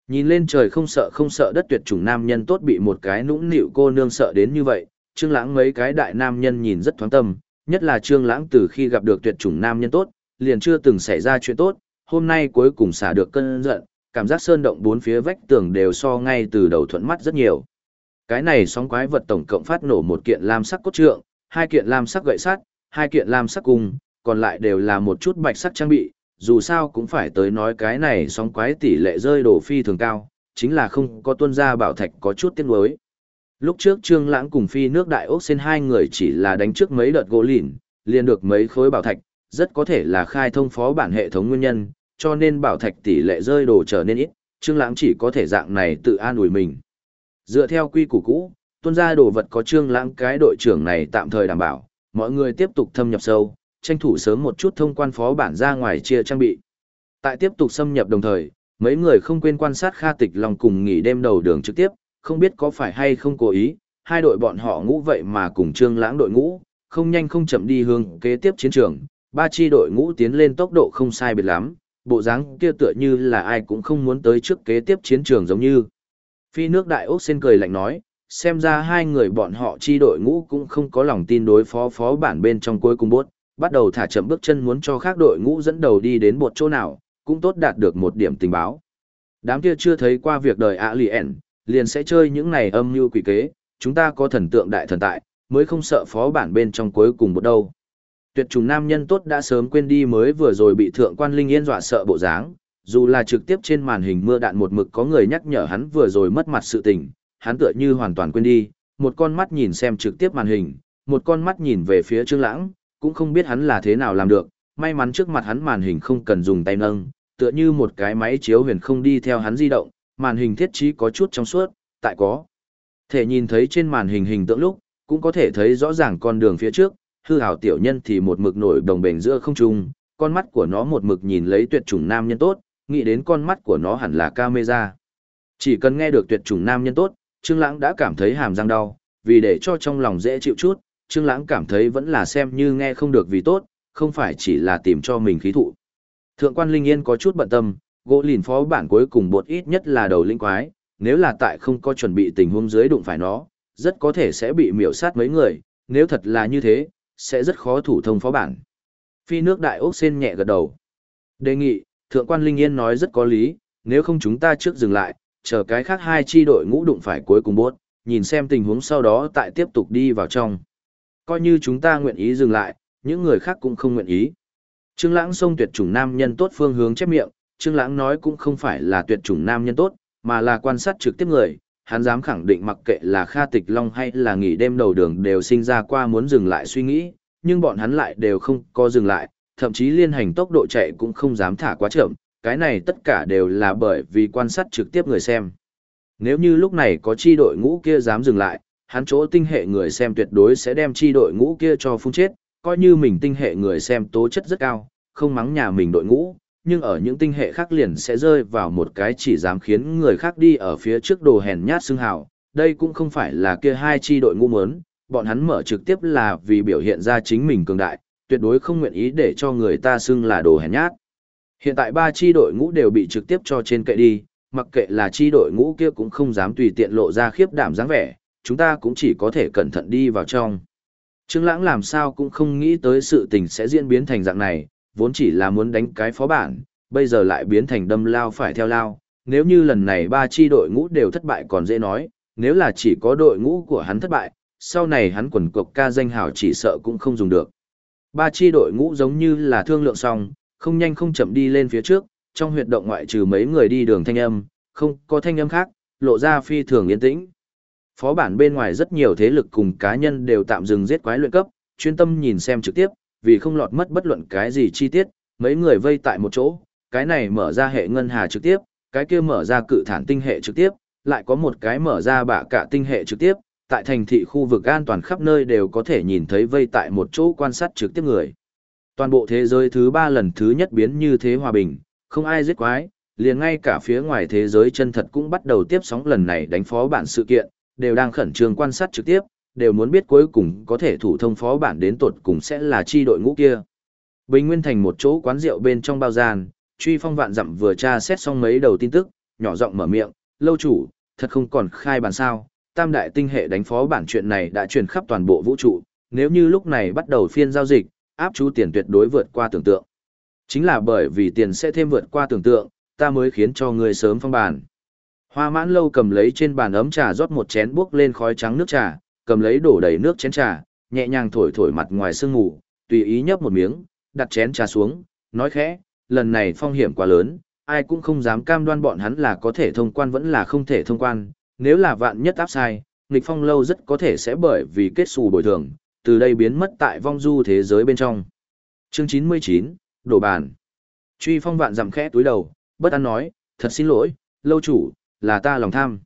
Nhìn lên trời không sợ không sợ đất tuyệt chủng nam nhân tốt bị một cái nũng nịu cô nương sợ đến như vậy, Trương Lãng mấy cái đại nam nhân nhìn rất thoáng tâm, nhất là Trương Lãng từ khi gặp được tuyệt chủng nam nhân tốt, liền chưa từng xảy ra chuyện tốt, hôm nay cuối cùng xả được cơn giận, cảm giác sơn động bốn phía vách tường đều so ngay từ đầu thuận mắt rất nhiều. Cái này sóng quái vật tổng cộng phát nổ một kiện lam sắc cốt trượng, hai kiện lam sắc gậy sắt, hai kiện lam sắc cung, còn lại đều là một chút bạch sắc trang bị, dù sao cũng phải tới nói cái này sóng quái tỷ lệ rơi đổ phi thường cao, chính là không có tuân ra bảo thạch có chút tiếc nuối. Lúc trước Trương Lãng cùng phi nước đại ốc sen hai người chỉ là đánh trước mấy đợt gỗ lìn, liền được mấy khối bảo thạch, rất có thể là khai thông phó bản hệ thống nguyên nhân, cho nên bảo thạch tỷ lệ rơi đồ trở nên ít, Trương Lãng chỉ có thể dạng này tự an ủi mình. Dựa theo quy củ cũ, tuân gia đồ vật có Trương Lãng cái đội trưởng này tạm thời đảm bảo, mọi người tiếp tục thâm nhập sâu, tranh thủ sớm một chút thông quan phó bản ra ngoài chia trang bị. Tại tiếp tục xâm nhập đồng thời, mấy người không quên quan sát Kha Tịch Long cùng nghỉ đêm đầu đường trực tiếp, không biết có phải hay không cố ý, hai đội bọn họ ngũ vậy mà cùng Trương Lãng đội ngũ, không nhanh không chậm đi hướng kế tiếp chiến trường, ba chi đội ngũ tiến lên tốc độ không sai biệt lắm, bộ dáng kia tựa như là ai cũng không muốn tới trước kế tiếp chiến trường giống như. Phi nước đại ốc xin cười lạnh nói, xem ra hai người bọn họ chi đội ngũ cũng không có lòng tin đối phó phó bản bên trong cuối cùng bốt, bắt đầu thả chậm bước chân muốn cho khác đội ngũ dẫn đầu đi đến một chỗ nào, cũng tốt đạt được một điểm tình báo. Đám kia chưa thấy qua việc đời ạ liền, liền sẽ chơi những này âm như quỷ kế, chúng ta có thần tượng đại thần tại, mới không sợ phó bản bên trong cuối cùng một đâu. Tuyệt trùng nam nhân tốt đã sớm quên đi mới vừa rồi bị thượng quan linh yên dọa sợ bộ dáng, dù là trực tiếp trên màn hình mưa đạn một mực có người nhắc nhở hắn vừa rồi mất mặt sự tình, hắn tựa như hoàn toàn quên đi, một con mắt nhìn xem trực tiếp màn hình, một con mắt nhìn về phía Trương Lãng, cũng không biết hắn là thế nào làm được, may mắn trước mặt hắn màn hình không cần dùng tay nâng, tựa như một cái máy chiếu huyền không đi theo hắn di động, màn hình thiết trí có chút trong suốt, tại có. Thể nhìn thấy trên màn hình hình tượng lúc, cũng có thể thấy rõ ràng con đường phía trước, hư hảo tiểu nhân thì một mực nổi đồng bền giữa không trung, con mắt của nó một mực nhìn lấy tuyệt chủng nam nhân tốt, nghĩ đến con mắt của nó hẳn là camera. Chỉ cần nghe được tuyệt chủng nam nhân tốt, Trương Lãng đã cảm thấy hàm răng đau, vì để cho trong lòng dễ chịu chút, Trương Lãng cảm thấy vẫn là xem như nghe không được vì tốt, không phải chỉ là tìm cho mình khí thụ. Thượng quan Linh Yên có chút bận tâm, gỗ lìn phó bản cuối cùng bột ít nhất là đầu linh quái, nếu là tại không có chuẩn bị tình huống dưới đụng phải nó, rất có thể sẽ bị miểu sát mấy người, nếu thật là như thế, sẽ rất khó thủ thông phó bản. Phi nước đại ốc sen nhẹ gật đầu. Đề nghị, thượng quan Linh Yên nói rất có lý, nếu không chúng ta trước dừng lại, chờ cái khác hai chi đội ngũ đụng phải cuối cùng bốt, nhìn xem tình huống sau đó tại tiếp tục đi vào trong. Coi như chúng ta nguyện ý dừng lại, những người khác cũng không nguyện ý. Trương Lãng xông tuyệt chủng nam nhân tốt phương hướng chép miệng, Trương Lãng nói cũng không phải là tuyệt chủng nam nhân tốt, mà là quan sát trực tiếp người, hắn dám khẳng định mặc kệ là Kha Tịch Long hay là nghỉ đêm đầu đường đều sinh ra qua muốn dừng lại suy nghĩ, nhưng bọn hắn lại đều không có dừng lại, thậm chí liên hành tốc độ chạy cũng không dám thả quá chậm, cái này tất cả đều là bởi vì quan sát trực tiếp người xem. Nếu như lúc này có chi đội ngũ kia dám dừng lại, hắn chỗ tinh hệ người xem tuyệt đối sẽ đem chi đội ngũ kia cho phun chết, coi như mình tinh hệ người xem tố chất rất cao, không mắng nhà mình đội ngũ, nhưng ở những tinh hệ khác liền sẽ rơi vào một cái chỉ dám khiến người khác đi ở phía trước đồ hèn nhát xưng hào. Đây cũng không phải là kia hai chi đội ngũ muốn, bọn hắn mở trực tiếp là vì biểu hiện ra chính mình cường đại, tuyệt đối không nguyện ý để cho người ta xưng là đồ hèn nhát. Hiện tại ba chi đội ngũ đều bị trực tiếp cho trên kệ đi, mặc kệ là chi đội ngũ kia cũng không dám tùy tiện lộ ra khiếp đảm dáng vẻ, chúng ta cũng chỉ có thể cẩn thận đi vào trong. Trương Lãng làm sao cũng không nghĩ tới sự tình sẽ diễn biến thành dạng này, vốn chỉ là muốn đánh cái phó bản, bây giờ lại biến thành đâm lao phải theo lao. Nếu như lần này ba chi đội ngũ đều thất bại còn dễ nói, nếu là chỉ có đội ngũ của hắn thất bại, sau này hắn quần cục ca danh hào chỉ sợ cũng không dùng được. Ba chi đội ngũ giống như là thương lượng xong, không nhanh không chậm đi lên phía trước, trong huyệt động ngoại trừ mấy người đi đường thanh âm, không có thanh âm khác, lộ ra phi thường yên tĩnh. Phó bản bên ngoài rất nhiều thế lực cùng cá nhân đều tạm dừng giết quái luyện cấp, chuyên tâm nhìn xem trực tiếp, vì không lọt mất bất luận cái gì chi tiết, mấy người vây tại một chỗ, cái này mở ra hệ ngân hà trực tiếp, cái kia mở ra cự thản tinh hệ trực tiếp, lại có một cái mở ra bạ cả tinh hệ trực tiếp, tại thành thị khu vực an toàn khắp nơi đều có thể nhìn thấy vây tại một chỗ quan sát trực tiếp người. Toàn bộ thế giới thứ ba lần thứ nhất biến như thế hòa bình, không ai giết quái, liền ngay cả phía ngoài thế giới chân thật cũng bắt đầu tiếp sóng lần này đánh phó bản sự kiện, đều đang khẩn trương quan sát trực tiếp, đều muốn biết cuối cùng có thể thủ thông phó bản đến tột cùng sẽ là chi đội ngũ kia. Bình Nguyên thành một chỗ quán rượu bên trong bao gian, truy phong vạn dặm vừa tra xét xong mấy đầu tin tức, nhỏ giọng mở miệng, lâu chủ, thật không còn khai bản sao, tam đại tinh hệ đánh phó bản chuyện này đã truyền khắp toàn bộ vũ trụ, nếu như lúc này bắt đầu phiên giao dịch, áp chú tiền tuyệt đối vượt qua tưởng tượng. Chính là bởi vì tiền sẽ thêm vượt qua tưởng tượng, ta mới khiến cho người sớm phong bản. Hoa mãn lâu cầm lấy trên bàn ấm trà rót một chén buốc lên khói trắng nước trà, cầm lấy đổ đầy nước chén trà, nhẹ nhàng thổi thổi mặt ngoài sương ngủ, tùy ý nhấp một miếng, đặt chén trà xuống, nói khẽ, lần này phong hiểm quá lớn, ai cũng không dám cam đoan bọn hắn là có thể thông quan vẫn là không thể thông quan, nếu là vạn nhất áp sai, nghịch phong lâu rất có thể sẽ bởi vì kết xù bồi thường, từ đây biến mất tại vong du thế giới bên trong. Chương 99, đổ bàn. Truy phong vạn dặm khẽ túi đầu, bất an nói, thật xin lỗi, lâu chủ, là ta lòng tham.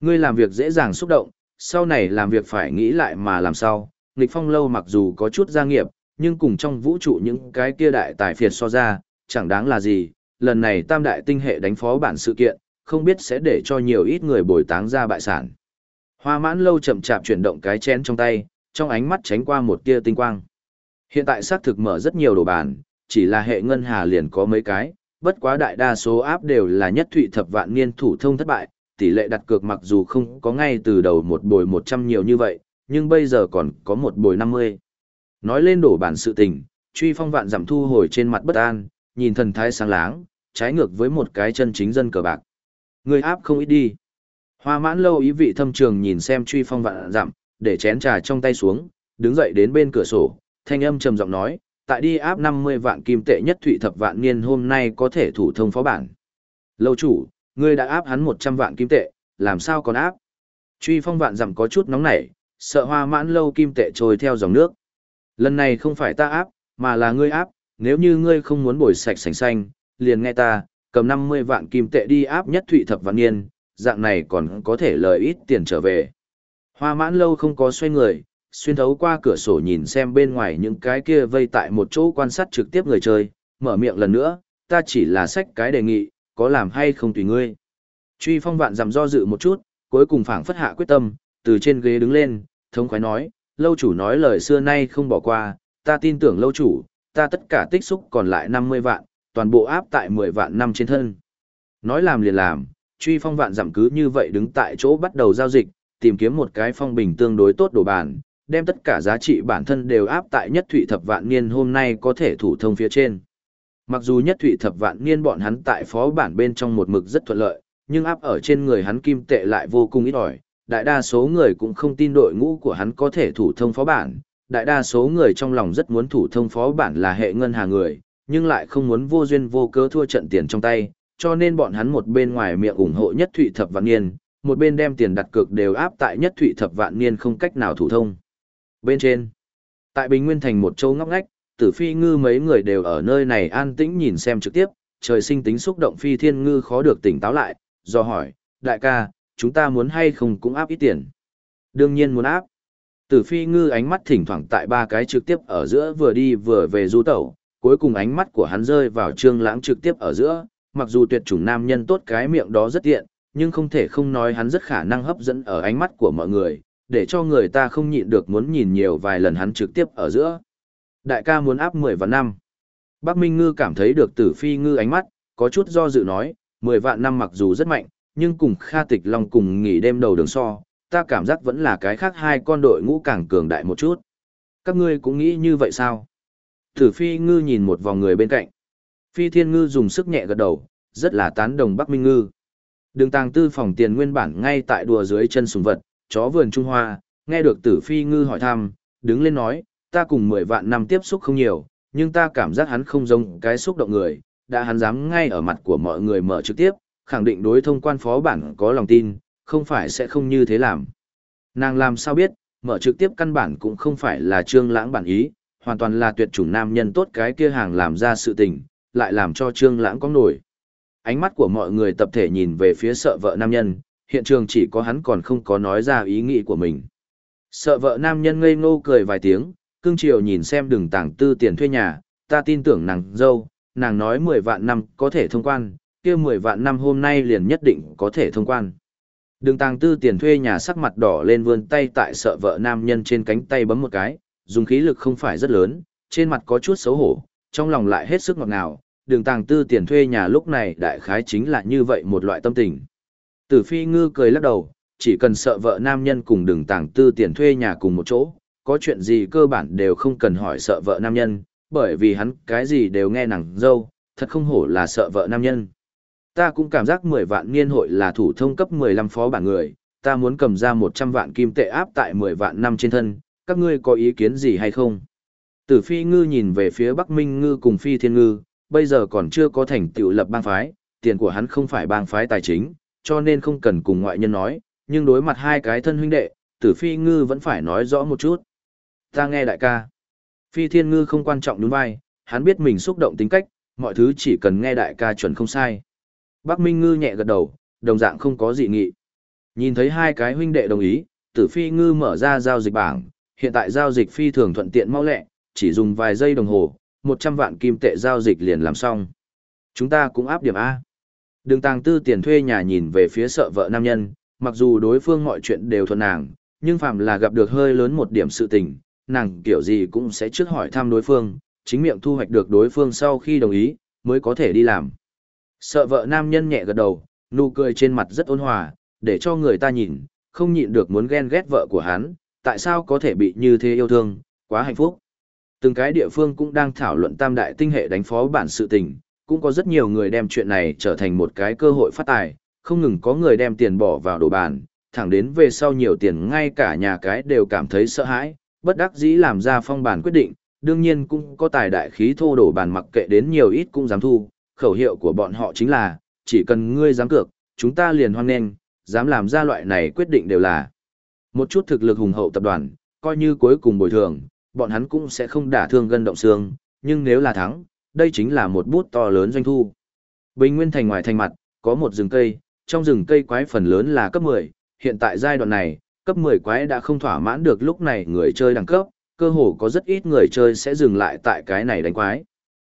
Ngươi làm việc dễ dàng xúc động, sau này làm việc phải nghĩ lại mà làm sao. Nghịch phong lâu mặc dù có chút gia nghiệp, nhưng cùng trong vũ trụ những cái kia đại tài phiệt so ra, chẳng đáng là gì. Lần này tam đại tinh hệ đánh phó bản sự kiện, không biết sẽ để cho nhiều ít người bồi táng ra bại sản. Hoa mãn lâu chậm chạp chuyển động cái chén trong tay, trong ánh mắt tránh qua một tia tinh quang. Hiện tại xác thực mở rất nhiều đồ bàn, chỉ là hệ ngân hà liền có mấy cái, bất quá đại đa số áp đều là nhất thụy thập vạn niên thủ thông thất bại, tỷ lệ đặt cược mặc dù không có ngay từ đầu một bồi 100 nhiều như vậy, nhưng bây giờ còn có một bồi 50. Nói lên đổ bản sự tình, truy phong vạn giảm thu hồi trên mặt bất an, nhìn thần thái sáng láng, trái ngược với một cái chân chính dân cờ bạc. Người áp không ít đi. Hoa mãn lâu ý vị thâm trường nhìn xem truy phong vạn giảm, để chén trà trong tay xuống, đứng dậy đến bên cửa sổ, thanh âm trầm giọng nói, tại đi áp 50 vạn kim tệ nhất thụy thập vạn niên hôm nay có thể thủ thông phó bản. Lâu chủ, ngươi đã áp hắn 100 vạn kim tệ, làm sao còn áp? Truy phong vạn dặm có chút nóng nảy, sợ hoa mãn lâu kim tệ trôi theo dòng nước. Lần này không phải ta áp, mà là ngươi áp, nếu như ngươi không muốn bồi sạch sành xanh, liền nghe ta, cầm 50 vạn kim tệ đi áp nhất thụy thập vạn niên, dạng này còn có thể lời ít tiền trở về. Hoa mãn lâu không có xoay người, xuyên thấu qua cửa sổ nhìn xem bên ngoài những cái kia vây tại một chỗ quan sát trực tiếp người chơi, mở miệng lần nữa, ta chỉ là sách cái đề nghị, có làm hay không tùy ngươi. Truy phong vạn dằm do dự một chút, cuối cùng phảng phất hạ quyết tâm, từ trên ghế đứng lên, thống khoái nói, lâu chủ nói lời xưa nay không bỏ qua, ta tin tưởng lâu chủ, ta tất cả tích xúc còn lại 50 vạn, toàn bộ áp tại 10 vạn năm trên thân. Nói làm liền làm, truy phong vạn dằm cứ như vậy đứng tại chỗ bắt đầu giao dịch, tìm kiếm một cái phong bình tương đối tốt đồ bản, đem tất cả giá trị bản thân đều áp tại nhất thủy thập vạn niên hôm nay có thể thủ thông phía trên. Mặc dù nhất thụy thập vạn niên bọn hắn tại phó bản bên trong một mực rất thuận lợi, nhưng áp ở trên người hắn kim tệ lại vô cùng ít ỏi. Đại đa số người cũng không tin đội ngũ của hắn có thể thủ thông phó bản. Đại đa số người trong lòng rất muốn thủ thông phó bản là hệ ngân hà người, nhưng lại không muốn vô duyên vô cớ thua trận tiền trong tay, cho nên bọn hắn một bên ngoài miệng ủng hộ nhất thụy thập vạn niên, một bên đem tiền đặt cược đều áp tại nhất thụy thập vạn niên không cách nào thủ thông. Bên trên, tại Bình Nguyên Thành một châu ngóc ngách, tử phi ngư mấy người đều ở nơi này an tĩnh nhìn xem trực tiếp, trời sinh tính xúc động phi thiên ngư khó được tỉnh táo lại, do hỏi, đại ca, chúng ta muốn hay không cũng áp ít tiền. Đương nhiên muốn áp. Tử phi ngư ánh mắt thỉnh thoảng tại ba cái trực tiếp ở giữa vừa đi vừa về du tẩu, cuối cùng ánh mắt của hắn rơi vào trương lãng trực tiếp ở giữa, mặc dù tuyệt chủng nam nhân tốt cái miệng đó rất tiện, nhưng không thể không nói hắn rất khả năng hấp dẫn ở ánh mắt của mọi người, để cho người ta không nhịn được muốn nhìn nhiều vài lần hắn trực tiếp ở giữa. Đại ca muốn áp 10 vạn năm. Bác Minh Ngư cảm thấy được tử phi ngư ánh mắt, có chút do dự nói, 10 vạn năm mặc dù rất mạnh, nhưng cùng Kha Tịch Long cùng nghỉ đêm đầu đường so, ta cảm giác vẫn là cái khác hai con đội ngũ càng cường đại một chút. Các ngươi cũng nghĩ như vậy sao? Tử phi ngư nhìn một vòng người bên cạnh. Phi thiên ngư dùng sức nhẹ gật đầu, rất là tán đồng Bắc Minh ngư. Đường tàng tư phòng tiền nguyên bản ngay tại đùa dưới chân sùng vật, chó vườn Trung Hoa, nghe được tử phi ngư hỏi thăm, đứng lên nói, ta cùng 10 vạn năm tiếp xúc không nhiều, nhưng ta cảm giác hắn không giống cái xúc động người, đã hắn dám ngay ở mặt của mọi người mở trực tiếp, khẳng định đối thông quan phó bản có lòng tin, không phải sẽ không như thế làm. Nàng làm sao biết, mở trực tiếp căn bản cũng không phải là trương lãng bản ý, hoàn toàn là tuyệt chủng nam nhân tốt cái kia hàng làm ra sự tình, lại làm cho trương lãng có nổi. Ánh mắt của mọi người tập thể nhìn về phía sợ vợ nam nhân, hiện trường chỉ có hắn còn không có nói ra ý nghĩ của mình. Sợ vợ nam nhân ngây ngô cười vài tiếng, cương triều nhìn xem đường tảng tư tiền thuê nhà, ta tin tưởng nàng dâu, nàng nói 10 vạn năm có thể thông quan, kia 10 vạn năm hôm nay liền nhất định có thể thông quan. Đường tàng tư tiền thuê nhà sắc mặt đỏ lên vươn tay tại sợ vợ nam nhân trên cánh tay bấm một cái, dùng khí lực không phải rất lớn, trên mặt có chút xấu hổ, trong lòng lại hết sức ngọt ngào. Đường tàng tư tiền thuê nhà lúc này đại khái chính là như vậy một loại tâm tình. Tử phi ngư cười lắc đầu, chỉ cần sợ vợ nam nhân cùng đường tàng tư tiền thuê nhà cùng một chỗ, có chuyện gì cơ bản đều không cần hỏi sợ vợ nam nhân, bởi vì hắn cái gì đều nghe nàng dâu, thật không hổ là sợ vợ nam nhân. Ta cũng cảm giác 10 vạn niên hội là thủ thông cấp 15 phó bản người, ta muốn cầm ra 100 vạn kim tệ áp tại 10 vạn năm trên thân, các ngươi có ý kiến gì hay không? Tử phi ngư nhìn về phía Bắc Minh ngư cùng phi thiên ngư, bây giờ còn chưa có thành tựu lập bang phái, tiền của hắn không phải bang phái tài chính, cho nên không cần cùng ngoại nhân nói, nhưng đối mặt hai cái thân huynh đệ, tử phi ngư vẫn phải nói rõ một chút. Ta nghe đại ca. Phi thiên ngư không quan trọng đúng vai, hắn biết mình xúc động tính cách, mọi thứ chỉ cần nghe đại ca chuẩn không sai. Bắc Minh ngư nhẹ gật đầu, đồng dạng không có dị nghị. Nhìn thấy hai cái huynh đệ đồng ý, tử phi ngư mở ra giao dịch bảng, hiện tại giao dịch phi thường thuận tiện mau lẹ, chỉ dùng vài giây đồng hồ, 100 vạn kim tệ giao dịch liền làm xong. Chúng ta cũng áp điểm A. Đường tàng tư tiền thuê nhà nhìn về phía sợ vợ nam nhân, mặc dù đối phương mọi chuyện đều thuận nàng, nhưng phạm là gặp được hơi lớn một điểm sự tình, nàng kiểu gì cũng sẽ trước hỏi thăm đối phương, chính miệng thu hoạch được đối phương sau khi đồng ý, mới có thể đi làm. Sợ vợ nam nhân nhẹ gật đầu, nụ cười trên mặt rất ôn hòa, để cho người ta nhìn, không nhịn được muốn ghen ghét vợ của hắn, tại sao có thể bị như thế yêu thương, quá hạnh phúc. Từng cái địa phương cũng đang thảo luận tam đại tinh hệ đánh phó bản sự tình, cũng có rất nhiều người đem chuyện này trở thành một cái cơ hội phát tài, không ngừng có người đem tiền bỏ vào đồ bàn, thẳng đến về sau nhiều tiền ngay cả nhà cái đều cảm thấy sợ hãi, bất đắc dĩ làm ra phong bản quyết định, đương nhiên cũng có tài đại khí thô đổ bàn mặc kệ đến nhiều ít cũng dám thu, khẩu hiệu của bọn họ chính là, chỉ cần ngươi dám cược, chúng ta liền hoan nghênh, dám làm ra loại này quyết định đều là một chút thực lực hùng hậu tập đoàn, coi như cuối cùng bồi thường, bọn hắn cũng sẽ không đả thương gân động xương, nhưng nếu là thắng, đây chính là một bút to lớn doanh thu. Bình Nguyên thành ngoài thành mặt, có một rừng cây, trong rừng cây quái phần lớn là cấp 10, hiện tại giai đoạn này, cấp 10 quái đã không thỏa mãn được lúc này người chơi đẳng cấp, cơ hồ có rất ít người chơi sẽ dừng lại tại cái này đánh quái.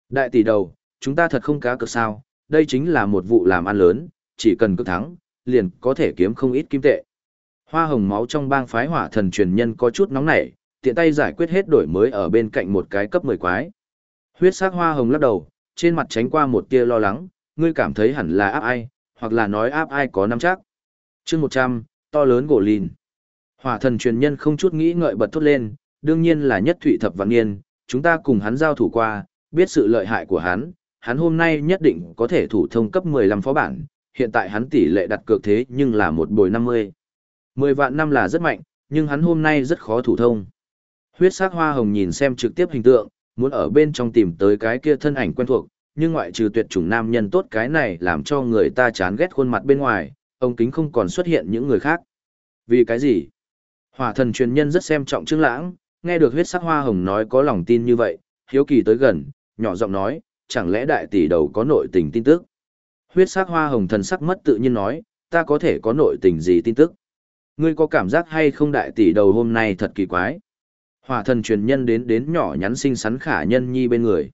Đại tỷ đầu, chúng ta thật không cá cược sao, đây chính là một vụ làm ăn lớn, chỉ cần cứ thắng, liền có thể kiếm không ít kim tệ. Hoa hồng máu trong bang phái hỏa thần truyền nhân có chút nóng nảy, tiện tay giải quyết hết đổi mới ở bên cạnh một cái cấp 10 quái. Huyết sắc hoa hồng lắc đầu, trên mặt tránh qua một tia lo lắng, ngươi cảm thấy hẳn là áp ai, hoặc là nói áp ai có nắm chắc. chương 100, to lớn gỗ lìn. Hỏa thần truyền nhân không chút nghĩ ngợi bật thốt lên, đương nhiên là nhất thụy thập vạn niên, chúng ta cùng hắn giao thủ qua, biết sự lợi hại của hắn, hắn hôm nay nhất định có thể thủ thông cấp 15 phó bản, hiện tại hắn tỷ lệ đặt cược thế nhưng là một bồi 50. 10 vạn năm là rất mạnh, nhưng hắn hôm nay rất khó thủ thông. Huyết sắc hoa hồng nhìn xem trực tiếp hình tượng, muốn ở bên trong tìm tới cái kia thân ảnh quen thuộc, nhưng ngoại trừ tuyệt chủng nam nhân tốt cái này làm cho người ta chán ghét khuôn mặt bên ngoài, ông kính không còn xuất hiện những người khác. Vì cái gì? Hỏa thần truyền nhân rất xem trọng Trương Lãng, nghe được huyết sắc hoa hồng nói có lòng tin như vậy, hiếu kỳ tới gần, nhỏ giọng nói, chẳng lẽ đại tỷ đầu có nội tình tin tức? Huyết sắc hoa hồng thần sắc mất tự nhiên nói, ta có thể có nội tình gì tin tức? Ngươi có cảm giác hay không đại tỷ đầu hôm nay thật kỳ quái? Hỏa thần truyền nhân đến đến nhỏ nhắn xinh xắn khả nhân nhi bên người.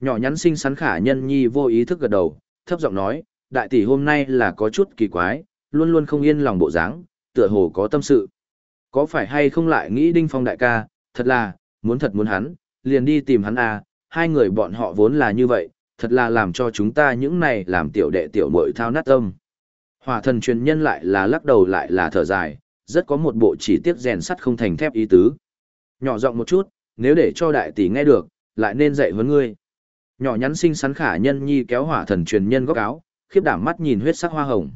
Nhỏ nhắn xinh xắn khả nhân nhi vô ý thức gật đầu, thấp giọng nói, đại tỷ hôm nay là có chút kỳ quái, luôn luôn không yên lòng bộ dáng, tựa hồ có tâm sự. Có phải hay không lại nghĩ đinh phong đại ca, thật là, muốn thật muốn hắn, liền đi tìm hắn à, hai người bọn họ vốn là như vậy, thật là làm cho chúng ta những này làm tiểu đệ tiểu muội thao nát tâm. Hỏa thần truyền nhân lại là lắc đầu lại là thở dài, rất có một bộ chỉ tiết rèn sắt không thành thép ý tứ. Nhỏ giọng một chút, nếu để cho đại tỷ nghe được, lại nên dạy với ngươi. Nhỏ nhắn xinh xắn khả nhân nhi kéo hỏa thần truyền nhân góc áo, khiếp đảm mắt nhìn huyết sắc hoa hồng.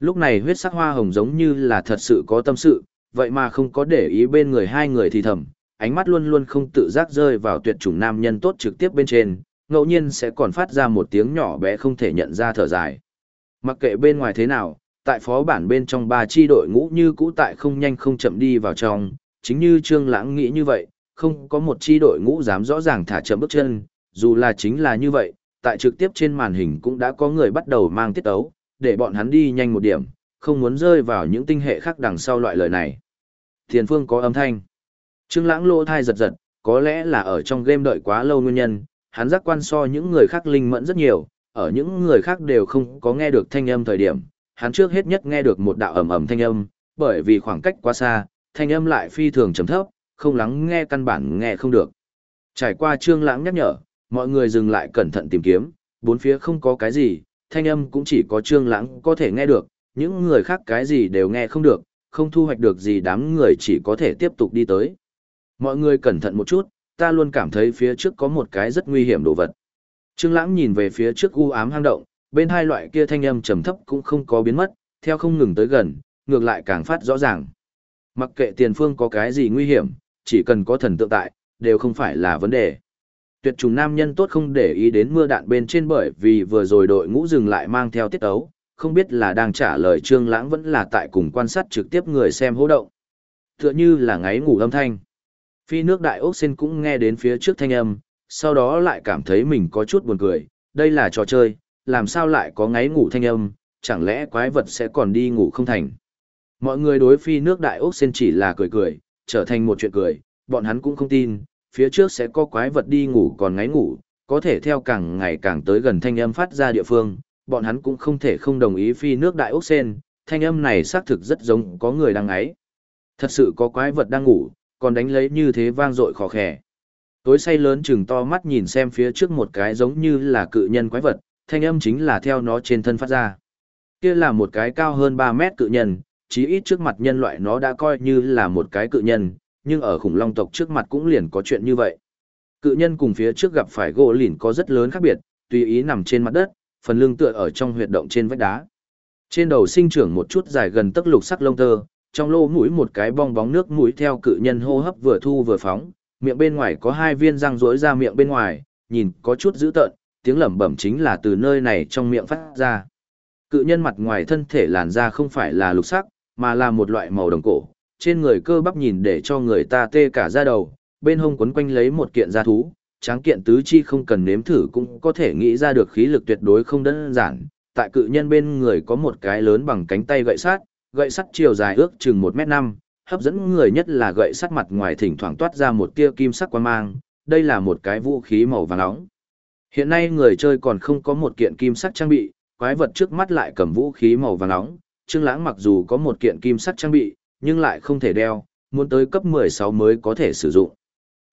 Lúc này huyết sắc hoa hồng giống như là thật sự có tâm sự, vậy mà không có để ý bên người hai người thì thầm, ánh mắt luôn luôn không tự giác rơi vào tuyệt chủng nam nhân tốt trực tiếp bên trên, ngẫu nhiên sẽ còn phát ra một tiếng nhỏ bé không thể nhận ra thở dài. Mặc kệ bên ngoài thế nào, tại phó bản bên trong ba chi đội ngũ như cũ tại không nhanh không chậm đi vào trong, chính như Trương Lãng nghĩ như vậy, không có một chi đội ngũ dám rõ ràng thả chậm bước chân, dù là chính là như vậy, tại trực tiếp trên màn hình cũng đã có người bắt đầu mang tiết ấu, để bọn hắn đi nhanh một điểm, không muốn rơi vào những tinh hệ khác đằng sau loại lời này. Tiền phương có âm thanh. Trương Lãng lỗ thai giật giật, có lẽ là ở trong game đợi quá lâu nguyên nhân, hắn giác quan so những người khác linh mẫn rất nhiều, ở những người khác đều không có nghe được thanh âm thời điểm, hắn trước hết nhất nghe được một đạo ầm ầm thanh âm, bởi vì khoảng cách quá xa, thanh âm lại phi thường trầm thấp, không lắng nghe căn bản nghe không được. Trải qua Trương Lãng nhắc nhở, mọi người dừng lại cẩn thận tìm kiếm, bốn phía không có cái gì, thanh âm cũng chỉ có Trương Lãng có thể nghe được, những người khác cái gì đều nghe không được, không thu hoạch được gì đám người chỉ có thể tiếp tục đi tới. Mọi người cẩn thận một chút, ta luôn cảm thấy phía trước có một cái rất nguy hiểm đồ vật. Trương Lãng nhìn về phía trước u ám hang động, bên hai loại kia thanh âm trầm thấp cũng không có biến mất, theo không ngừng tới gần, ngược lại càng phát rõ ràng. Mặc kệ tiền phương có cái gì nguy hiểm, chỉ cần có thần tượng tại, đều không phải là vấn đề. Tuyệt trùng nam nhân tốt không để ý đến mưa đạn bên trên bởi vì vừa rồi đội ngũ dừng lại mang theo tiết ấu, không biết là đang trả lời Trương Lãng vẫn là tại cùng quan sát trực tiếp người xem hô động. Tựa như là ngáy ngủ âm thanh. Phi nước đại ốc sen cũng nghe đến phía trước thanh âm, sau đó lại cảm thấy mình có chút buồn cười, đây là trò chơi, làm sao lại có ngáy ngủ thanh âm, chẳng lẽ quái vật sẽ còn đi ngủ không thành. Mọi người đối phi nước đại ốc sen chỉ là cười cười, trở thành một chuyện cười, bọn hắn cũng không tin, phía trước sẽ có quái vật đi ngủ còn ngáy ngủ, có thể theo càng ngày càng tới gần thanh âm phát ra địa phương, bọn hắn cũng không thể không đồng ý phi nước đại ốc sen, thanh âm này xác thực rất giống có người đang ấy Thật sự có quái vật đang ngủ, còn đánh lấy như thế vang dội khó khẻ. Tối say lớn chừng to mắt nhìn xem phía trước một cái giống như là cự nhân quái vật, thanh âm chính là theo nó trên thân phát ra. Kia là một cái cao hơn 3 mét cự nhân, chí ít trước mặt nhân loại nó đã coi như là một cái cự nhân, nhưng ở khủng long tộc trước mặt cũng liền có chuyện như vậy. Cự nhân cùng phía trước gặp phải gỗ lìn có rất lớn khác biệt, tùy ý nằm trên mặt đất, phần lưng tựa ở trong huyệt động trên vách đá. Trên đầu sinh trưởng một chút dài gần tấc lục sắc lông tơ, trong lô mũi một cái bong bóng nước mũi theo cự nhân hô hấp vừa thu vừa phóng, miệng bên ngoài có hai viên răng rỗi ra miệng bên ngoài, nhìn có chút dữ tợn, tiếng lẩm bẩm chính là từ nơi này trong miệng phát ra. Cự nhân mặt ngoài thân thể làn da không phải là lục sắc, mà là một loại màu đồng cổ, trên người cơ bắp nhìn để cho người ta tê cả da đầu, bên hông quấn quanh lấy một kiện da thú, tráng kiện tứ chi không cần nếm thử cũng có thể nghĩ ra được khí lực tuyệt đối không đơn giản. Tại cự nhân bên người có một cái lớn bằng cánh tay gậy sắt, gậy sắt chiều dài ước chừng 1 mét 5, hấp dẫn người nhất là gậy sắt mặt ngoài thỉnh thoảng toát ra một tia kim sắc quang mang, đây là một cái vũ khí màu vàng nóng. Hiện nay người chơi còn không có một kiện kim sắc trang bị, quái vật trước mắt lại cầm vũ khí màu vàng nóng, Trương Lãng mặc dù có một kiện kim sắc trang bị, nhưng lại không thể đeo, muốn tới cấp 16 mới có thể sử dụng.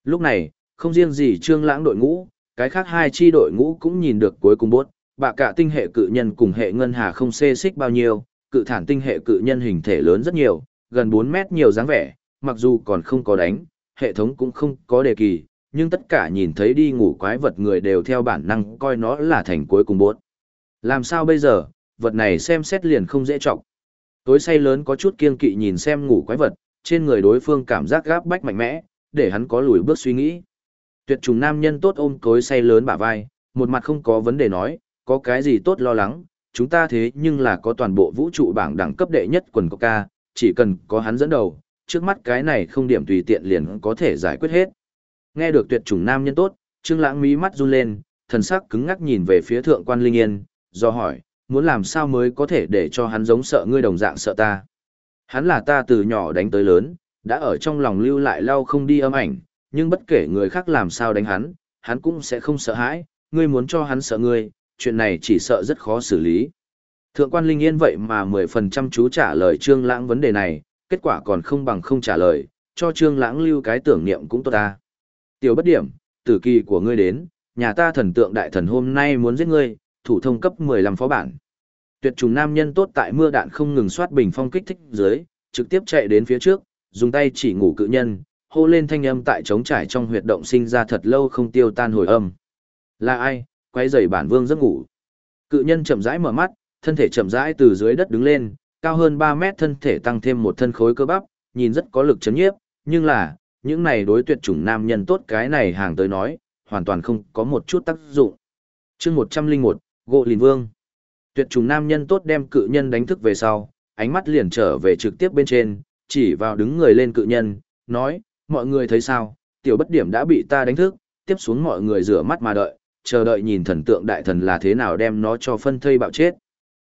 Lúc này, không riêng gì Trương Lãng đội ngũ, cái khác hai chi đội ngũ cũng nhìn được cuối cùng bốt, bạ cả tinh hệ cự nhân cùng hệ ngân hà không xê xích bao nhiêu, cự thản tinh hệ cự nhân hình thể lớn rất nhiều, gần 4 mét nhiều dáng vẻ, mặc dù còn không có đánh, hệ thống cũng không có đề kỳ, nhưng tất cả nhìn thấy đi ngủ quái vật người đều theo bản năng coi nó là thành cuối cùng bốt. Làm sao bây giờ, vật này xem xét liền không dễ trọng. Tối say lớn có chút kiên kỵ nhìn xem ngủ quái vật, trên người đối phương cảm giác gáp bách mạnh mẽ, để hắn có lùi bước suy nghĩ. Tuyệt trùng nam nhân tốt ôm cối say lớn bả vai, một mặt không có vấn đề nói, có cái gì tốt lo lắng, chúng ta thế nhưng là có toàn bộ vũ trụ bảng đẳng cấp đệ nhất quần coca, chỉ cần có hắn dẫn đầu, trước mắt cái này không điểm tùy tiện liền có thể giải quyết hết. Nghe được tuyệt chủng nam nhân tốt, Trương Lãng mí mắt run lên, thần sắc cứng ngắc nhìn về phía thượng quan Linh Yên, do hỏi, muốn làm sao mới có thể để cho hắn giống sợ ngươi đồng dạng sợ ta. Hắn là ta từ nhỏ đánh tới lớn, đã ở trong lòng lưu lại lau không đi âm ảnh, nhưng bất kể người khác làm sao đánh hắn, hắn cũng sẽ không sợ hãi, ngươi muốn cho hắn sợ ngươi, chuyện này chỉ sợ rất khó xử lý. Thượng quan Linh Yên vậy mà 10% chú trả lời Trương Lãng vấn đề này, kết quả còn không bằng không trả lời, cho Trương Lãng lưu cái tưởng niệm cũng tốt ta. Tiểu bất điểm, tử kỳ của ngươi đến, nhà ta thần tượng đại thần hôm nay muốn giết ngươi, thủ thông cấp 15 phó bản. Tuyệt trùng nam nhân tốt tại mưa đạn không ngừng soát bình phong kích thích dưới, trực tiếp chạy đến phía trước, dùng tay chỉ ngủ cự nhân, hô lên thanh âm tại trống trải trong huyệt động sinh ra thật lâu không tiêu tan hồi âm. Là ai, quay rầy bản vương giấc ngủ. Cự nhân chậm rãi mở mắt, thân thể chậm rãi từ dưới đất đứng lên, cao hơn 3 mét thân thể tăng thêm một thân khối cơ bắp, nhìn rất có lực chấn nhiếp, nhưng là, những này đối tuyệt chủng nam nhân tốt cái này hàng tới nói, hoàn toàn không có một chút tác dụng. chương 101, Gộ Lìn Vương. Tuyệt chủng nam nhân tốt đem cự nhân đánh thức về sau, ánh mắt liền trở về trực tiếp bên trên, chỉ vào đứng người lên cự nhân, nói, mọi người thấy sao, tiểu bất điểm đã bị ta đánh thức, tiếp xuống mọi người rửa mắt mà đợi, chờ đợi nhìn thần tượng đại thần là thế nào đem nó cho phân thây bạo chết.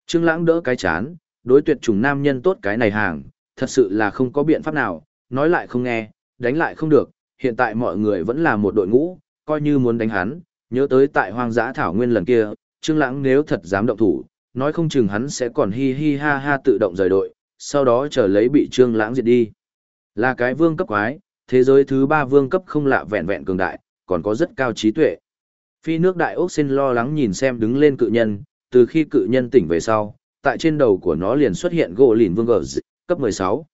Trương Lãng đỡ cái chán, đối tuyệt trùng nam nhân tốt cái này hàng, thật sự là không có biện pháp nào, nói lại không nghe, đánh lại không được, hiện tại mọi người vẫn là một đội ngũ, coi như muốn đánh hắn, nhớ tới tại hoang dã thảo nguyên lần kia, Trương Lãng nếu thật dám động thủ, nói không chừng hắn sẽ còn hi hi ha ha tự động rời đội, sau đó chờ lấy bị Trương Lãng diệt đi. Là cái vương cấp quái, thế giới thứ ba vương cấp không lạ vẹn vẹn cường đại, còn có rất cao trí tuệ. Phi nước đại ốc xin lo lắng nhìn xem đứng lên cự nhân, từ khi cự nhân tỉnh về sau, tại trên đầu của nó liền xuất hiện gỗ lìn vương gờ cấp 16.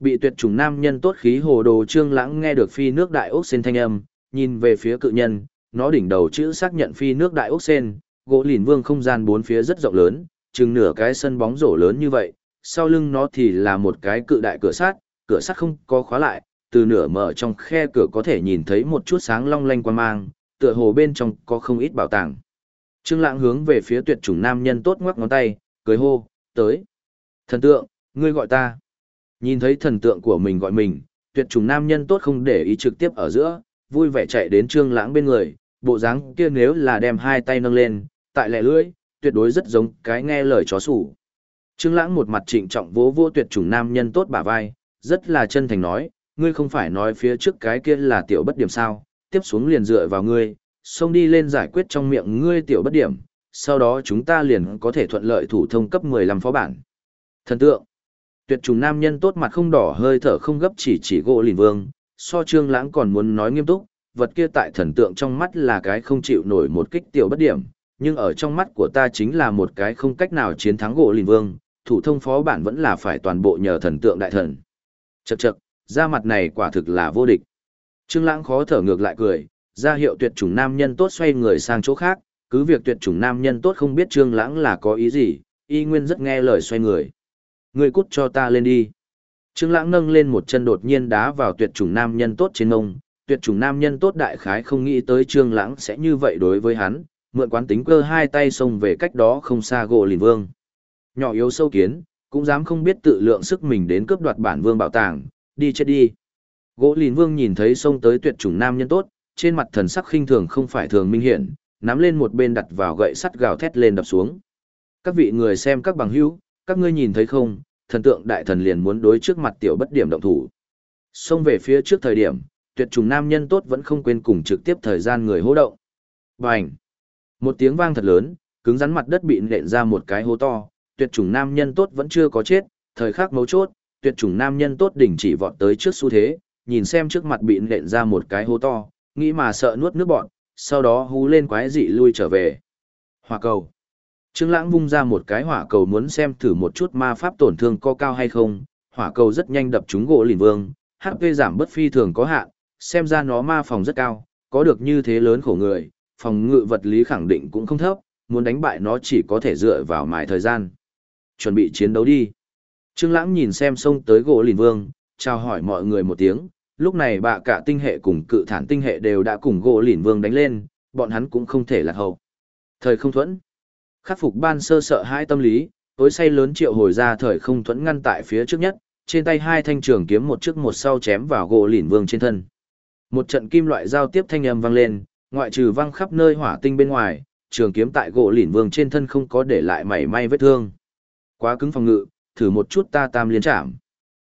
Bị tuyệt chủng nam nhân tốt khí hồ đồ trương lãng nghe được phi nước đại ốc xin thanh âm, nhìn về phía cự nhân, nó đỉnh đầu chữ xác nhận phi nước đại ốc sen, gỗ lìn vương không gian bốn phía rất rộng lớn, chừng nửa cái sân bóng rổ lớn như vậy, sau lưng nó thì là một cái cự đại cửa sắt, cửa sắt không có khóa lại, từ nửa mở trong khe cửa có thể nhìn thấy một chút sáng long lanh quan mang, tựa hồ bên trong có không ít bảo tàng. Trương Lãng hướng về phía tuyệt chủng nam nhân tốt ngoắc ngón tay, cười hô, "Tới." "Thần tượng, ngươi gọi ta." Nhìn thấy thần tượng của mình gọi mình, tuyệt chủng nam nhân tốt không để ý trực tiếp ở giữa, vui vẻ chạy đến Trương Lãng bên người, bộ dáng kia nếu là đem hai tay nâng lên, tại lẻ lưỡi, tuyệt đối rất giống cái nghe lời chó sủ. Trương Lãng một mặt trịnh trọng vỗ vỗ tuyệt chủng nam nhân tốt bả vai, rất là chân thành nói, ngươi không phải nói phía trước cái kia là tiểu bất điểm sao, tiếp xuống liền dựa vào ngươi, xông đi lên giải quyết trong miệng ngươi tiểu bất điểm, sau đó chúng ta liền có thể thuận lợi thủ thông cấp 15 phó bản. Thần tượng, tuyệt trùng nam nhân tốt mặt không đỏ hơi thở không gấp chỉ chỉ gỗ lìn vương, so trương lãng còn muốn nói nghiêm túc, vật kia tại thần tượng trong mắt là cái không chịu nổi một kích tiểu bất điểm, nhưng ở trong mắt của ta chính là một cái không cách nào chiến thắng gỗ lìn vương, thủ thông phó bản vẫn là phải toàn bộ nhờ thần tượng đại thần. Chậc chậc, da mặt này quả thực là vô địch. Trương Lãng khó thở ngược lại cười, ra hiệu tuyệt chủng nam nhân tốt xoay người sang chỗ khác, cứ việc tuyệt chủng nam nhân tốt không biết Trương Lãng là có ý gì, y nguyên rất nghe lời xoay người. Ngươi cút cho ta lên đi. Trương Lãng nâng lên một chân đột nhiên đá vào tuyệt chủng nam nhân tốt trên ngông, tuyệt chủng nam nhân tốt đại khái không nghĩ tới Trương Lãng sẽ như vậy đối với hắn, mượn quán tính cơ hai tay xông về cách đó không xa gỗ lìn vương. Nhỏ yếu sâu kiến, cũng dám không biết tự lượng sức mình đến cướp đoạt bản vương bảo tàng, đi chết đi. Gỗ lìn vương nhìn thấy xông tới tuyệt chủng nam nhân tốt, trên mặt thần sắc khinh thường không phải thường minh hiển, nắm lên một bên đặt vào gậy sắt gào thét lên đập xuống. Các vị người xem các bằng hữu, các ngươi nhìn thấy không, thần tượng đại thần liền muốn đối trước mặt tiểu bất điểm động thủ. Xông về phía trước thời điểm, tuyệt trùng nam nhân tốt vẫn không quên cùng trực tiếp thời gian người hô động. Bành! Một tiếng vang thật lớn, cứng rắn mặt đất bị nện ra một cái hố to, tuyệt chủng nam nhân tốt vẫn chưa có chết, thời khắc mấu chốt, tuyệt chủng nam nhân tốt đỉnh chỉ vọt tới trước xu thế, nhìn xem trước mặt bị nện ra một cái hố to, nghĩ mà sợ nuốt nước bọn, sau đó hú lên quái dị lui trở về. Hỏa cầu. Trương Lãng vung ra một cái hỏa cầu muốn xem thử một chút ma pháp tổn thương có cao hay không, hỏa cầu rất nhanh đập trúng gỗ lìn vương, HP giảm bất phi thường có hạn, xem ra nó ma phòng rất cao, có được như thế lớn khổ người, phòng ngự vật lý khẳng định cũng không thấp, muốn đánh bại nó chỉ có thể dựa vào mài thời gian. Chuẩn bị chiến đấu đi. Trương Lãng nhìn xem xông tới gỗ lìn vương, chào hỏi mọi người một tiếng, lúc này bạ cả tinh hệ cùng cự thản tinh hệ đều đã cùng gỗ lìn vương đánh lên, bọn hắn cũng không thể lạc hậu. Thời không thuẫn. Khắc phục ban sơ sợ hai tâm lý, tối say lớn triệu hồi ra thời không thuẫn ngăn tại phía trước nhất, trên tay hai thanh trường kiếm một trước một sau chém vào gỗ lìn vương trên thân. Một trận kim loại giao tiếp thanh âm vang lên, ngoại trừ vang khắp nơi hỏa tinh bên ngoài, trường kiếm tại gỗ lìn vương trên thân không có để lại mảy may vết thương. Quá cứng phòng ngự, thử một chút ta tam liên chạm.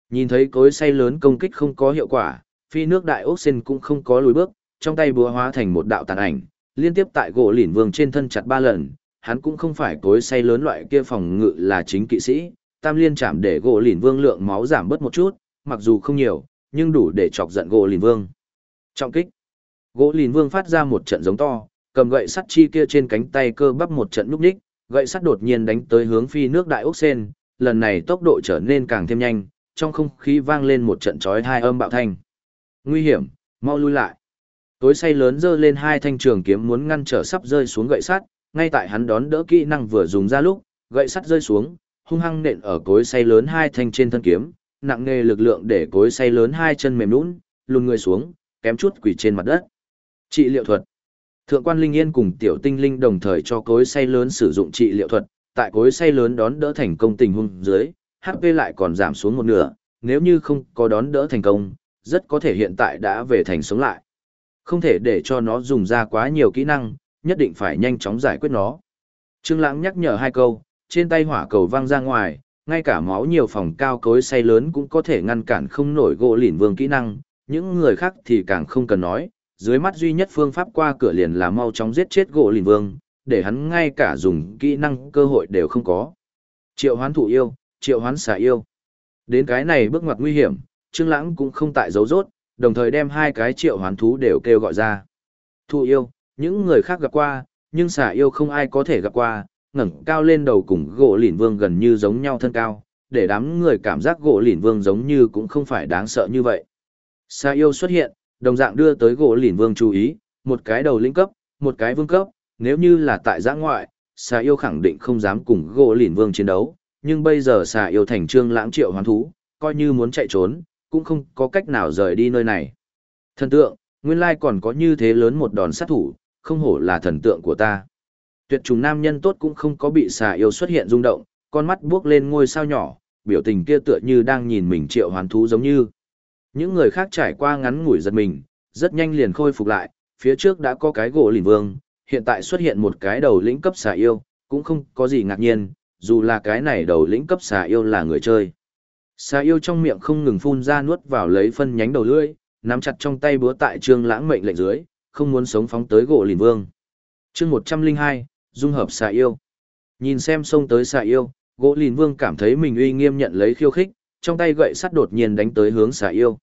Nhìn thấy cối say lớn công kích không có hiệu quả, phi nước đại ốc sen cũng không có lùi bước, trong tay búa hóa thành một đạo tàn ảnh, liên tiếp tại gỗ lìn vương trên thân chặt ba lần, hắn cũng không phải cối say lớn loại kia phòng ngự là chính kỵ sĩ, tam liên chạm để gỗ lìn vương lượng máu giảm bớt một chút, mặc dù không nhiều, nhưng đủ để chọc giận gỗ lìn vương. Trọng kích. Gỗ lìn vương phát ra một trận giống to, cầm gậy sắt chi kia trên cánh tay cơ bắp một trận núp ních, gậy sắt đột nhiên đánh tới hướng phi nước đại ốc sen, lần này tốc độ trở nên càng thêm nhanh, trong không khí vang lên một trận chói hai âm bạo thanh. Nguy hiểm, mau lui lại. Tối say lớn giơ lên hai thanh trường kiếm muốn ngăn trở sắp rơi xuống gậy sắt, ngay tại hắn đón đỡ kỹ năng vừa dùng ra lúc, gậy sắt rơi xuống, hung hăng nện ở cối say lớn hai thanh trên thân kiếm, nặng nề lực lượng để cối say lớn hai chân mềm nhũn, lùn người xuống, kém chút quỳ trên mặt đất. Trị liệu thuật. Thượng quan Linh Yên cùng tiểu tinh linh đồng thời cho cối say lớn sử dụng trị liệu thuật, tại cối say lớn đón đỡ thành công tình huống dưới, HP lại còn giảm xuống một nửa, nếu như không có đón đỡ thành công, rất có thể hiện tại đã về thành sống lại. Không thể để cho nó dùng ra quá nhiều kỹ năng, nhất định phải nhanh chóng giải quyết nó. Trương Lãng nhắc nhở hai câu, trên tay hỏa cầu văng ra ngoài, ngay cả máu nhiều phòng cao cối say lớn cũng có thể ngăn cản không nổi gỗ lìn vương kỹ năng, những người khác thì càng không cần nói, dưới mắt duy nhất phương pháp qua cửa liền là mau chóng giết chết gỗ lìn vương, để hắn ngay cả dùng kỹ năng cơ hội đều không có. Triệu hoán thủ yêu, triệu hoán xà yêu. Đến cái này bước ngoặt nguy hiểm, Trương Lãng cũng không tại dấu rốt, đồng thời đem hai cái triệu hoán thú đều kêu gọi ra. Thủ yêu, những người khác gặp qua, nhưng xà yêu không ai có thể gặp qua, ngẩng cao lên đầu cùng gỗ lìn vương gần như giống nhau thân cao, để đám người cảm giác gỗ lìn vương giống như cũng không phải đáng sợ như vậy. Xà yêu xuất hiện, đồng dạng đưa tới gỗ lìn vương chú ý, một cái đầu lĩnh cấp, một cái vương cấp, nếu như là tại giã ngoại, xà yêu khẳng định không dám cùng gỗ lìn vương chiến đấu, nhưng bây giờ xà yêu thành trương lãng triệu hoàn thú, coi như muốn chạy trốn, cũng không có cách nào rời đi nơi này. Thần tượng, nguyên lai còn có như thế lớn một đòn sát thủ, không hổ là thần tượng của ta. Tuyệt trùng nam nhân tốt cũng không có bị xà yêu xuất hiện rung động, con mắt buốc lên ngôi sao nhỏ, biểu tình kia tựa như đang nhìn mình triệu hoàn thú giống như. Những người khác trải qua ngắn ngủi giật mình, rất nhanh liền khôi phục lại, phía trước đã có cái gỗ lìn vương, hiện tại xuất hiện một cái đầu lĩnh cấp xà yêu, cũng không có gì ngạc nhiên, dù là cái này đầu lĩnh cấp xà yêu là người chơi. Xà yêu trong miệng không ngừng phun ra nuốt vào lấy phân nhánh đầu lưỡi, nắm chặt trong tay búa tại trương lãng mệnh lệnh dưới, không muốn sống phóng tới gỗ lìn vương. Chương 102, dung hợp xà yêu. Nhìn xem xông tới xà yêu, gỗ lìn vương cảm thấy mình uy nghiêm nhận lấy khiêu khích, trong tay gậy sắt đột nhiên đánh tới hướng xà yêu.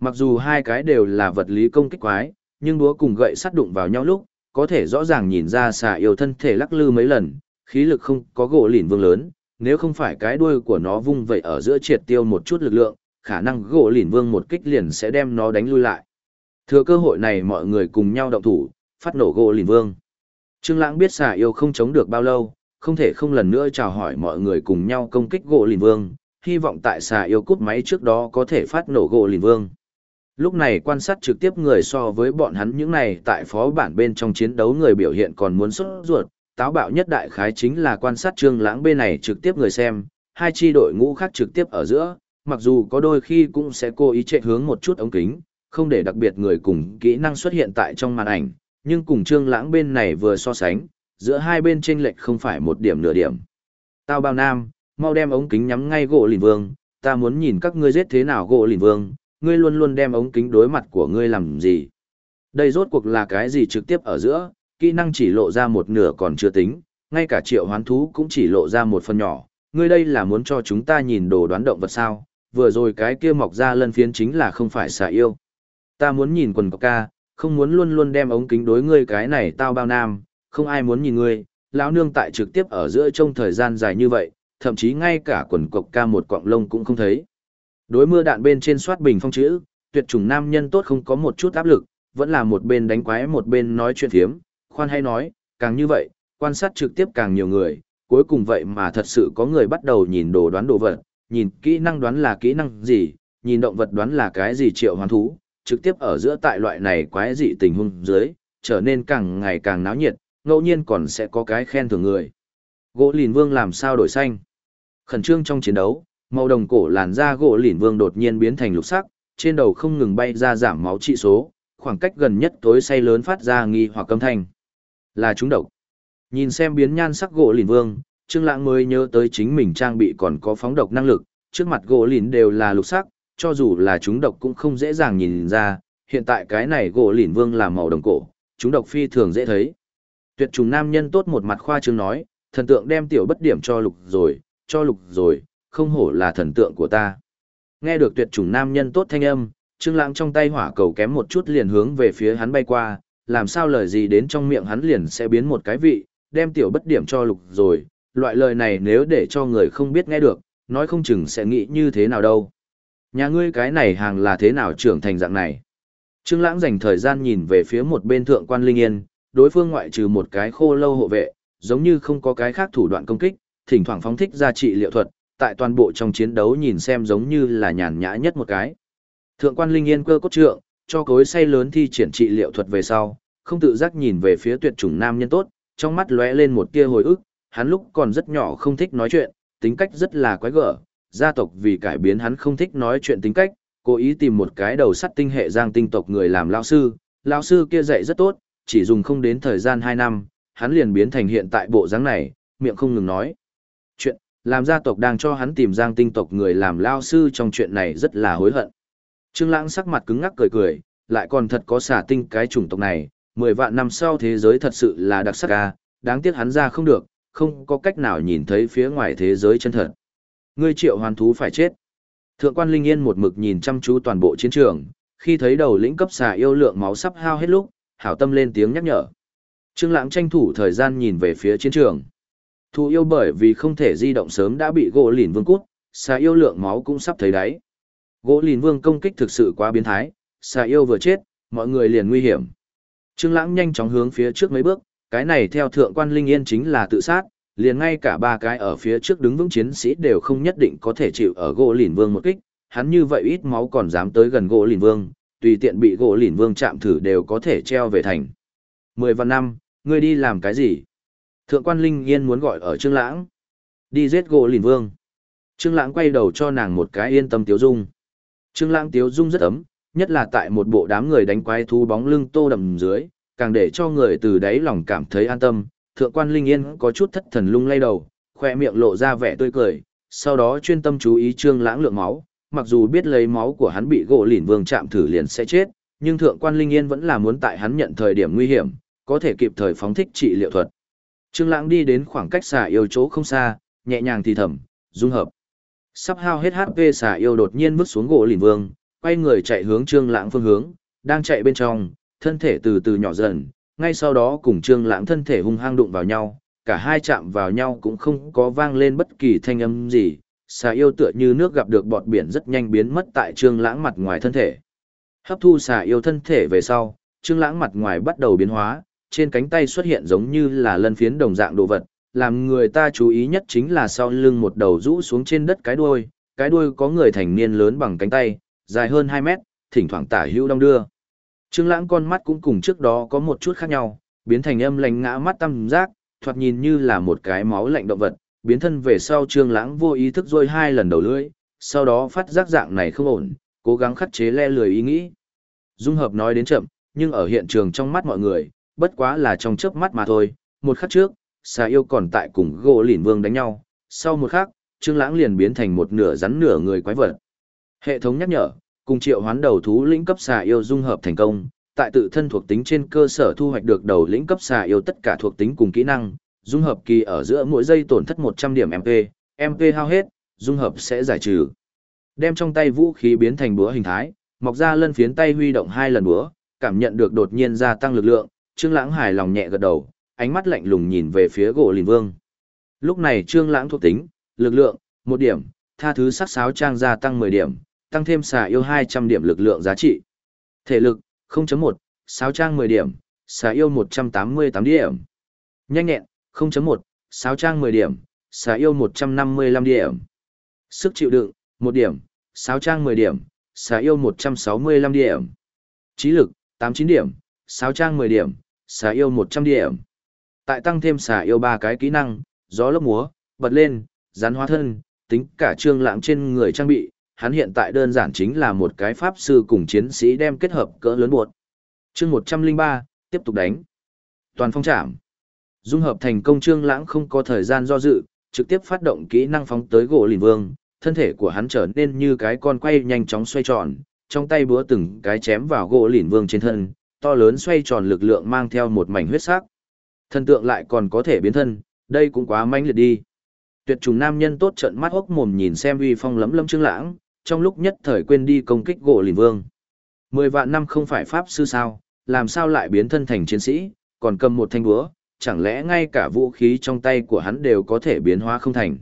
Mặc dù hai cái đều là vật lý công kích quái, nhưng búa cùng gậy sắt đụng vào nhau lúc, có thể rõ ràng nhìn ra xà yêu thân thể lắc lư mấy lần, khí lực không có gỗ lìn vương lớn, nếu không phải cái đuôi của nó vung vậy ở giữa triệt tiêu một chút lực lượng, khả năng gỗ lìn vương một kích liền sẽ đem nó đánh lui lại. Thừa cơ hội này mọi người cùng nhau động thủ, phát nổ gỗ lìn vương. Trương Lãng biết xà yêu không chống được bao lâu, không thể không lần nữa chào hỏi mọi người cùng nhau công kích gỗ lìn vương, hy vọng tại xà yêu cút máy trước đó có thể phát nổ gỗ lìn vương. Lúc này quan sát trực tiếp người so với bọn hắn những này tại phó bản bên trong chiến đấu người biểu hiện còn muốn xuất ruột, táo bạo nhất đại khái chính là quan sát trương lãng bên này trực tiếp người xem, hai chi đội ngũ khác trực tiếp ở giữa, mặc dù có đôi khi cũng sẽ cố ý chạy hướng một chút ống kính, không để đặc biệt người cùng kỹ năng xuất hiện tại trong màn ảnh, nhưng cùng trương lãng bên này vừa so sánh, giữa hai bên chênh lệch không phải một điểm nửa điểm. Tao bao nam, mau đem ống kính nhắm ngay gỗ lìn vương, ta muốn nhìn các ngươi giết thế nào gỗ lìn vương, ngươi luôn luôn đem ống kính đối mặt của ngươi làm gì. Đây rốt cuộc là cái gì trực tiếp ở giữa, kỹ năng chỉ lộ ra một nửa còn chưa tính, ngay cả triệu hoán thú cũng chỉ lộ ra một phần nhỏ. Ngươi đây là muốn cho chúng ta nhìn đồ đoán động vật sao, vừa rồi cái kia mọc ra lân phiến chính là không phải xà yêu. Ta muốn nhìn quần cọc ca, không muốn luôn luôn đem ống kính đối ngươi cái này tao bao nam, không ai muốn nhìn ngươi, lão nương tại trực tiếp ở giữa trong thời gian dài như vậy, thậm chí ngay cả quần cộc ca một quọng lông cũng không thấy. Đối mưa đạn bên trên soát bình phong chữ, tuyệt chủng nam nhân tốt không có một chút áp lực, vẫn là một bên đánh quái một bên nói chuyện thiếm, khoan hay nói, càng như vậy, quan sát trực tiếp càng nhiều người, cuối cùng vậy mà thật sự có người bắt đầu nhìn đồ đoán đồ vật, nhìn kỹ năng đoán là kỹ năng gì, nhìn động vật đoán là cái gì triệu hoán thú, trực tiếp ở giữa tại loại này quái dị tình huống dưới, trở nên càng ngày càng náo nhiệt, ngẫu nhiên còn sẽ có cái khen thưởng người. Gỗ lìn vương làm sao đổi xanh? Khẩn trương trong chiến đấu, màu đồng cổ làn da gỗ lỉn vương đột nhiên biến thành lục sắc, trên đầu không ngừng bay ra giảm máu trị số, khoảng cách gần nhất tối say lớn phát ra nghi hoặc âm thanh. Là chúng độc. Nhìn xem biến nhan sắc gỗ lìn vương, Trương Lãng mới nhớ tới chính mình trang bị còn có phóng độc năng lực, trước mặt gỗ lìn đều là lục sắc, cho dù là chúng độc cũng không dễ dàng nhìn ra, hiện tại cái này gỗ lìn vương là màu đồng cổ, chúng độc phi thường dễ thấy. Tuyệt trùng nam nhân tốt một mặt khoa trương nói, thần tượng đem tiểu bất điểm cho lục rồi, cho lục rồi, không hổ là thần tượng của ta. Nghe được tuyệt chủng nam nhân tốt thanh âm, Trương Lãng trong tay hỏa cầu kém một chút liền hướng về phía hắn bay qua, làm sao lời gì đến trong miệng hắn liền sẽ biến một cái vị, đem tiểu bất điểm cho lục rồi, loại lời này nếu để cho người không biết nghe được, nói không chừng sẽ nghĩ như thế nào đâu. Nhà ngươi cái này hàng là thế nào trưởng thành dạng này? Trương Lãng dành thời gian nhìn về phía một bên thượng quan Linh Yên, đối phương ngoại trừ một cái khô lâu hộ vệ, giống như không có cái khác thủ đoạn công kích, thỉnh thoảng phóng thích ra trị liệu thuật, tại toàn bộ trong chiến đấu nhìn xem giống như là nhàn nhã nhất một cái. Thượng quan Linh Yên cơ cốt trượng, cho cối say lớn thi triển trị liệu thuật về sau, không tự giác nhìn về phía tuyệt chủng nam nhân tốt, trong mắt lóe lên một tia hồi ức, hắn lúc còn rất nhỏ không thích nói chuyện, tính cách rất là quái gở, gia tộc vì cải biến hắn không thích nói chuyện tính cách, cố ý tìm một cái đầu sắt tinh hệ giang tinh tộc người làm lao sư, lao sư kia dạy rất tốt, chỉ dùng không đến thời gian 2 năm, hắn liền biến thành hiện tại bộ dáng này, miệng không ngừng nói. Chuyện, làm gia tộc đang cho hắn tìm giang tinh tộc người làm lao sư trong chuyện này rất là hối hận. Trương Lãng sắc mặt cứng ngắc cười cười, lại còn thật có xả tinh cái chủng tộc này, 10 vạn năm sau thế giới thật sự là đặc sắc a, đáng tiếc hắn ra không được, không có cách nào nhìn thấy phía ngoài thế giới chân thật. Ngươi triệu hoàn thú phải chết. Thượng quan Linh Yên một mực nhìn chăm chú toàn bộ chiến trường, khi thấy đầu lĩnh cấp xà yêu lượng máu sắp hao hết lúc, hảo tâm lên tiếng nhắc nhở. Trương Lãng tranh thủ thời gian nhìn về phía chiến trường. Thù yêu bởi vì không thể di động sớm đã bị gỗ lìn vương cút, xà yêu lượng máu cũng sắp thấy đáy. Gỗ lìn vương công kích thực sự quá biến thái, xà yêu vừa chết, mọi người liền nguy hiểm. Trương Lãng nhanh chóng hướng phía trước mấy bước, cái này theo thượng quan Linh Yên chính là tự sát, liền ngay cả ba cái ở phía trước đứng vững chiến sĩ đều không nhất định có thể chịu ở gỗ lìn vương một kích, hắn như vậy ít máu còn dám tới gần gỗ lìn vương, tùy tiện bị gỗ lìn vương chạm thử đều có thể treo về thành. Mười vạn năm, ngươi đi làm cái gì? Thượng quan Linh Yên muốn gọi ở Trương Lãng. Đi giết gỗ lìn vương. Trương Lãng quay đầu cho nàng một cái yên tâm tiếu dung. Trương Lãng tiếu dung rất ấm, nhất là tại một bộ đám người đánh quái thú bóng lưng tô đậm dưới, càng để cho người từ đáy lòng cảm thấy an tâm. Thượng quan Linh Yên có chút thất thần lung lay đầu, khoe miệng lộ ra vẻ tươi cười, sau đó chuyên tâm chú ý Trương Lãng lượng máu, mặc dù biết lấy máu của hắn bị gỗ lìn vương chạm thử liền sẽ chết, nhưng thượng quan Linh Yên vẫn là muốn tại hắn nhận thời điểm nguy hiểm, có thể kịp thời phóng thích trị liệu thuật. Trương Lãng đi đến khoảng cách xà yêu chỗ không xa, nhẹ nhàng thì thầm, dung hợp. Sắp hao hết HP xà yêu đột nhiên vứt xuống gỗ lìn vương, quay người chạy hướng Trương Lãng phương hướng, đang chạy bên trong, thân thể từ từ nhỏ dần, ngay sau đó cùng Trương Lãng thân thể hung hăng đụng vào nhau, cả hai chạm vào nhau cũng không có vang lên bất kỳ thanh âm gì, xà yêu tựa như nước gặp được bọt biển rất nhanh biến mất tại Trương Lãng mặt ngoài thân thể. Hấp thu xà yêu thân thể về sau, Trương Lãng mặt ngoài bắt đầu biến hóa, trên cánh tay xuất hiện giống như là lân phiến đồng dạng đồ vật, làm người ta chú ý nhất chính là sau lưng một đầu rũ xuống trên đất cái đuôi, cái đuôi có người thành niên lớn bằng cánh tay, dài hơn 2 mét, thỉnh thoảng tả hữu đong đưa. Trương Lãng con mắt cũng cùng trước đó có một chút khác nhau, biến thành âm lạnh ngã mắt tâm giác, thoạt nhìn như là một cái máu lạnh động vật, biến thân về sau Trương Lãng vô ý thức rôi hai lần đầu lưỡi, sau đó phát giác dạng này không ổn, cố gắng khắc chế le lười ý nghĩ. Dung hợp nói đến chậm, nhưng ở hiện trường trong mắt mọi người, bất quá là trong chớp mắt mà thôi, một khắc trước, xà yêu còn tại cùng gỗ lìn vương đánh nhau, sau một khắc, Trương Lãng liền biến thành một nửa rắn nửa người quái vật. Hệ thống nhắc nhở, cùng triệu hoán đầu thú lĩnh cấp xà yêu dung hợp thành công, tại tự thân thuộc tính trên cơ sở thu hoạch được đầu lĩnh cấp xà yêu tất cả thuộc tính cùng kỹ năng, dung hợp kỳ ở giữa mỗi giây tổn thất 100 điểm MP, MP hao hết, dung hợp sẽ giải trừ. Đem trong tay vũ khí biến thành búa hình thái, mọc ra lân phiến tay huy động hai lần búa, cảm nhận được đột nhiên gia tăng lực lượng, Trương Lãng hài lòng nhẹ gật đầu, ánh mắt lạnh lùng nhìn về phía gỗ lìn vương. Lúc này Trương Lãng thuộc tính, lực lượng, 1 điểm, tha thứ sắc sáo trang gia tăng 10 điểm, tăng thêm xà yêu 200 điểm lực lượng giá trị. Thể lực, 0.1, sáo trang 10 điểm, xà yêu 188 điểm. Nhanh nhẹn, 0.1, sáo trang 10 điểm, xà yêu 155 điểm. Sức chịu đựng, 1 điểm, sáo trang 10 điểm, xà yêu 165 điểm. Trí lực, 89 điểm, sáo trang 10 điểm, xà yêu 100 điểm. Tại tăng thêm xà yêu ba cái kỹ năng, gió lốc múa, bật lên, rắn hóa thân, tính cả trương lãng trên người trang bị, hắn hiện tại đơn giản chính là một cái pháp sư cùng chiến sĩ đem kết hợp cỡ lớn buộc. Chương 103, tiếp tục đánh. Toàn phong trảm. Dung hợp thành công trương lãng không có thời gian do dự, trực tiếp phát động kỹ năng phóng tới gỗ lìn vương, thân thể của hắn trở nên như cái con quay nhanh chóng xoay tròn, trong tay búa từng cái chém vào gỗ lìn vương trên thân, to lớn xoay tròn lực lượng mang theo một mảnh huyết sắc. thần tượng lại còn có thể biến thân, đây cũng quá manh liệt đi. Tuyệt trùng nam nhân tốt trận mắt hốc mồm nhìn xem uy phong lấm lấm trương lãng, trong lúc nhất thời quên đi công kích gỗ lìn vương. Mười vạn năm không phải pháp sư sao, làm sao lại biến thân thành chiến sĩ, còn cầm một thanh búa, chẳng lẽ ngay cả vũ khí trong tay của hắn đều có thể biến hóa không thành.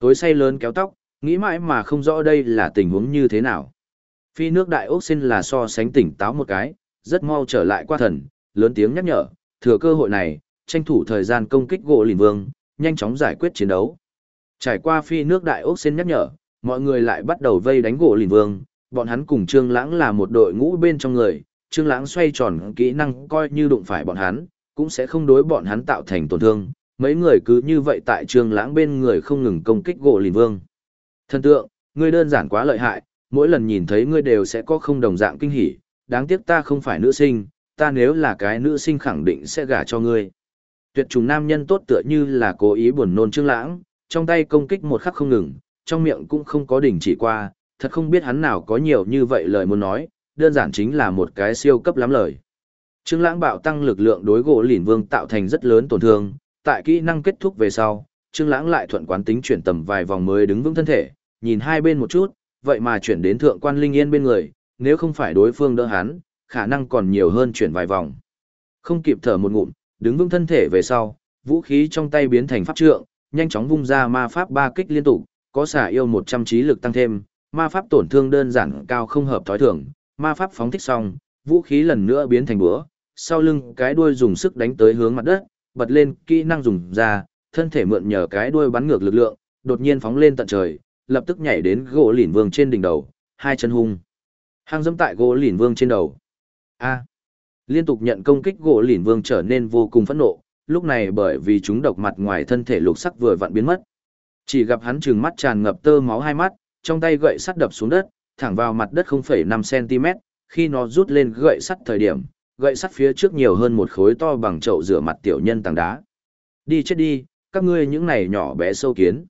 Tối say lớn kéo tóc, nghĩ mãi mà không rõ đây là tình huống như thế nào. Phi nước đại ốc xin là so sánh tỉnh táo một cái, rất mau trở lại qua thần, lớn tiếng nhắc nhở, thừa cơ hội này, tranh thủ thời gian công kích gỗ lìn vương, nhanh chóng giải quyết chiến đấu. Trải qua phi nước đại ốc xin nhắc nhở, mọi người lại bắt đầu vây đánh gỗ lìn vương, bọn hắn cùng Trương Lãng là một đội ngũ bên trong người, Trương Lãng xoay tròn kỹ năng coi như đụng phải bọn hắn, cũng sẽ không đối bọn hắn tạo thành tổn thương. Mấy người cứ như vậy tại Trương Lãng bên người không ngừng công kích gỗ lìn vương. Thần tượng, ngươi đơn giản quá lợi hại, mỗi lần nhìn thấy ngươi đều sẽ có không đồng dạng kinh hỉ, đáng tiếc ta không phải nữ sinh, ta nếu là cái nữ sinh khẳng định sẽ gả cho ngươi. Tuyệt trùng nam nhân tốt tựa như là cố ý buồn nôn Trương Lãng, trong tay công kích một khắc không ngừng, trong miệng cũng không có đỉnh chỉ qua, thật không biết hắn nào có nhiều như vậy lời muốn nói, đơn giản chính là một cái siêu cấp lắm lời. Trương Lãng bạo tăng lực lượng đối gỗ lìn vương tạo thành rất lớn tổn thương, tại kỹ năng kết thúc về sau, Trương Lãng lại thuận quán tính chuyển tầm vài vòng mới đứng vững thân thể, nhìn hai bên một chút, vậy mà chuyển đến thượng quan linh yên bên người, nếu không phải đối phương đỡ hắn, khả năng còn nhiều hơn chuyển vài vòng. Không kịp thở một ngụm, đứng vững thân thể về sau, vũ khí trong tay biến thành pháp trượng, nhanh chóng vung ra ma pháp ba kích liên tục, có xả yêu 100 trí lực tăng thêm, ma pháp tổn thương đơn giản cao không hợp thói thường, ma pháp phóng thích xong, vũ khí lần nữa biến thành búa, sau lưng cái đuôi dùng sức đánh tới hướng mặt đất, bật lên kỹ năng dùng ra, thân thể mượn nhờ cái đuôi bắn ngược lực lượng, đột nhiên phóng lên tận trời, lập tức nhảy đến gỗ lỉn vương trên đỉnh đầu, hai chân hung. Hang dẫm tại gỗ lìn vương trên đầu. A. Liên tục nhận công kích gỗ lìn vương trở nên vô cùng phẫn nộ, lúc này bởi vì chúng độc mặt ngoài thân thể lục sắc vừa vặn biến mất. Chỉ gặp hắn trừng mắt tràn ngập tơ máu hai mắt, trong tay gậy sắt đập xuống đất, thẳng vào mặt đất 0,5 cm, khi nó rút lên gậy sắt thời điểm, gậy sắt phía trước nhiều hơn một khối to bằng chậu rửa mặt tiểu nhân tảng đá. Đi chết đi, các ngươi những này nhỏ bé sâu kiến.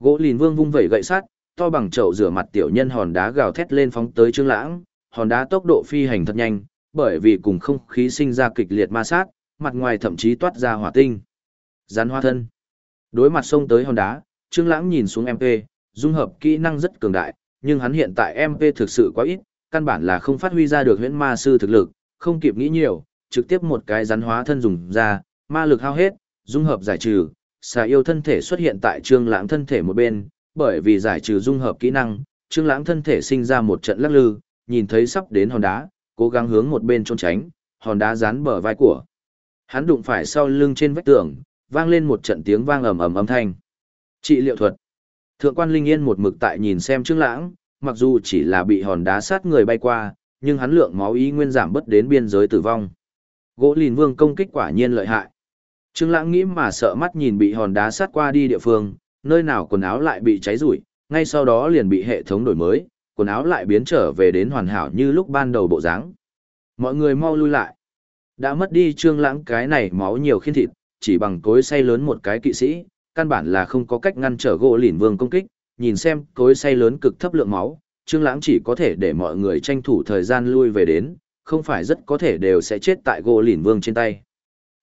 Gỗ lìn vương vung vẩy gậy sắt, to bằng chậu rửa mặt tiểu nhân hòn đá gào thét lên phóng tới Trương Lãng, hòn đá tốc độ phi hành thật nhanh, bởi vì cùng không khí sinh ra kịch liệt ma sát, mặt ngoài thậm chí toát ra hỏa tinh. rán hoa thân. Đối mặt xông tới hòn đá, Trương Lãng nhìn xuống MP, dung hợp kỹ năng rất cường đại, nhưng hắn hiện tại MP thực sự quá ít, căn bản là không phát huy ra được huyễn ma sư thực lực, không kịp nghĩ nhiều, trực tiếp một cái rắn hóa thân dùng ra, ma lực hao hết, dung hợp giải trừ, xà yêu thân thể xuất hiện tại Trương Lãng thân thể một bên, bởi vì giải trừ dung hợp kỹ năng, Trương Lãng thân thể sinh ra một trận lắc lư, nhìn thấy sắp đến hòn đá, cố gắng hướng một bên trốn tránh, hòn đá dán bờ vai của. Hắn đụng phải sau lưng trên vách tường, vang lên một trận tiếng vang ầm ầm âm thanh. Trị liệu thuật. Thượng quan Linh Yên một mực tại nhìn xem Trương Lãng, mặc dù chỉ là bị hòn đá sát người bay qua, nhưng hắn lượng máu ý nguyên giảm bất đến biên giới tử vong. Gỗ Lìn Vương công kích quả nhiên lợi hại. Trương Lãng nghĩ mà sợ mắt nhìn bị hòn đá sát qua đi địa phương, nơi nào quần áo lại bị cháy rủi, ngay sau đó liền bị hệ thống đổi mới, quần áo lại biến trở về đến hoàn hảo như lúc ban đầu bộ dáng. Mọi người mau lui lại. Đã mất đi Trương Lãng cái này máu nhiều khiên thịt, chỉ bằng cối xay lớn một cái kỵ sĩ, căn bản là không có cách ngăn trở gỗ lìn vương công kích, nhìn xem cối say lớn cực thấp lượng máu, Trương Lãng chỉ có thể để mọi người tranh thủ thời gian lui về đến, không phải rất có thể đều sẽ chết tại gỗ lỉn vương trên tay.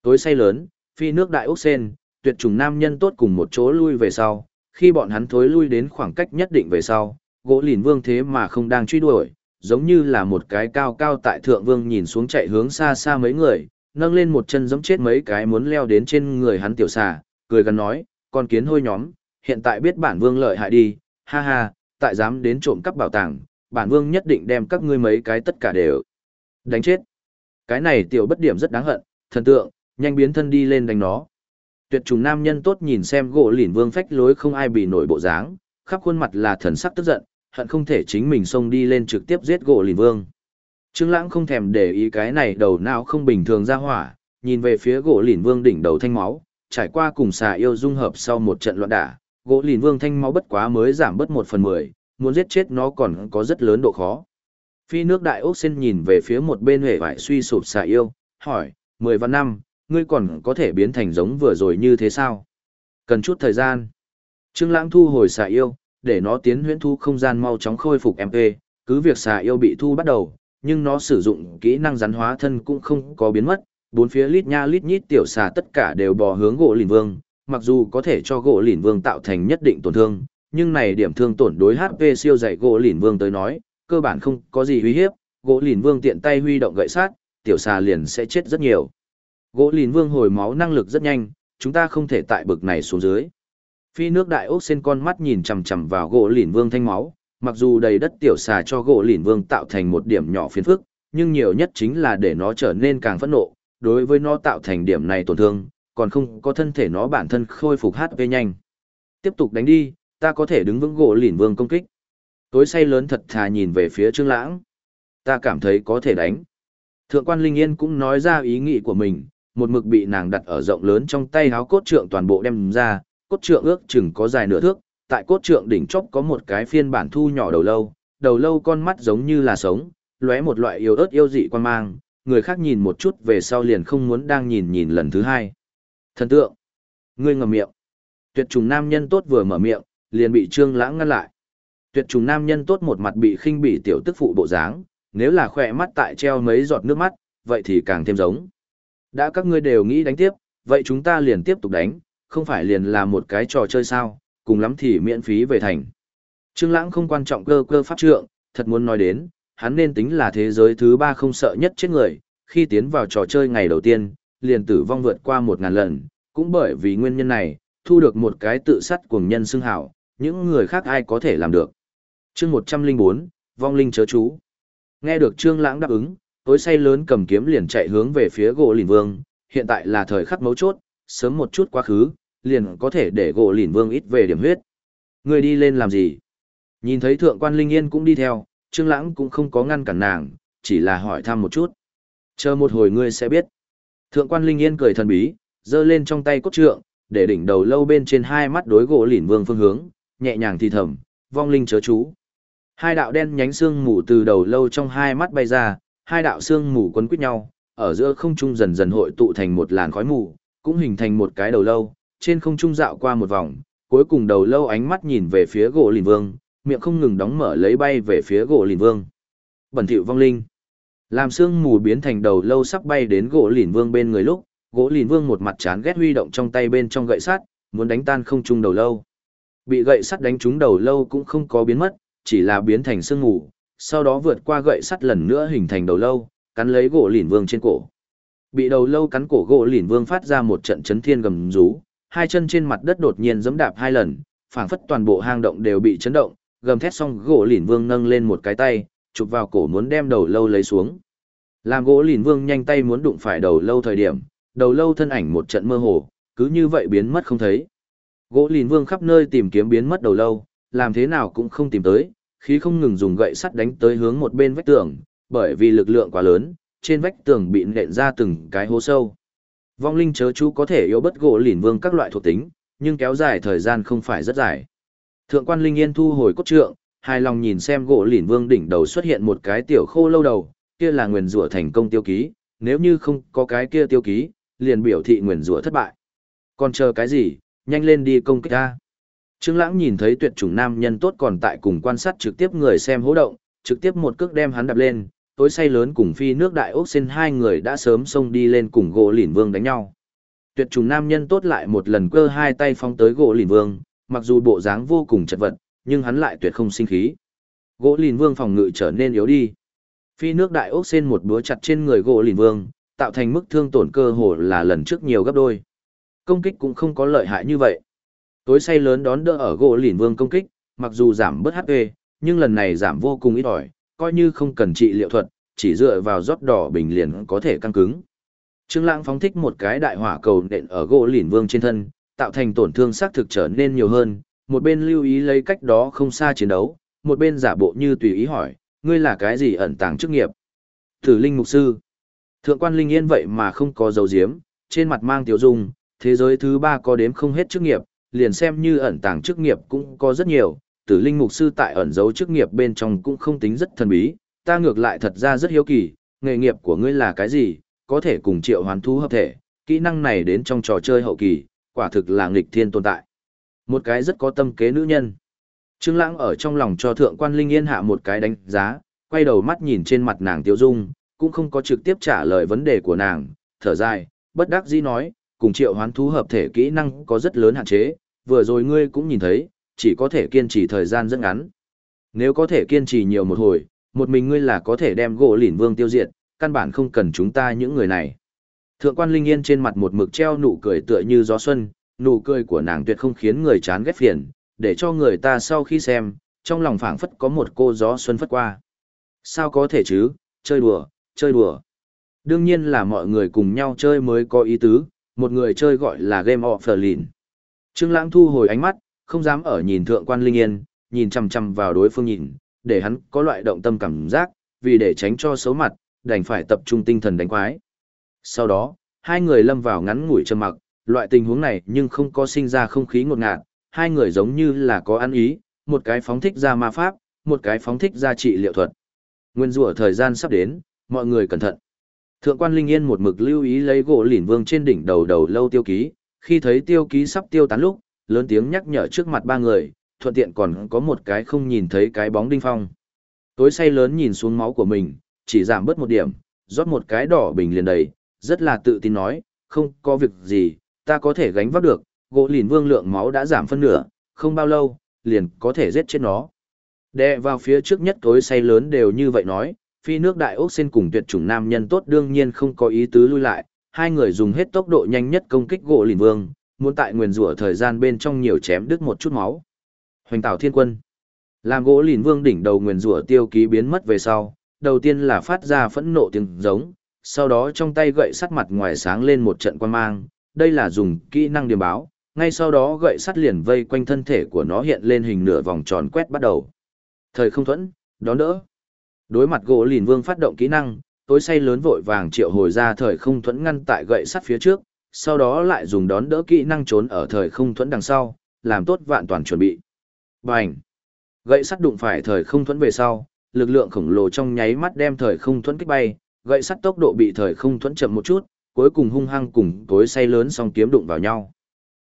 Cối say lớn, phi nước đại ốc sen, tuyệt chủng nam nhân tốt cùng một chỗ lui về sau, khi bọn hắn thối lui đến khoảng cách nhất định về sau, gỗ lìn vương thế mà không đang truy đuổi, giống như là một cái cao cao tại thượng vương nhìn xuống chạy hướng xa xa mấy người, nâng lên một chân giống chết mấy cái muốn leo đến trên người hắn tiểu xà, cười gần nói, con kiến hôi nhóm, hiện tại biết bản vương lợi hại đi, ha ha, tại dám đến trộm cắp bảo tàng, bản vương nhất định đem các ngươi mấy cái tất cả đều đánh chết. Cái này tiểu bất điểm rất đáng hận, thần tượng, nhanh biến thân đi lên đánh nó. Tuyệt trùng nam nhân tốt nhìn xem gỗ lỉn vương phách lối không ai bị nổi bộ dáng, khắp khuôn mặt là thần sắc tức giận, hận không thể chính mình xông đi lên trực tiếp giết gỗ lìn vương. Trương Lãng không thèm để ý cái này đầu não không bình thường ra hỏa, nhìn về phía gỗ lìn vương đỉnh đầu thanh máu, trải qua cùng xà yêu dung hợp sau một trận loạn đả, gỗ lìn vương thanh máu bất quá mới giảm bớt một phần mười, muốn giết chết nó còn có rất lớn độ khó. Phi nước đại ốc xin nhìn về phía một bên hề vải suy sụp xà yêu, hỏi, mười vạn năm, ngươi còn có thể biến thành giống vừa rồi như thế sao? Cần chút thời gian. Trương Lãng thu hồi xà yêu, để nó tiến huyễn thu không gian mau chóng khôi phục MP, cứ việc xà yêu bị thu bắt đầu, nhưng nó sử dụng kỹ năng rắn hóa thân cũng không có biến mất, bốn phía lít nha lít nhít tiểu xà tất cả đều bò hướng gỗ lìn vương, mặc dù có thể cho gỗ lìn vương tạo thành nhất định tổn thương, nhưng này điểm thương tổn đối HP siêu dày gỗ lìn vương tới nói, cơ bản không có gì uy hiếp, gỗ lìn vương tiện tay huy động gậy sát, tiểu xà liền sẽ chết rất nhiều. Gỗ lìn vương hồi máu năng lực rất nhanh, chúng ta không thể tại bực này xuống dưới. Phi nước đại ốc sen con mắt nhìn chằm chằm vào gỗ lìn vương thanh máu, mặc dù đầy đất tiểu xà cho gỗ lìn vương tạo thành một điểm nhỏ phiền phức, nhưng nhiều nhất chính là để nó trở nên càng phẫn nộ, đối với nó tạo thành điểm này tổn thương, còn không có thân thể nó bản thân khôi phục HP nhanh. Tiếp tục đánh đi, ta có thể đứng vững gỗ lìn vương công kích. Tối say lớn thật thà nhìn về phía Trương Lãng. Ta cảm thấy có thể đánh. Thượng quan Linh Yên cũng nói ra ý nghĩ của mình, một mực bị nàng đặt ở rộng lớn trong tay háo cốt trượng toàn bộ đem ra, cốt trượng ước chừng có dài nửa thước, tại cốt trượng đỉnh chóp có một cái phiên bản thu nhỏ đầu lâu, đầu lâu con mắt giống như là sống, lóe một loại yêu ớt yêu dị quan mang, người khác nhìn một chút về sau liền không muốn đang nhìn nhìn lần thứ hai. Thần tượng, ngươi ngậm miệng. Tuyệt trùng nam nhân tốt vừa mở miệng, liền bị Trương Lãng ngăn lại. Tuyệt trùng nam nhân tốt một mặt bị khinh bỉ tiểu tức phụ bộ dáng, nếu là khỏe mắt tại treo mấy giọt nước mắt, vậy thì càng thêm giống. Đã các ngươi đều nghĩ đánh tiếp, vậy chúng ta liền tiếp tục đánh, không phải liền là một cái trò chơi sao, cùng lắm thì miễn phí về thành. Trương Lãng không quan trọng cơ cơ pháp trượng, thật muốn nói đến, hắn nên tính là thế giới thứ ba không sợ nhất chết người, khi tiến vào trò chơi ngày đầu tiên, liền tử vong vượt qua một ngàn lần, cũng bởi vì nguyên nhân này, thu được một cái tự sát cuồng nhân xưng hào, những người khác ai có thể làm được. Chương 104, vong linh chớ chú. Nghe được Trương Lãng đáp ứng, tối say lớn cầm kiếm liền chạy hướng về phía gỗ lìn vương, hiện tại là thời khắc mấu chốt, sớm một chút quá khứ, liền có thể để gỗ lìn vương ít về điểm huyết. Người đi lên làm gì? Nhìn thấy thượng quan Linh Yên cũng đi theo, Trương Lãng cũng không có ngăn cản nàng, chỉ là hỏi thăm một chút. Chờ một hồi ngươi sẽ biết. Thượng quan Linh Yên cười thần bí, giơ lên trong tay cốt trượng, để đỉnh đầu lâu bên trên hai mắt đối gỗ lìn vương phương hướng, nhẹ nhàng thì thầm, vong linh chớ chú. Hai đạo đen nhánh xương mù từ đầu lâu trong hai mắt bay ra, hai đạo xương mù quấn quýt nhau, ở giữa không trung dần dần hội tụ thành một làn khói mù, cũng hình thành một cái đầu lâu, trên không trung dạo qua một vòng, cuối cùng đầu lâu ánh mắt nhìn về phía gỗ lìn vương, miệng không ngừng đóng mở lấy bay về phía gỗ lìn vương. Bẩn thỉu vong linh. Làm xương mù biến thành đầu lâu sắp bay đến gỗ lìn vương bên người lúc, gỗ lìn vương một mặt chán ghét huy động trong tay bên trong gậy sắt, muốn đánh tan không trung đầu lâu. Bị gậy sắt đánh trúng đầu lâu cũng không có biến mất, chỉ là biến thành xương mù, sau đó vượt qua gậy sắt lần nữa hình thành đầu lâu, cắn lấy gỗ lìn vương trên cổ. Bị đầu lâu cắn cổ gỗ lìn vương phát ra một trận chấn thiên gầm rú, hai chân trên mặt đất đột nhiên giẫm đạp hai lần, phảng phất toàn bộ hang động đều bị chấn động, gầm thét xong gỗ lìn vương nâng lên một cái tay, chụp vào cổ muốn đem đầu lâu lấy xuống. Làm gỗ lìn vương nhanh tay muốn đụng phải đầu lâu thời điểm, đầu lâu thân ảnh một trận mơ hồ, cứ như vậy biến mất không thấy. Gỗ lìn vương khắp nơi tìm kiếm biến mất đầu lâu, làm thế nào cũng không tìm tới, khí không ngừng dùng gậy sắt đánh tới hướng một bên vách tường, bởi vì lực lượng quá lớn, trên vách tường bị nện ra từng cái hố sâu. Vong linh chớ chú có thể yếu bất gỗ lìn vương các loại thuộc tính, nhưng kéo dài thời gian không phải rất dài. Thượng quan Linh Yên thu hồi cốt trượng, hài lòng nhìn xem gỗ lìn vương đỉnh đầu xuất hiện một cái tiểu khô lâu đầu, kia là nguyền rủa thành công tiêu ký, nếu như không có cái kia tiêu ký, liền biểu thị nguyền rủa thất bại. Còn chờ cái gì, nhanh lên đi công kích ta. Trương Lãng nhìn thấy tuyệt chủng nam nhân tốt còn tại cùng quan sát trực tiếp người xem hố động, trực tiếp một cước đem hắn đạp lên, tối say lớn cùng phi nước đại ốc xin hai người đã sớm xông đi lên cùng gỗ lỉn vương đánh nhau. Tuyệt trùng nam nhân tốt lại một lần cơ hai tay phóng tới gỗ lỉn vương, mặc dù bộ dáng vô cùng chật vật, nhưng hắn lại tuyệt không sinh khí. Gỗ lìn vương phòng ngự trở nên yếu đi. Phi nước đại ốc sen một búa chặt trên người gỗ lìn vương, tạo thành mức thương tổn cơ hồ là lần trước nhiều gấp đôi. Công kích cũng không có lợi hại như vậy. Tối say lớn đón đỡ ở gỗ lìn vương công kích, mặc dù giảm bớt HP, nhưng lần này giảm vô cùng ít ỏi, coi như không cần trị liệu thuật, chỉ dựa vào rót đỏ bình liền có thể căng cứng. Trương Lãng phóng thích một cái đại hỏa cầu nện ở gỗ lìn vương trên thân, tạo thành tổn thương xác thực trở nên nhiều hơn, một bên lưu ý lấy cách đó không xa chiến đấu, một bên giả bộ như tùy ý hỏi, ngươi là cái gì ẩn tàng chức nghiệp? Tử linh mục sư. Thượng quan linh yên vậy mà không có dấu diếm, trên mặt mang tiểu dung, thế giới thứ ba có đếm không hết chức nghiệp, liền xem như ẩn tàng chức nghiệp cũng có rất nhiều, tử linh mục sư tại ẩn giấu chức nghiệp bên trong cũng không tính rất thần bí, ta ngược lại thật ra rất hiếu kỳ, nghề nghiệp của ngươi là cái gì, có thể cùng triệu hoán thú hợp thể, kỹ năng này đến trong trò chơi hậu kỳ, quả thực là nghịch thiên tồn tại. Một cái rất có tâm kế nữ nhân. Trương Lãng ở trong lòng cho thượng quan Linh Yên hạ một cái đánh giá, quay đầu mắt nhìn trên mặt nàng Tiêu Dung, cũng không có trực tiếp trả lời vấn đề của nàng, thở dài, bất đắc dĩ nói, cùng triệu hoán thú hợp thể kỹ năng có rất lớn hạn chế, vừa rồi ngươi cũng nhìn thấy, chỉ có thể kiên trì thời gian rất ngắn. Nếu có thể kiên trì nhiều một hồi, một mình ngươi là có thể đem gỗ lỉn vương tiêu diệt, căn bản không cần chúng ta những người này. Thượng quan Linh Yên trên mặt một mực treo nụ cười tựa như gió xuân, nụ cười của nàng tuyệt không khiến người chán ghét phiền, để cho người ta sau khi xem, trong lòng phảng phất có một cô gió xuân phất qua. Sao có thể chứ, chơi đùa, chơi đùa. Đương nhiên là mọi người cùng nhau chơi mới có ý tứ, một người chơi gọi là Game of Berlin. Trương Lãng thu hồi ánh mắt, không dám ở nhìn thượng quan Linh Yên, nhìn chằm chằm vào đối phương nhìn, để hắn có loại động tâm cảm giác, vì để tránh cho xấu mặt, đành phải tập trung tinh thần đánh quái. Sau đó, hai người lâm vào ngắn ngủi trầm mặc, loại tình huống này nhưng không có sinh ra không khí ngột ngạt, hai người giống như là có ăn ý, một cái phóng thích ra ma pháp, một cái phóng thích ra trị liệu thuật. Nguyên rủa thời gian sắp đến, mọi người cẩn thận. Thượng quan Linh Yên một mực lưu ý lấy gỗ lỉn vương trên đỉnh đầu đầu lâu tiêu ký, khi thấy tiêu ký sắp tiêu tán lúc, lớn tiếng nhắc nhở trước mặt ba người, thuận tiện còn có một cái không nhìn thấy cái bóng đinh phong. Tối say lớn nhìn xuống máu của mình, chỉ giảm bớt một điểm, rót một cái đỏ bình liền đầy, rất là tự tin nói, không có việc gì, ta có thể gánh vác được, gỗ lìn vương lượng máu đã giảm phân nửa, không bao lâu, liền có thể giết chết nó. Đệ vào phía trước nhất tối say lớn đều như vậy nói, phi nước đại ốc xin cùng tuyệt chủng nam nhân tốt đương nhiên không có ý tứ lui lại, hai người dùng hết tốc độ nhanh nhất công kích gỗ lìn vương, muốn tại nguyền rủa thời gian bên trong nhiều chém đứt một chút máu. Hoành tạo thiên quân. Làm gỗ lìn vương đỉnh đầu nguyền rủa tiêu ký biến mất về sau, đầu tiên là phát ra phẫn nộ tiếng giống, sau đó trong tay gậy sắt mặt ngoài sáng lên một trận quan mang, đây là dùng kỹ năng điểm báo, ngay sau đó gậy sắt liền vây quanh thân thể của nó hiện lên hình nửa vòng tròn quét bắt đầu. Thời không thuẫn, đón đỡ. Đối mặt gỗ lìn vương phát động kỹ năng, tối say lớn vội vàng triệu hồi ra thời không thuẫn ngăn tại gậy sắt phía trước, sau đó lại dùng đón đỡ kỹ năng trốn ở thời không thuẫn đằng sau, làm tốt vạn toàn chuẩn bị. Bành! Gậy sắt đụng phải thời không thuẫn về sau, lực lượng khổng lồ trong nháy mắt đem thời không thuẫn kích bay, gậy sắt tốc độ bị thời không thuẫn chậm một chút, cuối cùng hung hăng cùng tối say lớn song kiếm đụng vào nhau.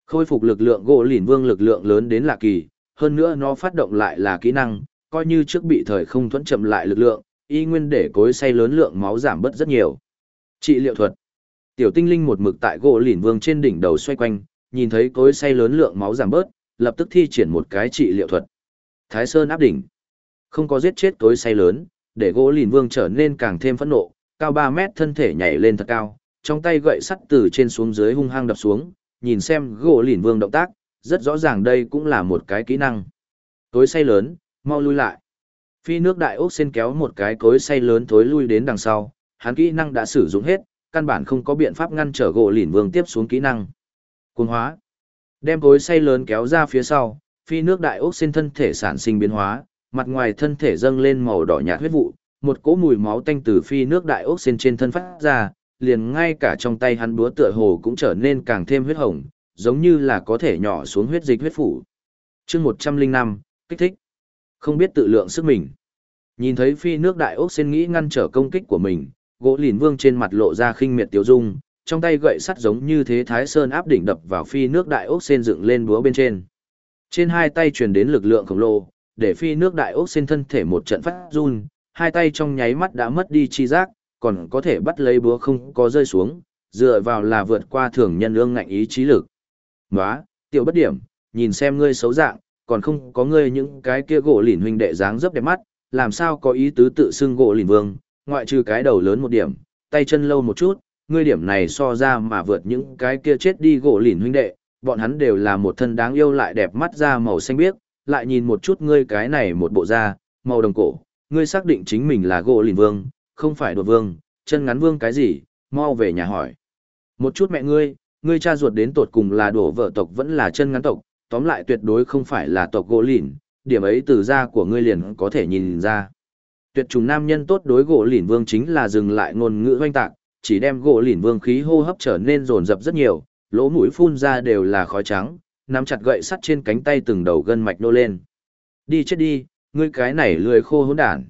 Khôi phục lực lượng gỗ lìn vương lực lượng lớn đến lạ kỳ, hơn nữa nó phát động lại là kỹ năng, coi như trước bị thời không thuẫn chậm lại lực lượng, y nguyên để cối say lớn lượng máu giảm bớt rất nhiều. Trị liệu thuật. Tiểu tinh linh một mực tại gỗ lìn vương trên đỉnh đầu xoay quanh, nhìn thấy cối say lớn lượng máu giảm bớt, lập tức thi triển một cái trị liệu thuật. Thái Sơn áp đỉnh. Không có giết chết cối say lớn, để gỗ lìn vương trở nên càng thêm phẫn nộ, cao 3 mét thân thể nhảy lên thật cao, trong tay gậy sắt từ trên xuống dưới hung hăng đập xuống, nhìn xem gỗ lìn vương động tác, rất rõ ràng đây cũng là một cái kỹ năng. Cối say lớn, mau lui lại. Phi nước đại ốc xin kéo một cái cối say lớn thối lui đến đằng sau, hắn kỹ năng đã sử dụng hết, căn bản không có biện pháp ngăn trở gỗ lìn vương tiếp xuống kỹ năng. Cuồng hóa. Đem cối say lớn kéo ra phía sau, phi nước đại ốc xin thân thể sản sinh biến hóa, mặt ngoài thân thể dâng lên màu đỏ nhạt huyết vụ, một cỗ mùi máu tanh từ phi nước đại ốc xin trên thân phát ra, liền ngay cả trong tay hắn búa tựa hồ cũng trở nên càng thêm huyết hồng, giống như là có thể nhỏ xuống huyết dịch huyết phủ. chương 105, kích thích. Không biết tự lượng sức mình. Nhìn thấy phi nước đại ốc xin nghĩ ngăn trở công kích của mình, gỗ lìn vương trên mặt lộ ra khinh miệt tiêu dung, trong tay gậy sắt giống như thế thái sơn áp đỉnh đập vào phi nước đại ốc xin dựng lên búa bên trên. Trên hai tay truyền đến lực lượng khổng lồ, để phi nước đại ốc xin thân thể một trận phát run, hai tay trong nháy mắt đã mất đi chi giác, còn có thể bắt lấy búa không có rơi xuống, dựa vào là vượt qua thường nhân ương ngạnh ý chí lực. Nóa, tiểu bất điểm, nhìn xem ngươi xấu dạng, còn không có ngươi những cái kia gỗ lìn huynh đệ dáng dấp đẹp mắt, làm sao có ý tứ tự xưng gỗ lìn vương, ngoại trừ cái đầu lớn một điểm, tay chân lâu một chút, ngươi điểm này so ra mà vượt những cái kia chết đi gỗ lìn huynh đệ, bọn hắn đều là một thân đáng yêu lại đẹp mắt da màu xanh biếc, lại nhìn một chút ngươi cái này một bộ da, màu đồng cổ, ngươi xác định chính mình là gỗ lìn vương, không phải đột vương, chân ngắn vương cái gì, mau về nhà hỏi. Một chút mẹ ngươi, ngươi cha ruột đến tột cùng là đổ vợ tộc vẫn là chân ngắn tộc, tóm lại tuyệt đối không phải là tộc gỗ lìn, điểm ấy từ da của ngươi liền có thể nhìn ra. Tuyệt trùng nam nhân tốt đối gỗ lìn vương chính là dừng lại ngôn ngữ hoanh tạc, chỉ đem gỗ lìn vương khí hô hấp trở nên rồn rập rất nhiều, lỗ mũi phun ra đều là khói trắng, nắm chặt gậy sắt trên cánh tay từng đầu gân mạch nô lên. Đi chết đi, ngươi cái này lười khô hỗn đản.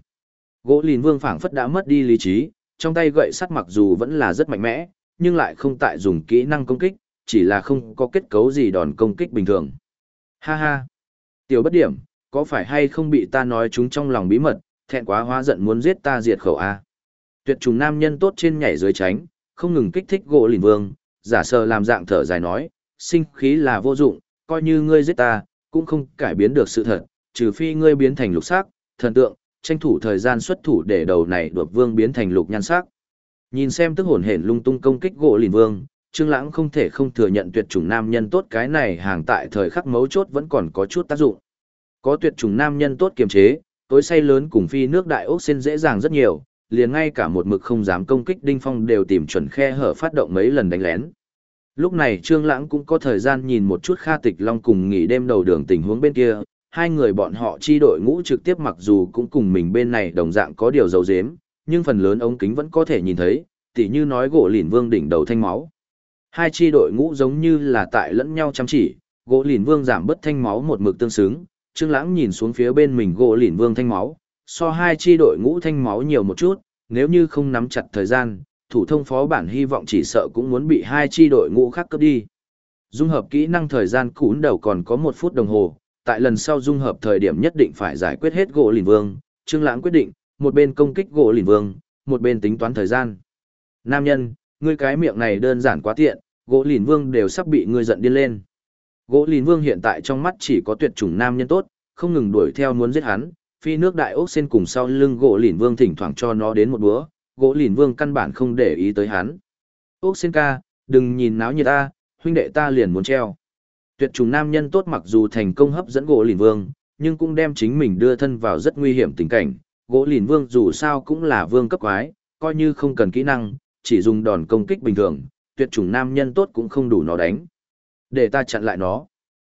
Gỗ lìn vương phảng phất đã mất đi lý trí, trong tay gậy sắt mặc dù vẫn là rất mạnh mẽ, nhưng lại không tại dùng kỹ năng công kích, chỉ là không có kết cấu gì đòn công kích bình thường. Ha ha! Tiểu bất điểm, có phải hay không bị ta nói chúng trong lòng bí mật, thẹn quá hóa giận muốn giết ta diệt khẩu A. Tuyệt trùng nam nhân tốt trên nhảy dưới tránh, không ngừng kích thích gỗ lìn vương, giả sờ làm dạng thở dài nói, sinh khí là vô dụng, coi như ngươi giết ta, cũng không cải biến được sự thật, trừ phi ngươi biến thành lục sắc, thần tượng, tranh thủ thời gian xuất thủ để đầu này đột vương biến thành lục nhan sắc. Nhìn xem tức hồn hển lung tung công kích gỗ lìn vương, Trương Lãng không thể không thừa nhận tuyệt chủng nam nhân tốt cái này hàng tại thời khắc mấu chốt vẫn còn có chút tác dụng. Có tuyệt chủng nam nhân tốt kiềm chế, tối say lớn cùng phi nước đại ốc sen dễ dàng rất nhiều, liền ngay cả một mực không dám công kích Đinh Phong đều tìm chuẩn khe hở phát động mấy lần đánh lén. Lúc này Trương Lãng cũng có thời gian nhìn một chút Kha Tịch Long cùng nghỉ đêm đầu đường tình huống bên kia, hai người bọn họ chi đội ngũ trực tiếp mặc dù cũng cùng mình bên này đồng dạng có điều dấu dếm, nhưng phần lớn ống kính vẫn có thể nhìn thấy, tỉ như nói gỗ lìn vương đỉnh đầu thanh máu. Hai chi đội ngũ giống như là tại lẫn nhau chăm chỉ, gỗ lìn vương giảm bớt thanh máu một mực tương xứng, Trương Lãng nhìn xuống phía bên mình gỗ lìn vương thanh máu, so hai chi đội ngũ thanh máu nhiều một chút, nếu như không nắm chặt thời gian, thủ thông phó bản hy vọng chỉ sợ cũng muốn bị hai chi đội ngũ khác cướp đi. Dung hợp kỹ năng thời gian cún đầu còn có một phút đồng hồ, tại lần sau dung hợp thời điểm nhất định phải giải quyết hết gỗ lìn vương, Trương Lãng quyết định, một bên công kích gỗ lìn vương, một bên tính toán thời gian. Nam nhân, ngươi cái miệng này đơn giản quá tiện, gỗ lìn vương đều sắp bị ngươi giận điên lên. Gỗ lìn vương hiện tại trong mắt chỉ có tuyệt chủng nam nhân tốt, không ngừng đuổi theo muốn giết hắn, phi nước đại ốc sen cùng sau lưng gỗ lìn vương thỉnh thoảng cho nó đến một búa, gỗ lìn vương căn bản không để ý tới hắn. Ốc sen ca, đừng nhìn náo như ta, huynh đệ ta liền muốn treo. Tuyệt trùng nam nhân tốt mặc dù thành công hấp dẫn gỗ lìn vương, nhưng cũng đem chính mình đưa thân vào rất nguy hiểm tình cảnh. Gỗ lìn vương dù sao cũng là vương cấp quái, coi như không cần kỹ năng, chỉ dùng đòn công kích bình thường, tuyệt chủng nam nhân tốt cũng không đủ nó đánh. Để ta chặn lại nó.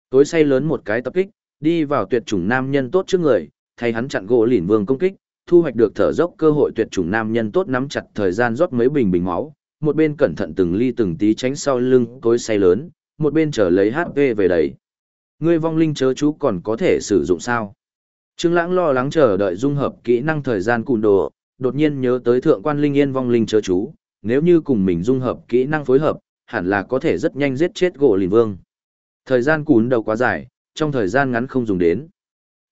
Tối say lớn một cái tập kích, đi vào tuyệt chủng nam nhân tốt trước người, thay hắn chặn gỗ lìn vương công kích, thu hoạch được thở dốc cơ hội tuyệt chủng nam nhân tốt nắm chặt thời gian rót mấy bình bình máu, một bên cẩn thận từng ly từng tí tránh sau lưng tối say lớn, một bên trở lấy HP về đấy. Ngươi vong linh chớ chú còn có thể sử dụng sao? Trương Lãng lo lắng chờ đợi dung hợp kỹ năng thời gian cùn đồ, đột nhiên nhớ tới thượng quan linh yên vong linh chớ chú, nếu như cùng mình dung hợp kỹ năng phối hợp, hẳn là có thể rất nhanh giết chết gỗ lìn vương. Thời gian cùn đầu quá dài, trong thời gian ngắn không dùng đến.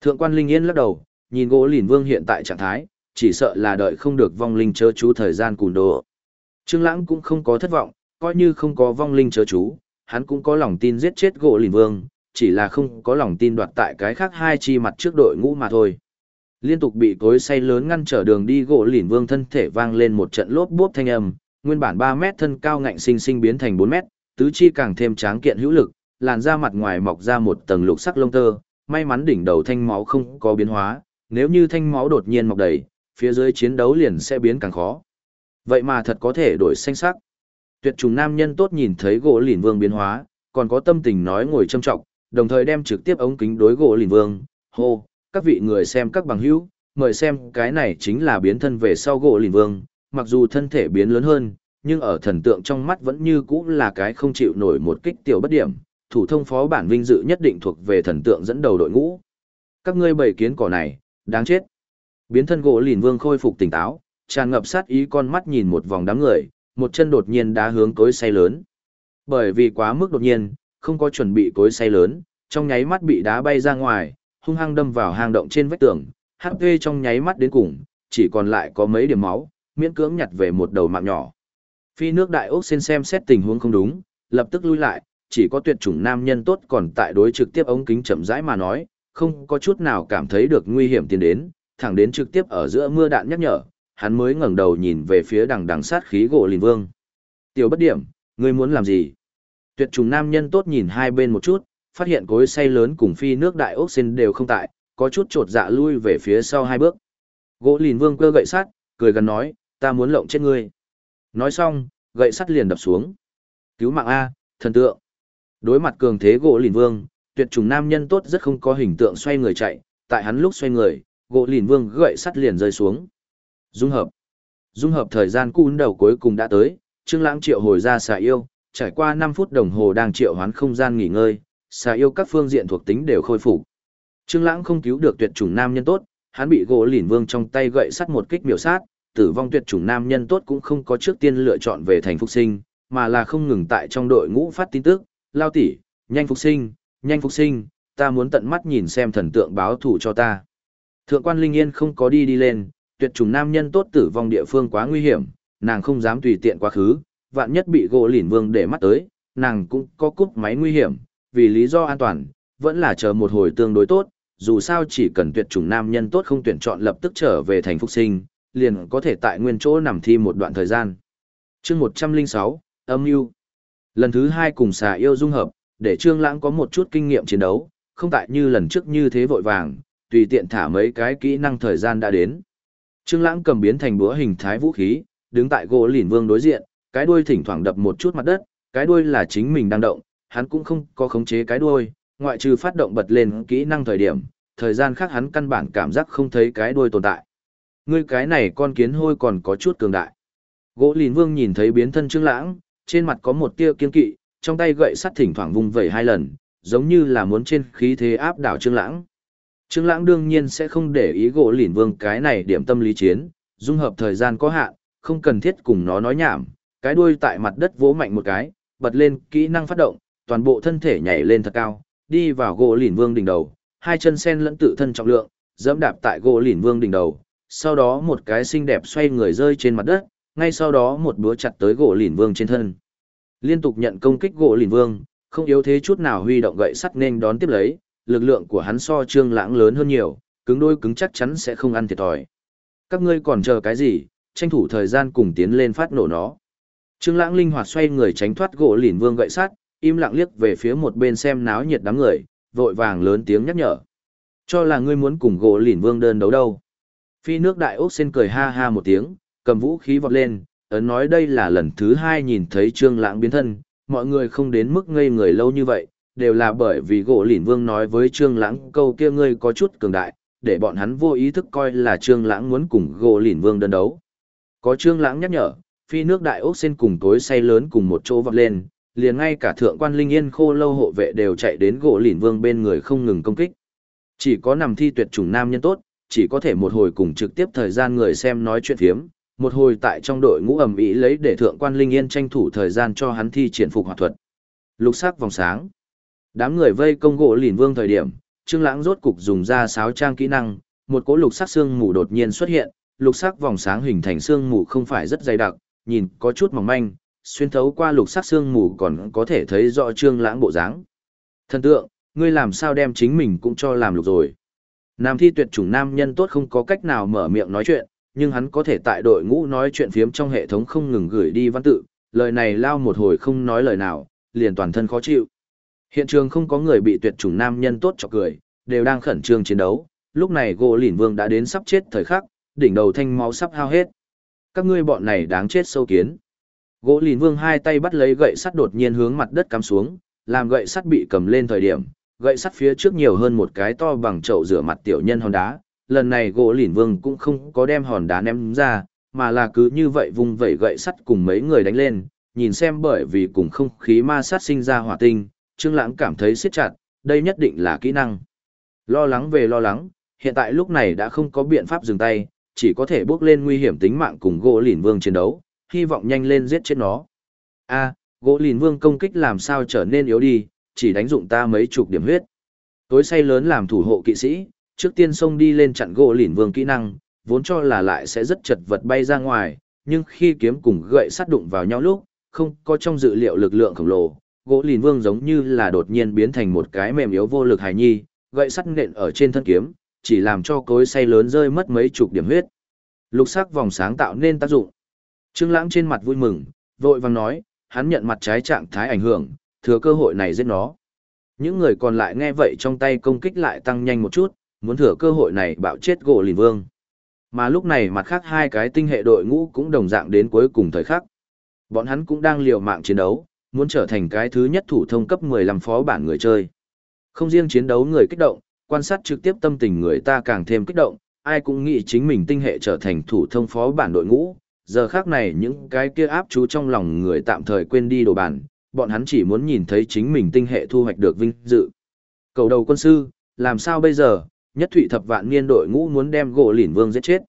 Thượng quan linh yên lắc đầu, nhìn gỗ lìn vương hiện tại trạng thái, chỉ sợ là đợi không được vong linh chớ chú thời gian cùn đồ. Trương Lãng cũng không có thất vọng, coi như không có vong linh chớ chú, hắn cũng có lòng tin giết chết gỗ lìn vương, chỉ là không có lòng tin đoạt tại cái khác hai chi mặt trước đội ngũ mà thôi. Liên tục bị cối say lớn ngăn trở đường đi gỗ lỉn vương thân thể vang lên một trận lốp bốp thanh âm, nguyên bản 3 mét thân cao ngạnh sinh sinh biến thành 4 mét, tứ chi càng thêm tráng kiện hữu lực, làn da mặt ngoài mọc ra một tầng lục sắc lông tơ, may mắn đỉnh đầu thanh máu không có biến hóa, nếu như thanh máu đột nhiên mọc đầy, phía dưới chiến đấu liền sẽ biến càng khó. Vậy mà thật có thể đổi xanh sắc. Tuyệt trùng nam nhân tốt nhìn thấy gỗ lìn vương biến hóa, còn có tâm tình nói ngồi châm trọng, đồng thời đem trực tiếp ống kính đối gỗ lìn vương, hô, các vị người xem các bằng hữu, mời xem cái này chính là biến thân về sau gỗ lìn vương, mặc dù thân thể biến lớn hơn, nhưng ở thần tượng trong mắt vẫn như cũ là cái không chịu nổi một kích tiểu bất điểm, thủ thông phó bản vinh dự nhất định thuộc về thần tượng dẫn đầu đội ngũ. Các ngươi bầy kiến cỏ này, đáng chết. Biến thân gỗ lìn vương khôi phục tỉnh táo, tràn ngập sát ý con mắt nhìn một vòng đám người, một chân đột nhiên đá hướng cối say lớn. Bởi vì quá mức đột nhiên, không có chuẩn bị cối say lớn, trong nháy mắt bị đá bay ra ngoài, hung hăng đâm vào hang động trên vách tường, HP trong nháy mắt đến cùng, chỉ còn lại có mấy điểm máu, miễn cưỡng nhặt về một đầu mạng nhỏ. Phi nước đại ốc xin xem xét tình huống không đúng, lập tức lui lại, chỉ có tuyệt chủng nam nhân tốt còn tại đối trực tiếp ống kính chậm rãi mà nói, không có chút nào cảm thấy được nguy hiểm tiến đến, thẳng đến trực tiếp ở giữa mưa đạn nhắc nhở, hắn mới ngẩng đầu nhìn về phía đằng đằng sát khí gỗ lìn vương. Tiểu bất điểm, ngươi muốn làm gì? Tuyệt trùng nam nhân tốt nhìn hai bên một chút, phát hiện cối say lớn cùng phi nước đại ốc xin đều không tại, có chút trột dạ lui về phía sau hai bước. Gỗ lìn vương cơ gậy sắt, cười gần nói, ta muốn lộng chết ngươi. Nói xong, gậy sắt liền đập xuống. Cứu mạng A, thần tượng. Đối mặt cường thế gỗ lìn vương, tuyệt trùng nam nhân tốt rất không có hình tượng xoay người chạy, tại hắn lúc xoay người, gỗ lìn vương gậy sắt liền rơi xuống. Dung hợp. Dung hợp thời gian cún đầu cuối cùng đã tới, Trương Lãng triệu hồi ra xà yêu, trải qua 5 phút đồng hồ đang triệu hoán không gian nghỉ ngơi, xà yêu các phương diện thuộc tính đều khôi phục. Trương Lãng không cứu được tuyệt chủng nam nhân tốt, hắn bị gỗ lìn vương trong tay gậy sắt một kích miểu sát, tử vong tuyệt chủng nam nhân tốt cũng không có trước tiên lựa chọn về thành phục sinh, mà là không ngừng tại trong đội ngũ phát tin tức, lao tỷ, nhanh phục sinh, nhanh phục sinh, ta muốn tận mắt nhìn xem thần tượng báo thù cho ta. Thượng quan Linh Yên không có đi đi lên, tuyệt chủng nam nhân tốt tử vong địa phương quá nguy hiểm, nàng không dám tùy tiện quá khứ, vạn nhất bị gỗ lìn vương để mắt tới, nàng cũng có cúp máy nguy hiểm, vì lý do an toàn, vẫn là chờ một hồi tương đối tốt, dù sao chỉ cần tuyệt chủng nam nhân tốt không tuyển chọn lập tức trở về thành phục sinh, liền có thể tại nguyên chỗ nằm thi một đoạn thời gian. chương 106, âm yêu. Lần thứ hai cùng xà yêu dung hợp, để Trương Lãng có một chút kinh nghiệm chiến đấu, không tại như lần trước như thế vội vàng, tùy tiện thả mấy cái kỹ năng thời gian đã đến. Trương Lãng cầm biến thành búa hình thái vũ khí, đứng tại gỗ lìn vương đối diện, cái đuôi thỉnh thoảng đập một chút mặt đất, cái đuôi là chính mình đang động, hắn cũng không có khống chế cái đuôi, ngoại trừ phát động bật lên kỹ năng thời điểm, thời gian khác hắn căn bản cảm giác không thấy cái đuôi tồn tại. Ngươi cái này con kiến hôi còn có chút cường đại. Gỗ lìn vương nhìn thấy biến thân trương lãng, trên mặt có một tia kiên kỵ, trong tay gậy sắt thỉnh thoảng vung vẩy hai lần, giống như là muốn trên khí thế áp đảo trương lãng. Trương lãng đương nhiên sẽ không để ý gỗ lìn vương cái này điểm tâm lý chiến, dung hợp thời gian có hạn, không cần thiết cùng nó nói nhảm, cái đuôi tại mặt đất vỗ mạnh một cái, bật lên kỹ năng phát động, toàn bộ thân thể nhảy lên thật cao, đi vào gỗ lìn vương đỉnh đầu, hai chân sen lẫn tự thân trọng lượng, dẫm đạp tại gỗ lìn vương đỉnh đầu, sau đó một cái xinh đẹp xoay người rơi trên mặt đất, ngay sau đó một búa chặt tới gỗ lìn vương trên thân. Liên tục nhận công kích gỗ lìn vương, không yếu thế chút nào huy động gậy sắt nên đón tiếp lấy, lực lượng của hắn so trương lãng lớn hơn nhiều, cứng đôi cứng chắc chắn sẽ không ăn thiệt thòi. Các ngươi còn chờ cái gì, tranh thủ thời gian cùng tiến lên phát nổ nó. Trương Lãng linh hoạt xoay người tránh thoát gỗ lìn vương gậy sắt, im lặng liếc về phía một bên xem náo nhiệt đám người, vội vàng lớn tiếng nhắc nhở. Cho là ngươi muốn cùng gỗ lìn vương đơn đấu đâu. Phi nước đại ốc xin cười ha ha một tiếng, cầm vũ khí vọt lên, ấn nói đây là lần thứ hai nhìn thấy Trương Lãng biến thân, mọi người không đến mức ngây người lâu như vậy, đều là bởi vì gỗ lìn vương nói với Trương Lãng câu kia ngươi có chút cường đại, để bọn hắn vô ý thức coi là Trương Lãng muốn cùng gỗ lìn vương đơn đấu. Có Trương Lãng nhắc nhở, phi nước đại ốc xin cùng tối say lớn cùng một chỗ vọt lên, liền ngay cả thượng quan linh yên khô lâu hộ vệ đều chạy đến gỗ lìn vương bên người không ngừng công kích. Chỉ có nằm thi tuyệt chủng nam nhân tốt, chỉ có thể một hồi cùng trực tiếp thời gian người xem nói chuyện phiếm, một hồi tại trong đội ngũ ẩm ý lấy để thượng quan linh yên tranh thủ thời gian cho hắn thi triển phục hòa thuật. Lục sắc vòng sáng. Đám người vây công gỗ lìn vương thời điểm, Trương Lãng rốt cục dùng ra sáo trang kỹ năng, một cỗ lục sắc xương mù đột nhiên xuất hiện, lục sắc vòng sáng hình thành xương mù không phải rất dày đặc, nhìn có chút mỏng manh, xuyên thấu qua lục sắc xương mù còn có thể thấy rõ trương lãng bộ dáng. Thần tượng, ngươi làm sao đem chính mình cũng cho làm lục rồi. Nam thi tuyệt chủng nam nhân tốt không có cách nào mở miệng nói chuyện, nhưng hắn có thể tại đội ngũ nói chuyện phiếm trong hệ thống không ngừng gửi đi văn tự, lời này lao một hồi không nói lời nào, liền toàn thân khó chịu. Hiện trường không có người bị tuyệt chủng nam nhân tốt cho cười, đều đang khẩn trương chiến đấu, lúc này gỗ lỉn vương đã đến sắp chết thời khắc, đỉnh đầu thanh máu sắp hao hết. Các ngươi bọn này đáng chết sâu kiến. Gỗ lìn vương hai tay bắt lấy gậy sắt đột nhiên hướng mặt đất cắm xuống, làm gậy sắt bị cầm lên thời điểm, gậy sắt phía trước nhiều hơn một cái to bằng chậu rửa mặt tiểu nhân hòn đá. Lần này gỗ lìn vương cũng không có đem hòn đá ném ra, mà là cứ như vậy vung vẩy gậy sắt cùng mấy người đánh lên, nhìn xem bởi vì cùng không khí ma sát sinh ra hỏa tinh, Trương Lãng cảm thấy siết chặt, đây nhất định là kỹ năng. Lo lắng về lo lắng, hiện tại lúc này đã không có biện pháp dừng tay, chỉ có thể bước lên nguy hiểm tính mạng cùng gỗ lìn vương chiến đấu, hy vọng nhanh lên giết chết nó. A, gỗ lìn vương công kích làm sao trở nên yếu đi, chỉ đánh dụng ta mấy chục điểm huyết. Tối say lớn làm thủ hộ kỵ sĩ, trước tiên xông đi lên chặn gỗ lìn vương kỹ năng, vốn cho là lại sẽ rất chật vật bay ra ngoài, nhưng khi kiếm cùng gậy sắt đụng vào nhau lúc, không có trong dự liệu lực lượng khổng lồ, gỗ lìn vương giống như là đột nhiên biến thành một cái mềm yếu vô lực hài nhi, gậy sắt nện ở trên thân kiếm, chỉ làm cho cối say lớn rơi mất mấy chục điểm huyết. Lục sắc vòng sáng tạo nên tác dụng. Trương Lãng trên mặt vui mừng, vội vàng nói, hắn nhận mặt trái trạng thái ảnh hưởng, thừa cơ hội này giết nó. Những người còn lại nghe vậy trong tay công kích lại tăng nhanh một chút, muốn thừa cơ hội này bạo chết gỗ lìn vương. Mà lúc này mặt khác hai cái tinh hệ đội ngũ cũng đồng dạng đến cuối cùng thời khắc. Bọn hắn cũng đang liều mạng chiến đấu, muốn trở thành cái thứ nhất thủ thông cấp 15 phó bản người chơi. Không riêng chiến đấu người kích động, quan sát trực tiếp tâm tình người ta càng thêm kích động, ai cũng nghĩ chính mình tinh hệ trở thành thủ thông phó bản đội ngũ. Giờ khác này những cái kia áp chú trong lòng người tạm thời quên đi đồ bản, bọn hắn chỉ muốn nhìn thấy chính mình tinh hệ thu hoạch được vinh dự. Cầu đầu quân sư, làm sao bây giờ, nhất thụy thập vạn niên đội ngũ muốn đem gỗ lỉn vương giết chết.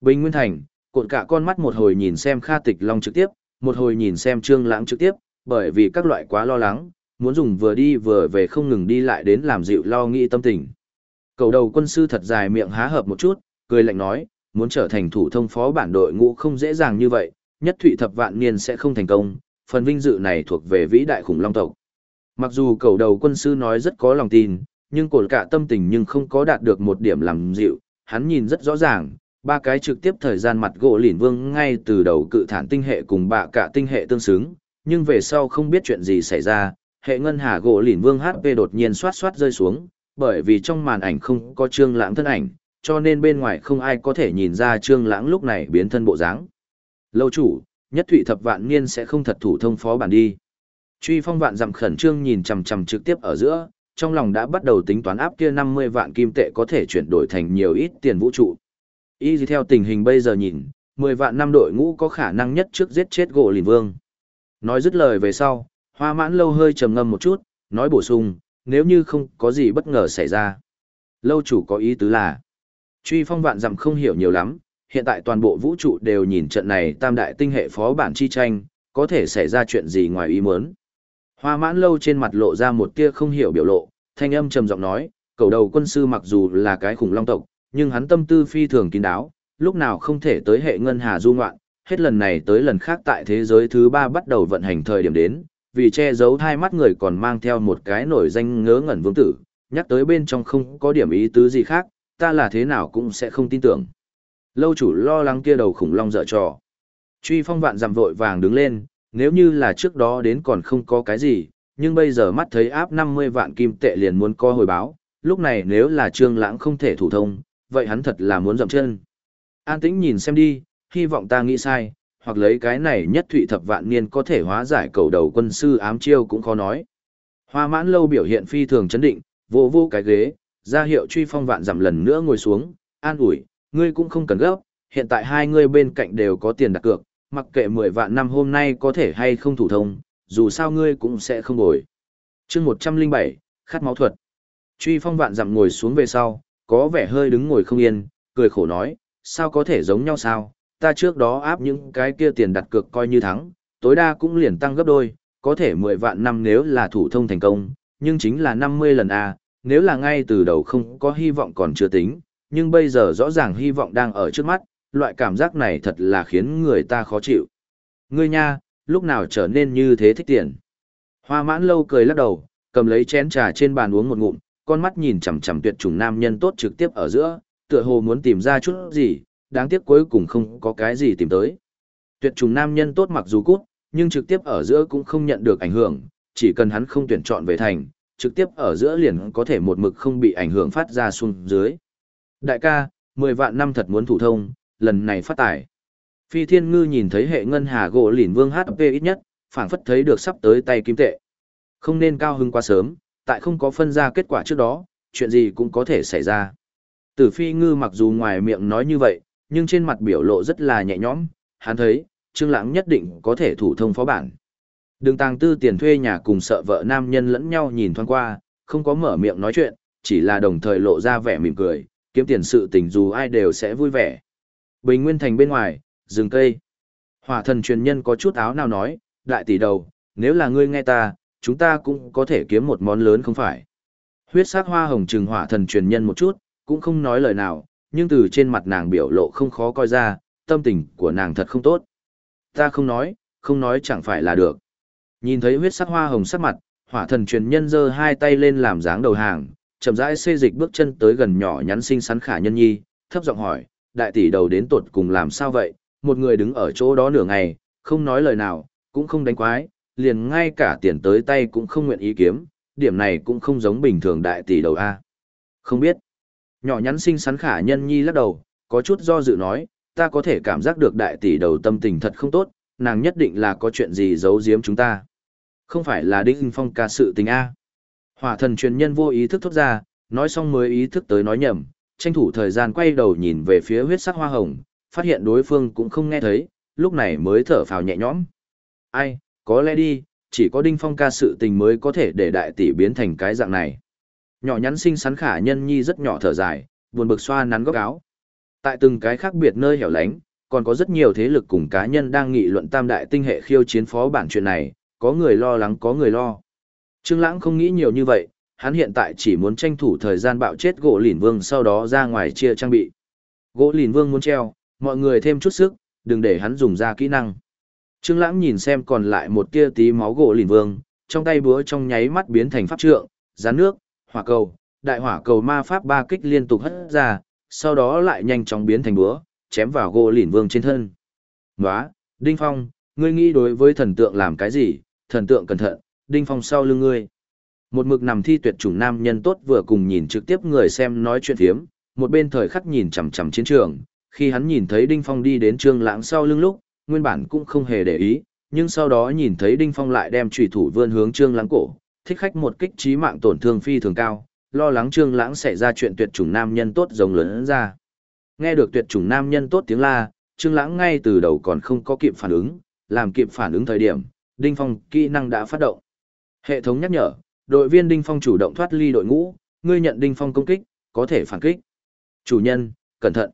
Bình Nguyên Thành, cột cả con mắt một hồi nhìn xem Kha Tịch Long trực tiếp, một hồi nhìn xem Trương Lãng trực tiếp, bởi vì các loại quá lo lắng, muốn dùng vừa đi vừa về không ngừng đi lại đến làm dịu lo nghĩ tâm tình. Cầu đầu quân sư thật dài miệng há hợp một chút, cười lạnh nói, muốn trở thành thủ thông phó bản đội ngũ không dễ dàng như vậy, nhất thụy thập vạn niên sẽ không thành công, phần vinh dự này thuộc về vĩ đại khủng long tộc. Mặc dù cầu đầu quân sư nói rất có lòng tin, nhưng cột cả tâm tình nhưng không có đạt được một điểm làm dịu, hắn nhìn rất rõ ràng, ba cái trực tiếp thời gian mặt gỗ lỉn vương ngay từ đầu cự thản tinh hệ cùng bạ cả tinh hệ tương xứng, nhưng về sau không biết chuyện gì xảy ra, hệ ngân hà gỗ lỉn vương HP đột nhiên xoát xoát rơi xuống, bởi vì trong màn ảnh không có trương lãng thân ảnh, cho nên bên ngoài không ai có thể nhìn ra trương lãng lúc này biến thân bộ dáng. Lâu chủ, nhất thụy thập vạn niên sẽ không thật thủ thông phó bản đi. Truy phong vạn dặm khẩn trương nhìn chằm chằm trực tiếp ở giữa, trong lòng đã bắt đầu tính toán áp kia 50 vạn kim tệ có thể chuyển đổi thành nhiều ít tiền vũ trụ. Y gì theo tình hình bây giờ nhìn, 10 vạn năm đội ngũ có khả năng nhất trước giết chết gỗ lìn vương. Nói dứt lời về sau, hoa mãn lâu hơi trầm ngâm một chút, nói bổ sung, nếu như không có gì bất ngờ xảy ra. Lâu chủ có ý tứ là, truy phong vạn dặm không hiểu nhiều lắm, hiện tại toàn bộ vũ trụ đều nhìn trận này tam đại tinh hệ phó bản chi tranh, có thể xảy ra chuyện gì ngoài ý muốn. Hoa mãn lâu trên mặt lộ ra một tia không hiểu biểu lộ, thanh âm trầm giọng nói, cầu đầu quân sư mặc dù là cái khủng long tộc, nhưng hắn tâm tư phi thường kín đáo, lúc nào không thể tới hệ ngân hà du ngoạn, hết lần này tới lần khác tại thế giới thứ ba bắt đầu vận hành thời điểm đến, vì che giấu hai mắt người còn mang theo một cái nổi danh ngớ ngẩn vương tử, nhắc tới bên trong không có điểm ý tứ gì khác, ta là thế nào cũng sẽ không tin tưởng. Lâu chủ lo lắng kia đầu khủng long dở trò. Truy phong vạn giảm vội vàng đứng lên, nếu như là trước đó đến còn không có cái gì, nhưng bây giờ mắt thấy áp 50 vạn kim tệ liền muốn co hồi báo, lúc này nếu là trương lãng không thể thủ thông, vậy hắn thật là muốn dậm chân. An tĩnh nhìn xem đi, hy vọng ta nghĩ sai, hoặc lấy cái này nhất thụy thập vạn niên có thể hóa giải cầu đầu quân sư ám chiêu cũng khó nói. Hoa mãn lâu biểu hiện phi thường chấn định, vô vô cái ghế, ra hiệu truy phong vạn giảm lần nữa ngồi xuống, an ủi, ngươi cũng không cần gấp, hiện tại hai ngươi bên cạnh đều có tiền đặt cược, mặc kệ 10 vạn năm hôm nay có thể hay không thủ thông, dù sao ngươi cũng sẽ không bồi. chương 107, khát máu thuật. Truy phong vạn giảm ngồi xuống về sau, có vẻ hơi đứng ngồi không yên, cười khổ nói, sao có thể giống nhau sao, ta trước đó áp những cái kia tiền đặt cược coi như thắng, tối đa cũng liền tăng gấp đôi, có thể 10 vạn năm nếu là thủ thông thành công, nhưng chính là 50 lần A, nếu là ngay từ đầu không có hy vọng còn chưa tính, nhưng bây giờ rõ ràng hy vọng đang ở trước mắt, loại cảm giác này thật là khiến người ta khó chịu. Ngươi nha, lúc nào trở nên như thế thích tiền. Hoa mãn lâu cười lắc đầu, cầm lấy chén trà trên bàn uống một ngụm, con mắt nhìn chằm chằm tuyệt chủng nam nhân tốt trực tiếp ở giữa, tựa hồ muốn tìm ra chút gì, đáng tiếc cuối cùng không có cái gì tìm tới. Tuyệt trùng nam nhân tốt mặc dù cút, nhưng trực tiếp ở giữa cũng không nhận được ảnh hưởng, chỉ cần hắn không tuyển chọn về thành, trực tiếp ở giữa liền có thể một mực không bị ảnh hưởng phát ra xuống dưới. Đại ca, 10 vạn năm thật muốn thủ thông, lần này phát tài. Phi thiên ngư nhìn thấy hệ ngân hà gỗ lỉn vương HP ít nhất, phảng phất thấy được sắp tới tay kim tệ. Không nên cao hưng quá sớm, tại không có phân ra kết quả trước đó, chuyện gì cũng có thể xảy ra. Tử phi ngư mặc dù ngoài miệng nói như vậy, nhưng trên mặt biểu lộ rất là nhẹ nhõm, hắn thấy, Trương Lãng nhất định có thể thủ thông phó bản. Đường tàng tư tiền thuê nhà cùng sợ vợ nam nhân lẫn nhau nhìn thoáng qua, không có mở miệng nói chuyện, chỉ là đồng thời lộ ra vẻ mỉm cười, kiếm tiền sự tình dù ai đều sẽ vui vẻ. Bình Nguyên Thành bên ngoài, rừng cây. Hỏa thần truyền nhân có chút áo nào nói, đại tỷ đầu, nếu là ngươi nghe ta, chúng ta cũng có thể kiếm một món lớn không phải. Huyết sắc hoa hồng trừng hỏa thần truyền nhân một chút, cũng không nói lời nào, nhưng từ trên mặt nàng biểu lộ không khó coi ra, tâm tình của nàng thật không tốt. Ta không nói, không nói chẳng phải là được. Nhìn thấy huyết sắc hoa hồng sắc mặt, hỏa thần truyền nhân giơ hai tay lên làm dáng đầu hàng, chậm rãi xê dịch bước chân tới gần nhỏ nhắn xinh xắn khả nhân nhi, thấp giọng hỏi, đại tỷ đầu đến tột cùng làm sao vậy, một người đứng ở chỗ đó nửa ngày, không nói lời nào, cũng không đánh quái, liền ngay cả tiền tới tay cũng không nguyện ý kiếm, điểm này cũng không giống bình thường đại tỷ đầu A. Không biết. Nhỏ nhắn xinh xắn khả nhân nhi lắc đầu, có chút do dự nói, ta có thể cảm giác được đại tỷ đầu tâm tình thật không tốt, nàng nhất định là có chuyện gì giấu giếm chúng ta. Không phải là Đinh Phong ca sự tình A. Hỏa thần truyền nhân vô ý thức thốt ra, nói xong mới ý thức tới nói nhầm, tranh thủ thời gian quay đầu nhìn về phía huyết sắc hoa hồng, phát hiện đối phương cũng không nghe thấy, lúc này mới thở phào nhẹ nhõm. Ai, có lẽ đi, chỉ có Đinh Phong ca sự tình mới có thể để đại tỷ biến thành cái dạng này. Nhỏ nhắn xinh xắn khả nhân nhi rất nhỏ thở dài, buồn bực xoa nắn góc áo. Tại từng cái khác biệt nơi hẻo lánh, còn có rất nhiều thế lực cùng cá nhân đang nghị luận tam đại tinh hệ khiêu chiến phó bản chuyện này, có người lo lắng có người lo. Trương Lãng không nghĩ nhiều như vậy, hắn hiện tại chỉ muốn tranh thủ thời gian bạo chết gỗ lìn vương sau đó ra ngoài chia trang bị. Gỗ lìn vương muốn treo, mọi người thêm chút sức, đừng để hắn dùng ra kỹ năng. Trương Lãng nhìn xem còn lại một tia tí máu gỗ lìn vương, trong tay búa trong nháy mắt biến thành pháp trượng, gián nước, hỏa cầu, đại hỏa cầu ma pháp ba kích liên tục hất ra, sau đó lại nhanh chóng biến thành búa, chém vào gỗ lìn vương trên thân. Nóa, Đinh Phong, ngươi nghĩ đối với thần tượng làm cái gì, thần tượng cẩn thận, Đinh Phong sau lưng ngươi. Một mực nằm thi tuyệt chủng nam nhân tốt vừa cùng nhìn trực tiếp người xem nói chuyện thiếm, một bên thời khắc nhìn chằm chằm chiến trường, khi hắn nhìn thấy Đinh Phong đi đến Trương Lãng sau lưng lúc, nguyên bản cũng không hề để ý, nhưng sau đó nhìn thấy Đinh Phong lại đem chủy thủ vươn hướng Trương Lãng cổ, thích khách một kích chí mạng tổn thương phi thường cao, lo lắng Trương Lãng sẽ ra chuyện tuyệt chủng nam nhân tốt rồng lớn ra. Nghe được tuyệt chủng nam nhân tốt tiếng la, Trương Lãng ngay từ đầu còn không có kịp phản ứng, làm kịp phản ứng thời điểm, Đinh Phong kỹ năng đã phát động. Hệ thống nhắc nhở, đội viên Đinh Phong chủ động thoát ly đội ngũ, ngươi nhận Đinh Phong công kích, có thể phản kích. Chủ nhân, cẩn thận.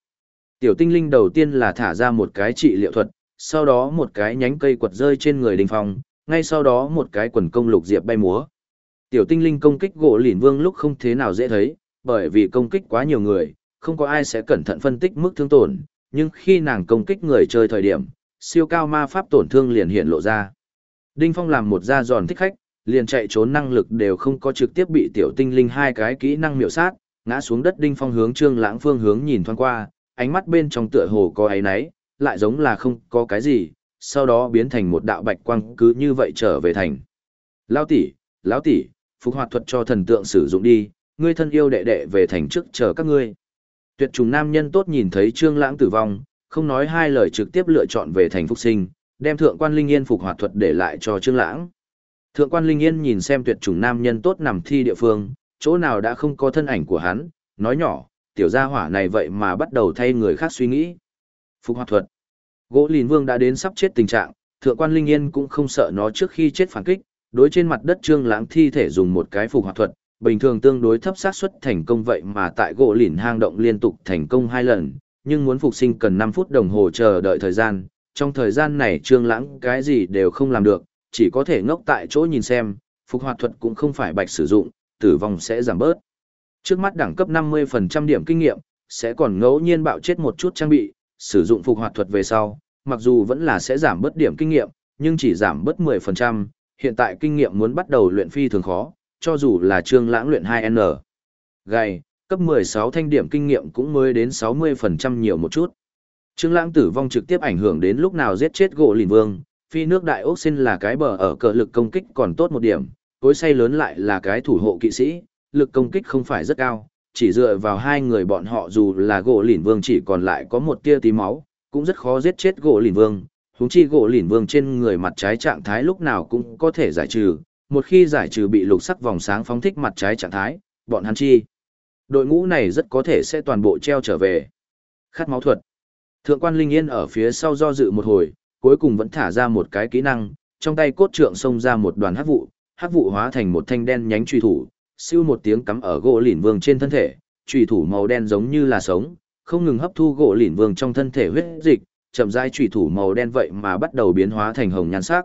Tiểu tinh linh đầu tiên là thả ra một cái trị liệu thuật, sau đó một cái nhánh cây quật rơi trên người Đinh Phong, ngay sau đó một cái quần công lục diệp bay múa. Tiểu tinh linh công kích gỗ lỉn vương lúc không thế nào dễ thấy, bởi vì công kích quá nhiều người, không có ai sẽ cẩn thận phân tích mức thương tổn, nhưng khi nàng công kích người chơi thời điểm, siêu cao ma pháp tổn thương liền hiện lộ ra. Đinh Phong làm một gia giòn thích khách, liền chạy trốn năng lực đều không có trực tiếp bị tiểu tinh linh hai cái kỹ năng miểu sát, ngã xuống đất Đinh Phong hướng Trương Lãng phương hướng nhìn thoáng qua, ánh mắt bên trong tựa hồ có ấy nấy, lại giống là không có cái gì, sau đó biến thành một đạo bạch quang cứ như vậy trở về thành. Lão tỷ, lão tỷ, phục hoạt thuật cho thần tượng sử dụng đi, ngươi thân yêu đệ đệ về thành trước chờ các ngươi. Tuyệt trùng nam nhân tốt nhìn thấy Trương Lãng tử vong, không nói hai lời trực tiếp lựa chọn về thành phục sinh, đem thượng quan linh yên phục hỏa thuật để lại cho Trương Lãng. Thượng quan linh yên nhìn xem tuyệt trùng nam nhân tốt nằm thi địa phương, chỗ nào đã không có thân ảnh của hắn, nói nhỏ, tiểu gia hỏa này vậy mà bắt đầu thay người khác suy nghĩ. Phục hỏa thuật. Gỗ Lìn Vương đã đến sắp chết tình trạng, Thượng quan Linh Yên cũng không sợ nó trước khi chết phản kích, đối trên mặt đất Trương Lãng thi thể dùng một cái phục hỏa thuật, bình thường tương đối thấp xác suất thành công vậy mà tại gỗ lìn hang động liên tục thành công hai lần, nhưng muốn phục sinh cần 5 phút đồng hồ chờ đợi thời gian, trong thời gian này Trương Lãng cái gì đều không làm được, chỉ có thể ngốc tại chỗ nhìn xem, phục hoạt thuật cũng không phải bạch sử dụng, tử vong sẽ giảm bớt. Trước mắt đẳng cấp 50% điểm kinh nghiệm, sẽ còn ngẫu nhiên bạo chết một chút trang bị, sử dụng phục hoạt thuật về sau, mặc dù vẫn là sẽ giảm bớt điểm kinh nghiệm, nhưng chỉ giảm bớt 10%, hiện tại kinh nghiệm muốn bắt đầu luyện phi thường khó, cho dù là Trương Lãng luyện 2N. Gầy, cấp 16 thanh điểm kinh nghiệm cũng mới đến 60% nhiều một chút. Trương Lãng tử vong trực tiếp ảnh hưởng đến lúc nào giết chết gỗ lìn vương, phi nước đại ốc xin là cái bờ ở cờ lực công kích còn tốt một điểm, cối say lớn lại là cái thủ hộ kỵ sĩ, lực công kích không phải rất cao, chỉ dựa vào hai người bọn họ dù là gỗ lìn vương chỉ còn lại có một tia tí máu, cũng rất khó giết chết gỗ lìn vương, huống chi gỗ lìn vương trên người mặt trái trạng thái lúc nào cũng có thể giải trừ, một khi giải trừ bị lục sắc vòng sáng phóng thích mặt trái trạng thái, bọn hắn chi. Đội ngũ này rất có thể sẽ toàn bộ treo trở về. Khát máu thuật. Thượng quan Linh Yên ở phía sau do dự một hồi, cuối cùng vẫn thả ra một cái kỹ năng, trong tay cốt trượng xông ra một đoàn hắc vụ, hắc vụ hóa thành một thanh đen nhánh truy thủ, siêu một tiếng cắm ở gỗ lìn vương trên thân thể, truy thủ màu đen giống như là sống, không ngừng hấp thu gỗ lìn vương trong thân thể huyết dịch, chậm rãi truy thủ màu đen vậy mà bắt đầu biến hóa thành hồng nhan sắc.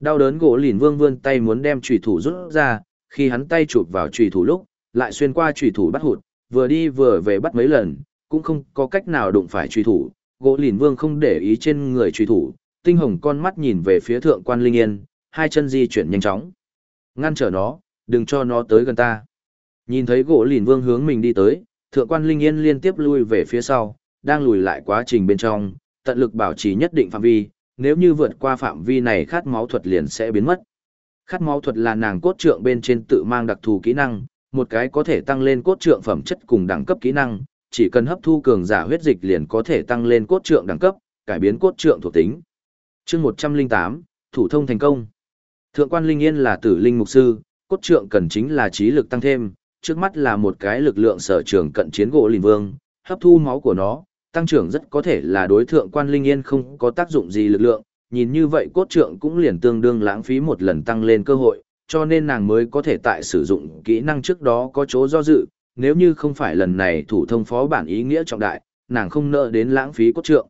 Đau đớn gỗ lìn vương vươn tay muốn đem truy thủ rút ra, khi hắn tay chụp vào truy thủ lúc, lại xuyên qua truy thủ bắt hụt, vừa đi vừa về bắt mấy lần, cũng không có cách nào đụng phải truy thủ, gỗ lìn vương không để ý trên người truy thủ, tinh hồng con mắt nhìn về phía thượng quan linh yên, hai chân di chuyển nhanh chóng. Ngăn trở nó, đừng cho nó tới gần ta. Nhìn thấy gỗ lìn vương hướng mình đi tới, thượng quan linh yên liên tiếp lui về phía sau, đang lùi lại quá trình bên trong, tận lực bảo trì nhất định phạm vi, nếu như vượt qua phạm vi này khát máu thuật liền sẽ biến mất. Khát máu thuật là nàng cốt trượng bên trên tự mang đặc thù kỹ năng, một cái có thể tăng lên cốt trượng phẩm chất cùng đẳng cấp kỹ năng, chỉ cần hấp thu cường giả huyết dịch liền có thể tăng lên cốt trượng đẳng cấp, cải biến cốt trượng thuộc tính. Chương 108, thủ thông thành công. Thượng quan Linh Yên là tử linh mục sư, cốt trượng cần chính là trí lực tăng thêm, trước mắt là một cái lực lượng sở trường cận chiến gỗ lìn vương, hấp thu máu của nó, tăng trưởng rất có thể là đối thượng quan Linh Yên không có tác dụng gì lực lượng, nhìn như vậy cốt trượng cũng liền tương đương lãng phí một lần tăng lên cơ hội, cho nên nàng mới có thể tại sử dụng kỹ năng trước đó có chỗ do dự, nếu như không phải lần này thủ thông phó bản ý nghĩa trọng đại, nàng không nợ đến lãng phí cốt trượng.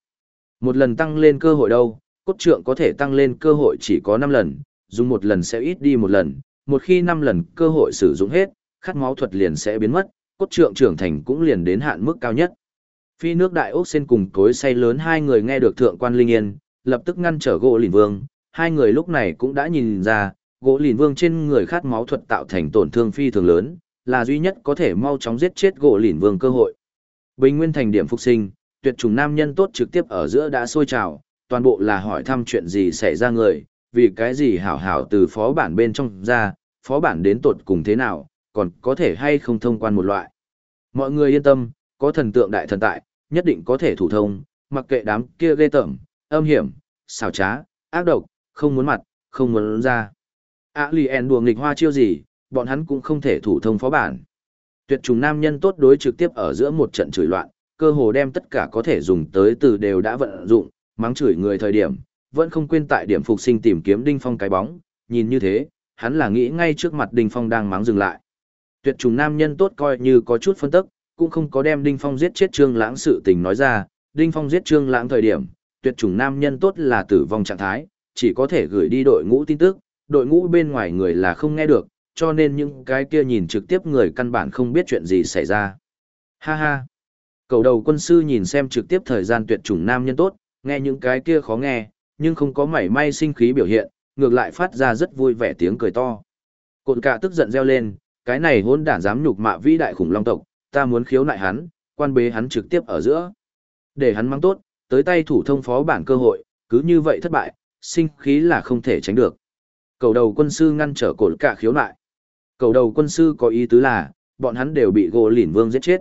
Một lần tăng lên cơ hội đâu, cốt trượng có thể tăng lên cơ hội chỉ có 5 lần, dùng một lần sẽ ít đi một lần, một khi 5 lần cơ hội sử dụng hết, khát máu thuật liền sẽ biến mất, cốt trượng trưởng thành cũng liền đến hạn mức cao nhất. Phi nước đại ốc sen cùng cối say lớn hai người nghe được thượng quan linh yên, lập tức ngăn trở gỗ lìn vương, hai người lúc này cũng đã nhìn ra, gỗ lìn vương trên người khát máu thuật tạo thành tổn thương phi thường lớn, là duy nhất có thể mau chóng giết chết gỗ lìn vương cơ hội. Bình nguyên thành điểm phục sinh, tuyệt trùng nam nhân tốt trực tiếp ở giữa đã sôi trào, toàn bộ là hỏi thăm chuyện gì xảy ra người, vì cái gì hảo hảo từ phó bản bên trong ra, phó bản đến tột cùng thế nào, còn có thể hay không thông quan một loại. Mọi người yên tâm, có thần tượng đại thần tại, nhất định có thể thủ thông, mặc kệ đám kia ghê tởm, âm hiểm, xào trá, ác độc, không muốn mặt, không muốn ra. À lì en đùa nghịch hoa chiêu gì, bọn hắn cũng không thể thủ thông phó bản. Tuyệt trùng nam nhân tốt đối trực tiếp ở giữa một trận chửi loạn, cơ hồ đem tất cả có thể dùng tới từ đều đã vận dụng, mắng chửi người thời điểm, vẫn không quên tại điểm phục sinh tìm kiếm Đinh Phong cái bóng, nhìn như thế, hắn là nghĩ ngay trước mặt Đinh Phong đang mắng dừng lại. Tuyệt trùng nam nhân tốt coi như có chút phân tức, cũng không có đem Đinh Phong giết chết Trương Lãng sự tình nói ra, Đinh Phong giết Trương Lãng thời điểm, tuyệt chủng nam nhân tốt là tử vong trạng thái, chỉ có thể gửi đi đội ngũ tin tức, đội ngũ bên ngoài người là không nghe được, cho nên những cái kia nhìn trực tiếp người căn bản không biết chuyện gì xảy ra. Ha ha. Cầu đầu quân sư nhìn xem trực tiếp thời gian tuyệt chủng nam nhân tốt, nghe những cái kia khó nghe, nhưng không có mảy may sinh khí biểu hiện, ngược lại phát ra rất vui vẻ tiếng cười to. Cộn cả tức giận reo lên, cái này hôn đản dám nhục mạ vĩ đại khủng long tộc, ta muốn khiếu nại hắn, quan bế hắn trực tiếp ở giữa. Để hắn mang tốt, tới tay thủ thông phó bản cơ hội, cứ như vậy thất bại, sinh khí là không thể tránh được. Cầu đầu quân sư ngăn trở cổn cả khiếu nại. Cầu đầu quân sư có ý tứ là, bọn hắn đều bị gỗ lỉn vương giết chết.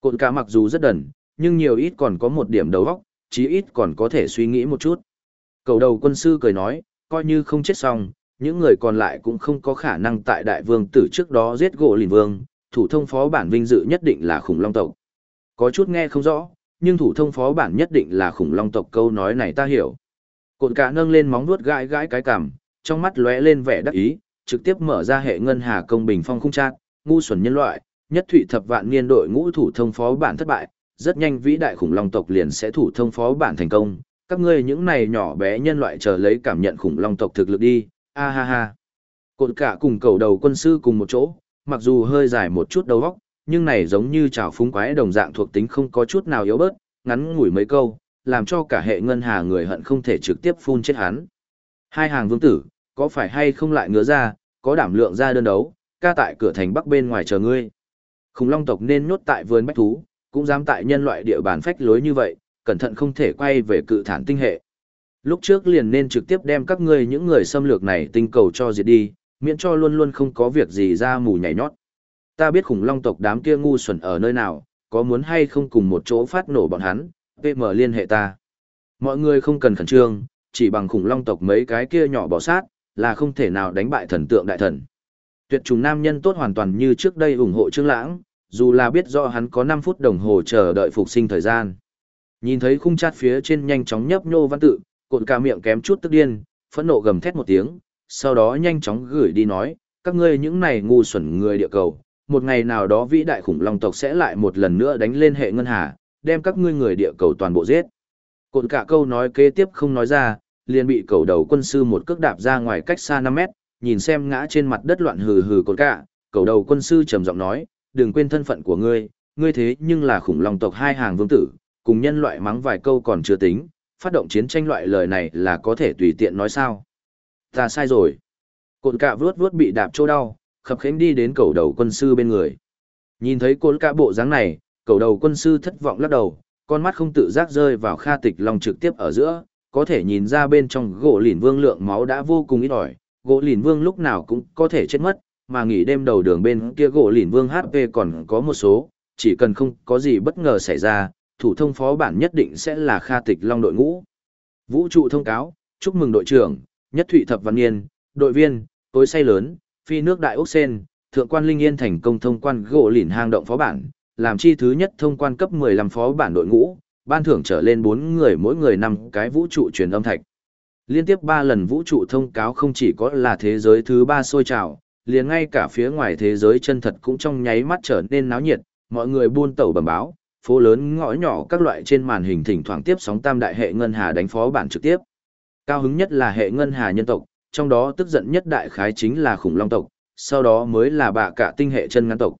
Cột cả mặc dù rất đần, nhưng nhiều ít còn có một điểm đầu óc, chí ít còn có thể suy nghĩ một chút. Cầu đầu quân sư cười nói, coi như không chết xong, những người còn lại cũng không có khả năng tại đại vương tử trước đó giết gỗ lìn vương, thủ thông phó bản vinh dự nhất định là khủng long tộc. Có chút nghe không rõ, nhưng thủ thông phó bản nhất định là khủng long tộc câu nói này ta hiểu. cột cả nâng lên móng nuốt gãi gãi cái cằm, trong mắt lóe lên vẻ đắc ý, trực tiếp mở ra hệ ngân hà công bình phong khung trác, ngu xuẩn nhân loại, nhất thụy thập vạn niên đội ngũ thủ thông phó bản thất bại, rất nhanh vĩ đại khủng long tộc liền sẽ thủ thông phó bản thành công. Các ngươi những này nhỏ bé nhân loại chờ lấy cảm nhận khủng long tộc thực lực đi, a ha ha. cột cả cùng cầu đầu quân sư cùng một chỗ, mặc dù hơi dài một chút đầu óc, nhưng này giống như trào phúng quái đồng dạng thuộc tính không có chút nào yếu bớt, ngắn ngủi mấy câu, làm cho cả hệ ngân hà người hận không thể trực tiếp phun chết hắn. Hai hàng vương tử, có phải hay không lại ngứa ra, có đảm lượng ra đơn đấu, ca tại cửa thành bắc bên ngoài chờ ngươi. Khủng long tộc nên nhốt tại vườn bách thú, cũng dám tại nhân loại địa bàn phách lối như vậy, cẩn thận không thể quay về cự thản tinh hệ. Lúc trước liền nên trực tiếp đem các ngươi những người xâm lược này tinh cầu cho diệt đi, miễn cho luôn luôn không có việc gì ra mù nhảy nhót ta biết khủng long tộc đám kia ngu xuẩn ở nơi nào, có muốn hay không cùng một chỗ phát nổ bọn hắn, PM liên hệ ta. Mọi người không cần khẩn trương, chỉ bằng khủng long tộc mấy cái kia nhỏ bỏ sát, là không thể nào đánh bại thần tượng đại thần. Tuyệt trùng nam nhân tốt hoàn toàn như trước đây ủng hộ Trương Lãng, dù là biết rõ hắn có 5 phút đồng hồ chờ đợi phục sinh thời gian. Nhìn thấy khung chat phía trên nhanh chóng nhấp nhô văn tự, cột cả miệng kém chút tức điên, phẫn nộ gầm thét một tiếng, sau đó nhanh chóng gửi đi nói, các ngươi những này ngu xuẩn người địa cầu, một ngày nào đó vĩ đại khủng long tộc sẽ lại một lần nữa đánh lên hệ ngân hà, đem các ngươi người địa cầu toàn bộ giết. Cột cả câu nói kế tiếp không nói ra, liền bị cầu đầu quân sư một cước đạp ra ngoài cách xa 5 mét, nhìn xem ngã trên mặt đất loạn hừ hừ cột cả, cầu đầu quân sư trầm giọng nói, đừng quên thân phận của ngươi, ngươi thế nhưng là khủng long tộc hai hàng vương tử, cùng nhân loại mắng vài câu còn chưa tính, phát động chiến tranh loại lời này là có thể tùy tiện nói sao. Ta sai rồi. Cột cạ vướt vướt bị đạp chỗ đau, khập khánh đi đến cầu đầu quân sư bên người. Nhìn thấy cột cạ bộ dáng này, cầu đầu quân sư thất vọng lắc đầu, con mắt không tự giác rơi vào kha tịch long trực tiếp ở giữa, có thể nhìn ra bên trong gỗ lìn vương lượng máu đã vô cùng ít ỏi, gỗ lìn vương lúc nào cũng có thể chết mất, mà nghỉ đêm đầu đường bên kia gỗ lìn vương HP còn có một số, chỉ cần không có gì bất ngờ xảy ra, thủ thông phó bản nhất định sẽ là Kha Tịch Long đội ngũ. Vũ trụ thông cáo, chúc mừng đội trưởng, Nhất Thụy Thập Văn Niên, đội viên, tối say lớn, phi nước Đại Úc Sen, thượng quan Linh Yên thành công thông quan gỗ lìn hang động phó bản, làm chi thứ nhất thông quan cấp 15 phó bản đội ngũ, ban thưởng trở lên 4 người mỗi người 5 cái vũ trụ truyền âm thạch. Liên tiếp 3 lần vũ trụ thông cáo không chỉ có là thế giới thứ 3 sôi trào, liền ngay cả phía ngoài thế giới chân thật cũng trong nháy mắt trở nên náo nhiệt, mọi người buôn tẩu bẩm báo, phố lớn ngõ nhỏ các loại trên màn hình thỉnh thoảng tiếp sóng tam đại hệ ngân hà đánh phó bản trực tiếp. Cao hứng nhất là hệ ngân hà nhân tộc, trong đó tức giận nhất đại khái chính là khủng long tộc, sau đó mới là bạ cả tinh hệ chân ngắn tộc.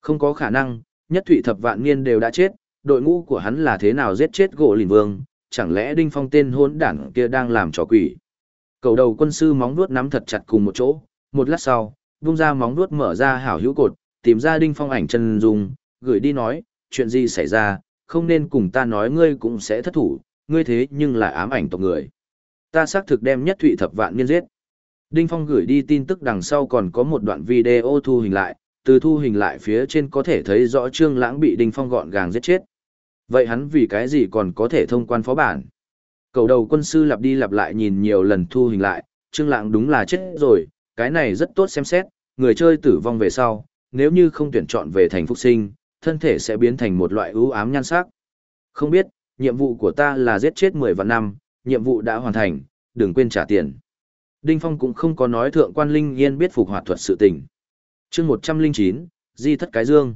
Không có khả năng, nhất thủy thập vạn niên đều đã chết, đội ngũ của hắn là thế nào giết chết gỗ lìn vương, chẳng lẽ đinh phong tên hôn đảng kia đang làm trò quỷ. Cầu đầu quân sư móng vuốt nắm thật chặt cùng một chỗ, một lát sau, vung ra móng vuốt mở ra hảo hữu cột, tìm ra đinh phong ảnh chân dung, gửi đi nói, chuyện gì xảy ra, không nên cùng ta nói ngươi cũng sẽ thất thủ, ngươi thế nhưng là ám ảnh tộc người. Ta xác thực đem nhất thụy thập vạn niên giết. Đinh Phong gửi đi tin tức đằng sau còn có một đoạn video thu hình lại, từ thu hình lại phía trên có thể thấy rõ Trương Lãng bị Đinh Phong gọn gàng giết chết. Vậy hắn vì cái gì còn có thể thông quan phó bản? Cầu đầu quân sư lặp đi lặp lại nhìn nhiều lần thu hình lại, Trương Lãng đúng là chết rồi, cái này rất tốt xem xét, người chơi tử vong về sau, nếu như không tuyển chọn về thành phúc sinh, thân thể sẽ biến thành một loại ưu ám nhan sắc. Không biết, nhiệm vụ của ta là giết chết 10 vạn năm, nhiệm vụ đã hoàn thành, đừng quên trả tiền. Đinh Phong cũng không có nói thượng quan Linh Yên biết phục hoạt thuật sự tình. chương 109, Di thất cái dương.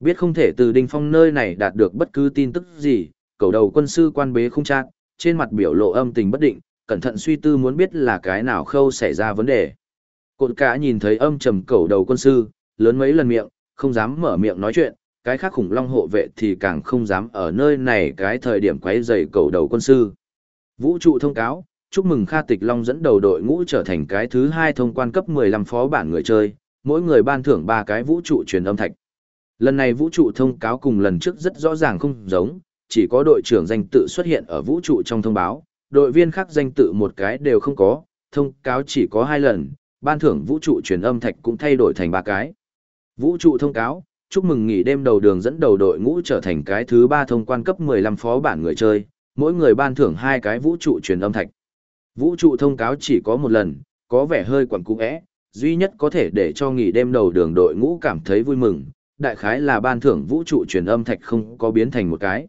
Biết không thể từ Đinh Phong nơi này đạt được bất cứ tin tức gì, cầu đầu quân sư quan bế không chắc, trên mặt biểu lộ âm tình bất định, cẩn thận suy tư muốn biết là cái nào khâu xảy ra vấn đề. Cột cả nhìn thấy âm trầm cầu đầu quân sư, lớn mấy lần miệng, không dám mở miệng nói chuyện, cái khác khủng long hộ vệ thì càng không dám ở nơi này cái thời điểm quấy rầy cầu đầu quân sư. Vũ trụ thông cáo, chúc mừng Kha Tịch Long dẫn đầu đội ngũ trở thành cái thứ hai thông quan cấp 15 phó bản người chơi, mỗi người ban thưởng ba cái vũ trụ truyền âm thạch. Lần này vũ trụ thông cáo cùng lần trước rất rõ ràng không giống, chỉ có đội trưởng danh tự xuất hiện ở vũ trụ trong thông báo, đội viên khác danh tự một cái đều không có, thông cáo chỉ có hai lần, ban thưởng vũ trụ truyền âm thạch cũng thay đổi thành ba cái. Vũ trụ thông cáo, chúc mừng nghỉ đêm đầu đường dẫn đầu đội ngũ trở thành cái thứ ba thông quan cấp 15 phó bản người chơi, mỗi người ban thưởng hai cái vũ trụ truyền âm thạch. Vũ trụ thông cáo chỉ có một lần, có vẻ hơi quẩn cung ẽ, duy nhất có thể để cho nghỉ đêm đầu đường đội ngũ cảm thấy vui mừng, đại khái là ban thưởng vũ trụ truyền âm thạch không có biến thành một cái.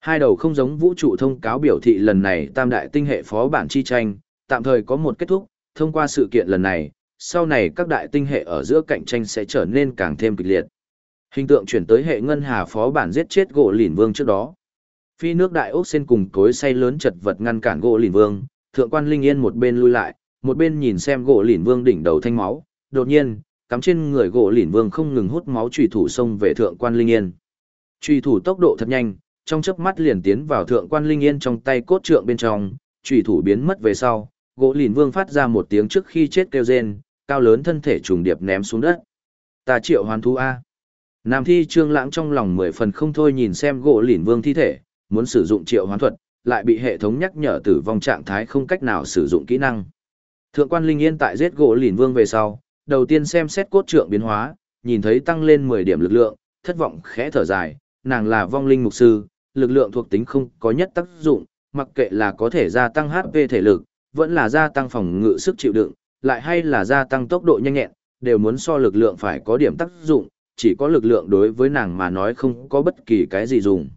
Hai đầu không giống vũ trụ thông cáo biểu thị lần này tam đại tinh hệ phó bản chi tranh, tạm thời có một kết thúc, thông qua sự kiện lần này, sau này các đại tinh hệ ở giữa cạnh tranh sẽ trở nên càng thêm kịch liệt. Hình tượng chuyển tới hệ ngân hà phó bản giết chết gỗ lìn vương trước đó. Phi nước đại ốc sen cùng cối say lớn chật vật ngăn cản gỗ lìn vương, thượng quan linh yên một bên lui lại, một bên nhìn xem gỗ lìn vương đỉnh đầu thanh máu, đột nhiên, cắm trên người gỗ lỉn vương không ngừng hút máu trùy thủ xông về thượng quan linh yên. Trùy thủ tốc độ thật nhanh, trong chớp mắt liền tiến vào thượng quan linh yên trong tay cốt trượng bên trong, trùy thủ biến mất về sau, gỗ lìn vương phát ra một tiếng trước khi chết kêu rên, cao lớn thân thể trùng điệp ném xuống đất. Ta triệu hoàn thú A. Nam thi trương lãng trong lòng mười phần không thôi nhìn xem gỗ lìn vương thi thể, muốn sử dụng triệu hoán thuật, lại bị hệ thống nhắc nhở tử vong trạng thái không cách nào sử dụng kỹ năng. Thượng quan Linh Yên tại giết gỗ lìn vương về sau, đầu tiên xem xét cốt trượng biến hóa, nhìn thấy tăng lên 10 điểm lực lượng, thất vọng khẽ thở dài, nàng là vong linh mục sư, lực lượng thuộc tính không có nhất tác dụng, mặc kệ là có thể gia tăng HP thể lực, vẫn là gia tăng phòng ngự sức chịu đựng, lại hay là gia tăng tốc độ nhanh nhẹn, đều muốn so lực lượng phải có điểm tác dụng, chỉ có lực lượng đối với nàng mà nói không có bất kỳ cái gì dùng.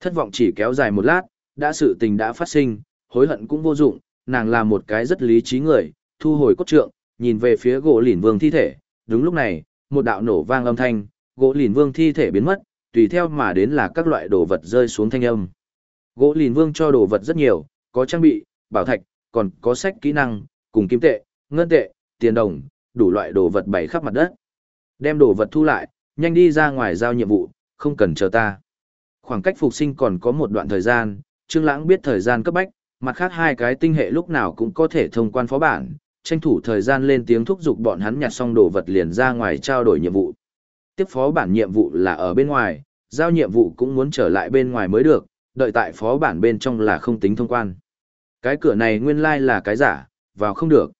Thất vọng chỉ kéo dài một lát, đã sự tình đã phát sinh, hối hận cũng vô dụng, nàng là một cái rất lý trí người, thu hồi cốt trượng, nhìn về phía gỗ lìn vương thi thể, đúng lúc này, một đạo nổ vang âm thanh, gỗ lìn vương thi thể biến mất, tùy theo mà đến là các loại đồ vật rơi xuống thanh âm. Gỗ lìn vương cho đồ vật rất nhiều, có trang bị, bảo thạch, còn có sách kỹ năng, cùng kim tệ, ngân tệ, tiền đồng, đủ loại đồ vật bày khắp mặt đất. Đem đồ vật thu lại, nhanh đi ra ngoài giao nhiệm vụ, không cần chờ ta. Khoảng cách phục sinh còn có một đoạn thời gian, Trương Lãng biết thời gian cấp bách, mặt khác hai cái tinh hệ lúc nào cũng có thể thông quan phó bản, tranh thủ thời gian lên tiếng thúc giục bọn hắn nhặt xong đồ vật liền ra ngoài trao đổi nhiệm vụ. Tiếp phó bản nhiệm vụ là ở bên ngoài, giao nhiệm vụ cũng muốn trở lại bên ngoài mới được, đợi tại phó bản bên trong là không tính thông quan. Cái cửa này nguyên lai là cái giả, vào không được.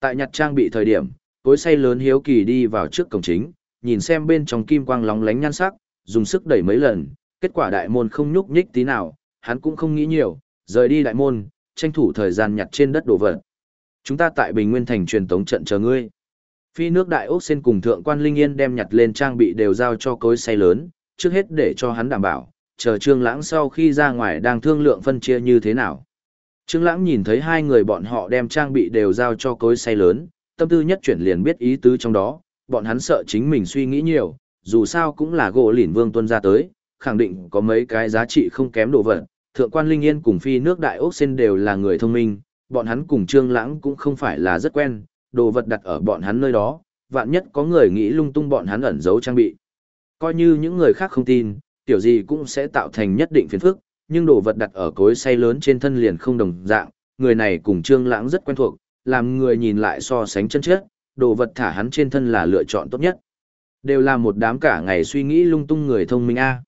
Tại nhặt trang bị thời điểm, Cối say lớn hiếu kỳ đi vào trước cổng chính, nhìn xem bên trong kim quang lóng lánh nhan sắc, dùng sức đẩy mấy lần, kết quả đại môn không nhúc nhích tí nào, hắn cũng không nghĩ nhiều, rời đi đại môn, tranh thủ thời gian nhặt trên đất đồ vật. Chúng ta tại Bình Nguyên thành truyền tống trận chờ ngươi. Phi nước đại ốc sen cùng thượng quan linh yên đem nhặt lên trang bị đều giao cho cối say lớn, trước hết để cho hắn đảm bảo, chờ Trương Lãng sau khi ra ngoài đang thương lượng phân chia như thế nào. Trương Lãng nhìn thấy hai người bọn họ đem trang bị đều giao cho cối say lớn, tâm tư nhất chuyển liền biết ý tứ trong đó, bọn hắn sợ chính mình suy nghĩ nhiều, dù sao cũng là gỗ lỉn vương tuân ra tới, khẳng định có mấy cái giá trị không kém đồ vật. Thượng quan Linh Yên cùng phi nước đại ốc sen đều là người thông minh, bọn hắn cùng Trương Lãng cũng không phải là rất quen, đồ vật đặt ở bọn hắn nơi đó, vạn nhất có người nghĩ lung tung bọn hắn ẩn giấu trang bị. Coi như những người khác không tin, tiểu gì cũng sẽ tạo thành nhất định phiền phức, nhưng đồ vật đặt ở cối xay lớn trên thân liền không đồng dạng, người này cùng Trương Lãng rất quen thuộc, làm người nhìn lại so sánh chân trước, đồ vật thả hắn trên thân là lựa chọn tốt nhất. Đều là một đám cả ngày suy nghĩ lung tung người thông minh a.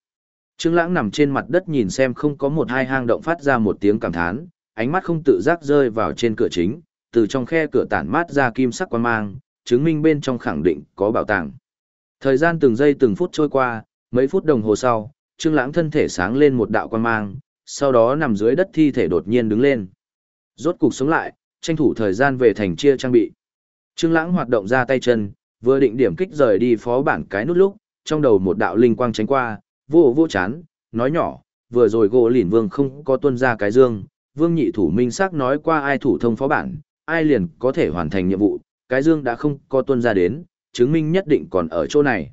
Trương Lãng nằm trên mặt đất nhìn xem không có một hai hang động phát ra một tiếng cảm thán, ánh mắt không tự giác rơi vào trên cửa chính, từ trong khe cửa tản mát ra kim sắc quan mang, chứng minh bên trong khẳng định có bảo tàng. Thời gian từng giây từng phút trôi qua, mấy phút đồng hồ sau, Trương Lãng thân thể sáng lên một đạo quan mang, sau đó nằm dưới đất thi thể đột nhiên đứng lên. Rốt cục sống lại, tranh thủ thời gian về thành chia trang bị. Trương Lãng hoạt động ra tay chân, vừa định điểm kích rời đi phó bản cái nút lúc, trong đầu một đạo linh quang tránh qua, vô vô chán, nói nhỏ, vừa rồi gỗ lỉn vương không có tuân ra cái dương, vương nhị thủ minh xác nói qua ai thủ thông phó bản, ai liền có thể hoàn thành nhiệm vụ, cái dương đã không có tuân ra đến, chứng minh nhất định còn ở chỗ này.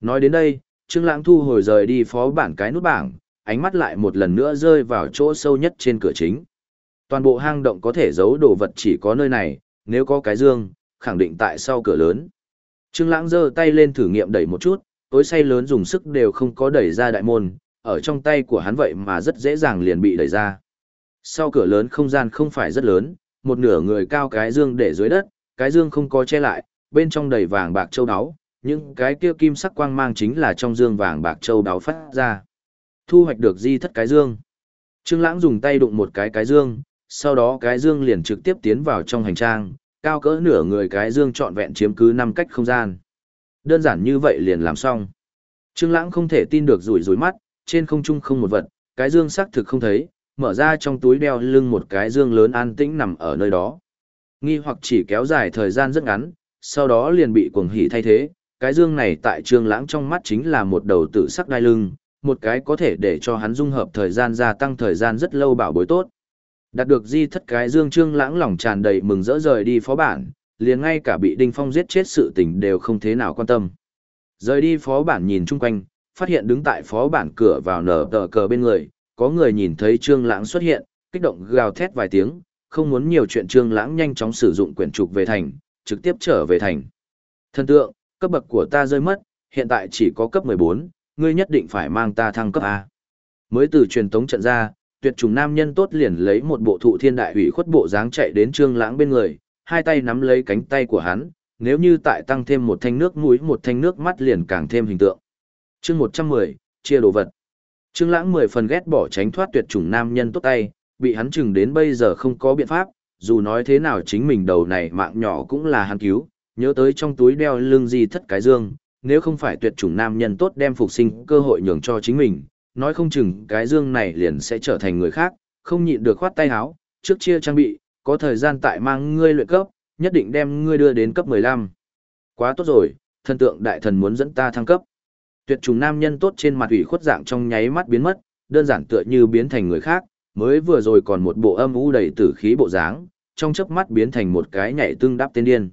Nói đến đây, Trương Lãng thu hồi rời đi phó bản cái nút bảng, ánh mắt lại một lần nữa rơi vào chỗ sâu nhất trên cửa chính. Toàn bộ hang động có thể giấu đồ vật chỉ có nơi này, nếu có cái dương, khẳng định tại sau cửa lớn. Trương Lãng giơ tay lên thử nghiệm đẩy một chút, tối say lớn dùng sức đều không có đẩy ra đại môn, ở trong tay của hắn vậy mà rất dễ dàng liền bị đẩy ra. Sau cửa lớn không gian không phải rất lớn, một nửa người cao cái dương để dưới đất, cái dương không có che lại, bên trong đầy vàng bạc châu đáo, những cái kia kim sắc quang mang chính là trong dương vàng bạc châu đáo phát ra. Thu hoạch được di thất cái dương. Trương Lãng dùng tay đụng một cái cái dương, sau đó cái dương liền trực tiếp tiến vào trong hành trang, cao cỡ nửa người cái dương trọn vẹn chiếm cứ năm cách không gian. Đơn giản như vậy liền làm xong. Trương Lãng không thể tin được rủi rủi mắt, trên không trung không một vật, cái dương xác thực không thấy, mở ra trong túi đeo lưng một cái dương lớn an tĩnh nằm ở nơi đó. Nghi hoặc chỉ kéo dài thời gian rất ngắn, sau đó liền bị cuồng hỉ thay thế, cái dương này tại Trương Lãng trong mắt chính là một đầu tử sắc đai lưng, một cái có thể để cho hắn dung hợp thời gian gia tăng thời gian rất lâu bảo bối tốt. Đạt được di thất cái dương Trương Lãng lòng tràn đầy mừng rỡ rời đi phó bản, liền ngay cả bị Đinh Phong giết chết sự tình đều không thế nào quan tâm. Rời đi phó bản nhìn chung quanh, phát hiện đứng tại phó bản cửa vào nở tờ cờ bên người, có người nhìn thấy Trương Lãng xuất hiện, kích động gào thét vài tiếng, không muốn nhiều chuyện Trương Lãng nhanh chóng sử dụng quyển trục về thành, trực tiếp trở về thành. Thần tượng, cấp bậc của ta rơi mất, hiện tại chỉ có cấp 14, ngươi nhất định phải mang ta thăng cấp A. Mới từ truyền tống trận ra, tuyệt trùng nam nhân tốt liền lấy một bộ thụ thiên đại hủy khuất bộ dáng chạy đến Trương Lãng bên người, hai tay nắm lấy cánh tay của hắn, nếu như tại tăng thêm một thanh nước mũi một thanh nước mắt liền càng thêm hình tượng. Chương 110, chia đồ vật. Trương Lãng mười phần ghét bỏ tránh thoát tuyệt chủng nam nhân tốt tay, bị hắn chừng đến bây giờ không có biện pháp, dù nói thế nào chính mình đầu này mạng nhỏ cũng là hắn cứu, nhớ tới trong túi đeo lưng gì thất cái dương, nếu không phải tuyệt chủng nam nhân tốt đem phục sinh cơ hội nhường cho chính mình, nói không chừng cái dương này liền sẽ trở thành người khác, không nhịn được khoát tay áo, trước chia trang bị, có thời gian tại mang ngươi luyện cấp, nhất định đem ngươi đưa đến cấp 15. Quá tốt rồi, thần tượng đại thần muốn dẫn ta thăng cấp. Tuyệt trùng nam nhân tốt trên mặt ủy khuất dạng trong nháy mắt biến mất, đơn giản tựa như biến thành người khác, mới vừa rồi còn một bộ âm u đầy tử khí bộ dáng, trong chớp mắt biến thành một cái nhảy tương đáp tên điên.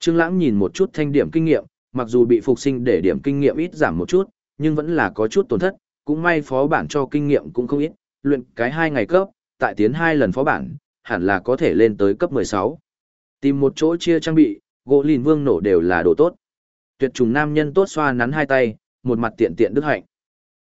Trương Lãng nhìn một chút thanh điểm kinh nghiệm, mặc dù bị phục sinh để điểm kinh nghiệm ít giảm một chút, nhưng vẫn là có chút tổn thất, cũng may phó bản cho kinh nghiệm cũng không ít, luyện cái hai ngày cấp, tại tiến hai lần phó bản, hẳn là có thể lên tới cấp 16. Tìm một chỗ chia trang bị, gỗ lìn vương nổ đều là đồ tốt. Tuyệt trùng nam nhân tốt xoa nắn hai tay, một mặt tiện tiện đức hạnh.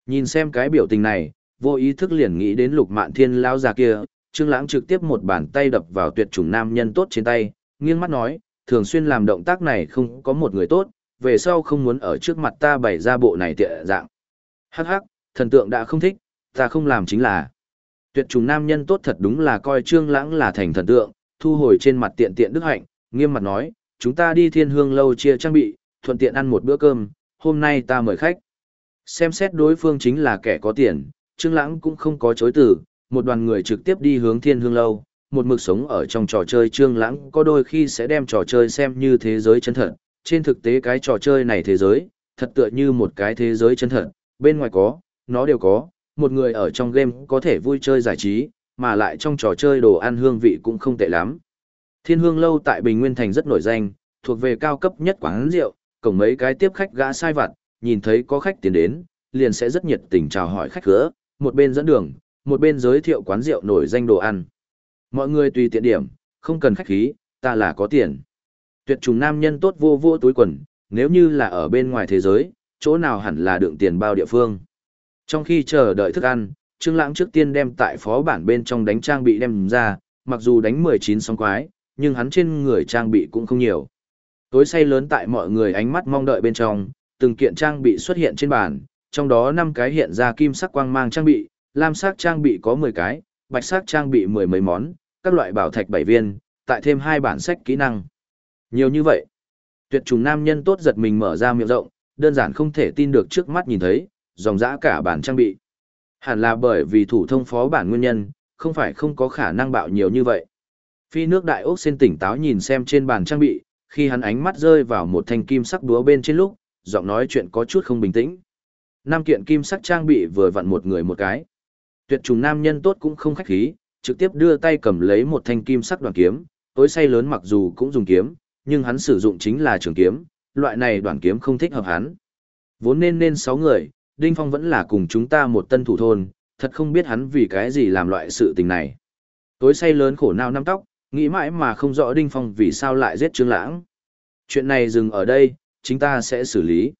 Nhìn xem cái biểu tình này, vô ý thức liền nghĩ đến lục mạn thiên lao già kia, Trương Lãng trực tiếp một bàn tay đập vào tuyệt chủng nam nhân tốt trên tay, nghiêng mắt nói, thường xuyên làm động tác này không có một người tốt, về sau không muốn ở trước mặt ta bày ra bộ này tiện dạng. Hắc hắc, thần tượng đã không thích, ta không làm chính là. Tuyệt trùng nam nhân tốt thật đúng là coi Trương Lãng là thành thần tượng, thu hồi trên mặt tiện tiện đức hạnh, nghiêm mặt nói, chúng ta đi thiên hương lâu chia trang bị, thuận tiện ăn một bữa cơm, hôm nay ta mời khách. Xem xét đối phương chính là kẻ có tiền, Trương Lãng cũng không có chối từ, một đoàn người trực tiếp đi hướng thiên hương lâu, một mực sống ở trong trò chơi Trương Lãng có đôi khi sẽ đem trò chơi xem như thế giới chân thật, trên thực tế cái trò chơi này thế giới, thật tựa như một cái thế giới chân thật, bên ngoài có, nó đều có, một người ở trong game có thể vui chơi giải trí, mà lại trong trò chơi đồ ăn hương vị cũng không tệ lắm. Thiên Hương Lâu tại Bình Nguyên Thành rất nổi danh, thuộc về cao cấp nhất quán rượu, cổng mấy cái tiếp khách gã sai vặt, nhìn thấy có khách tiến đến, liền sẽ rất nhiệt tình chào hỏi khách khứa, một bên dẫn đường, một bên giới thiệu quán rượu nổi danh đồ ăn. Mọi người tùy tiện điểm, không cần khách khí, ta là có tiền. Tuyệt trùng nam nhân tốt vô vô túi quần, nếu như là ở bên ngoài thế giới, chỗ nào hẳn là đựng tiền bao địa phương. Trong khi chờ đợi thức ăn, Trương Lãng trước tiên đem tại phó bản bên trong đánh trang bị đem ra, mặc dù đánh 19 sóng quái, nhưng hắn trên người trang bị cũng không nhiều. Tối say lớn tại mọi người ánh mắt mong đợi bên trong, từng kiện trang bị xuất hiện trên bàn, trong đó năm cái hiện ra kim sắc quang mang trang bị, lam sắc trang bị có 10 cái, bạch sắc trang bị mười mấy món, các loại bảo thạch bảy viên, tại thêm hai bản sách kỹ năng. Nhiều như vậy. Tuyệt trùng nam nhân tốt giật mình mở ra miệng rộng, đơn giản không thể tin được trước mắt nhìn thấy, dòng dã cả bản trang bị. Hẳn là bởi vì thủ thông phó bản nguyên nhân, không phải không có khả năng bạo nhiều như vậy. Phi nước đại ốc xin tỉnh táo nhìn xem trên bàn trang bị, khi hắn ánh mắt rơi vào một thanh kim sắc búa bên trên lúc, giọng nói chuyện có chút không bình tĩnh. nam kiện kim sắc trang bị vừa vặn một người một cái. Tuyệt trùng nam nhân tốt cũng không khách khí, trực tiếp đưa tay cầm lấy một thanh kim sắc đoàn kiếm, tối say lớn mặc dù cũng dùng kiếm, nhưng hắn sử dụng chính là trường kiếm, loại này đoàn kiếm không thích hợp hắn. Vốn nên nên 6 người, Đinh Phong vẫn là cùng chúng ta một tân thủ thôn, thật không biết hắn vì cái gì làm loại sự tình này. Tối say lớn khổ nào năm tóc, nghĩ mãi mà không rõ Đinh Phong vì sao lại giết Trương Lãng. Chuyện này dừng ở đây, chúng ta sẽ xử lý.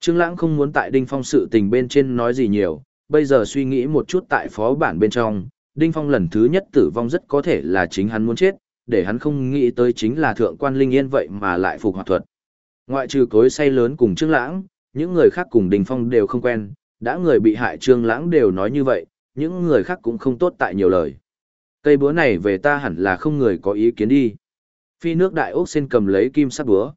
Trương Lãng không muốn tại Đinh Phong sự tình bên trên nói gì nhiều, bây giờ suy nghĩ một chút tại phó bản bên trong, Đinh Phong lần thứ nhất tử vong rất có thể là chính hắn muốn chết, để hắn không nghĩ tới chính là thượng quan linh yên vậy mà lại phục hoạt thuật. Ngoại trừ cối say lớn cùng Trương Lãng, những người khác cùng Đinh Phong đều không quen, đã người bị hại Trương Lãng đều nói như vậy, những người khác cũng không tốt tại nhiều lời. Cây búa này về ta hẳn là không người có ý kiến đi. Phi nước đại ốc xin cầm lấy kim sắc búa,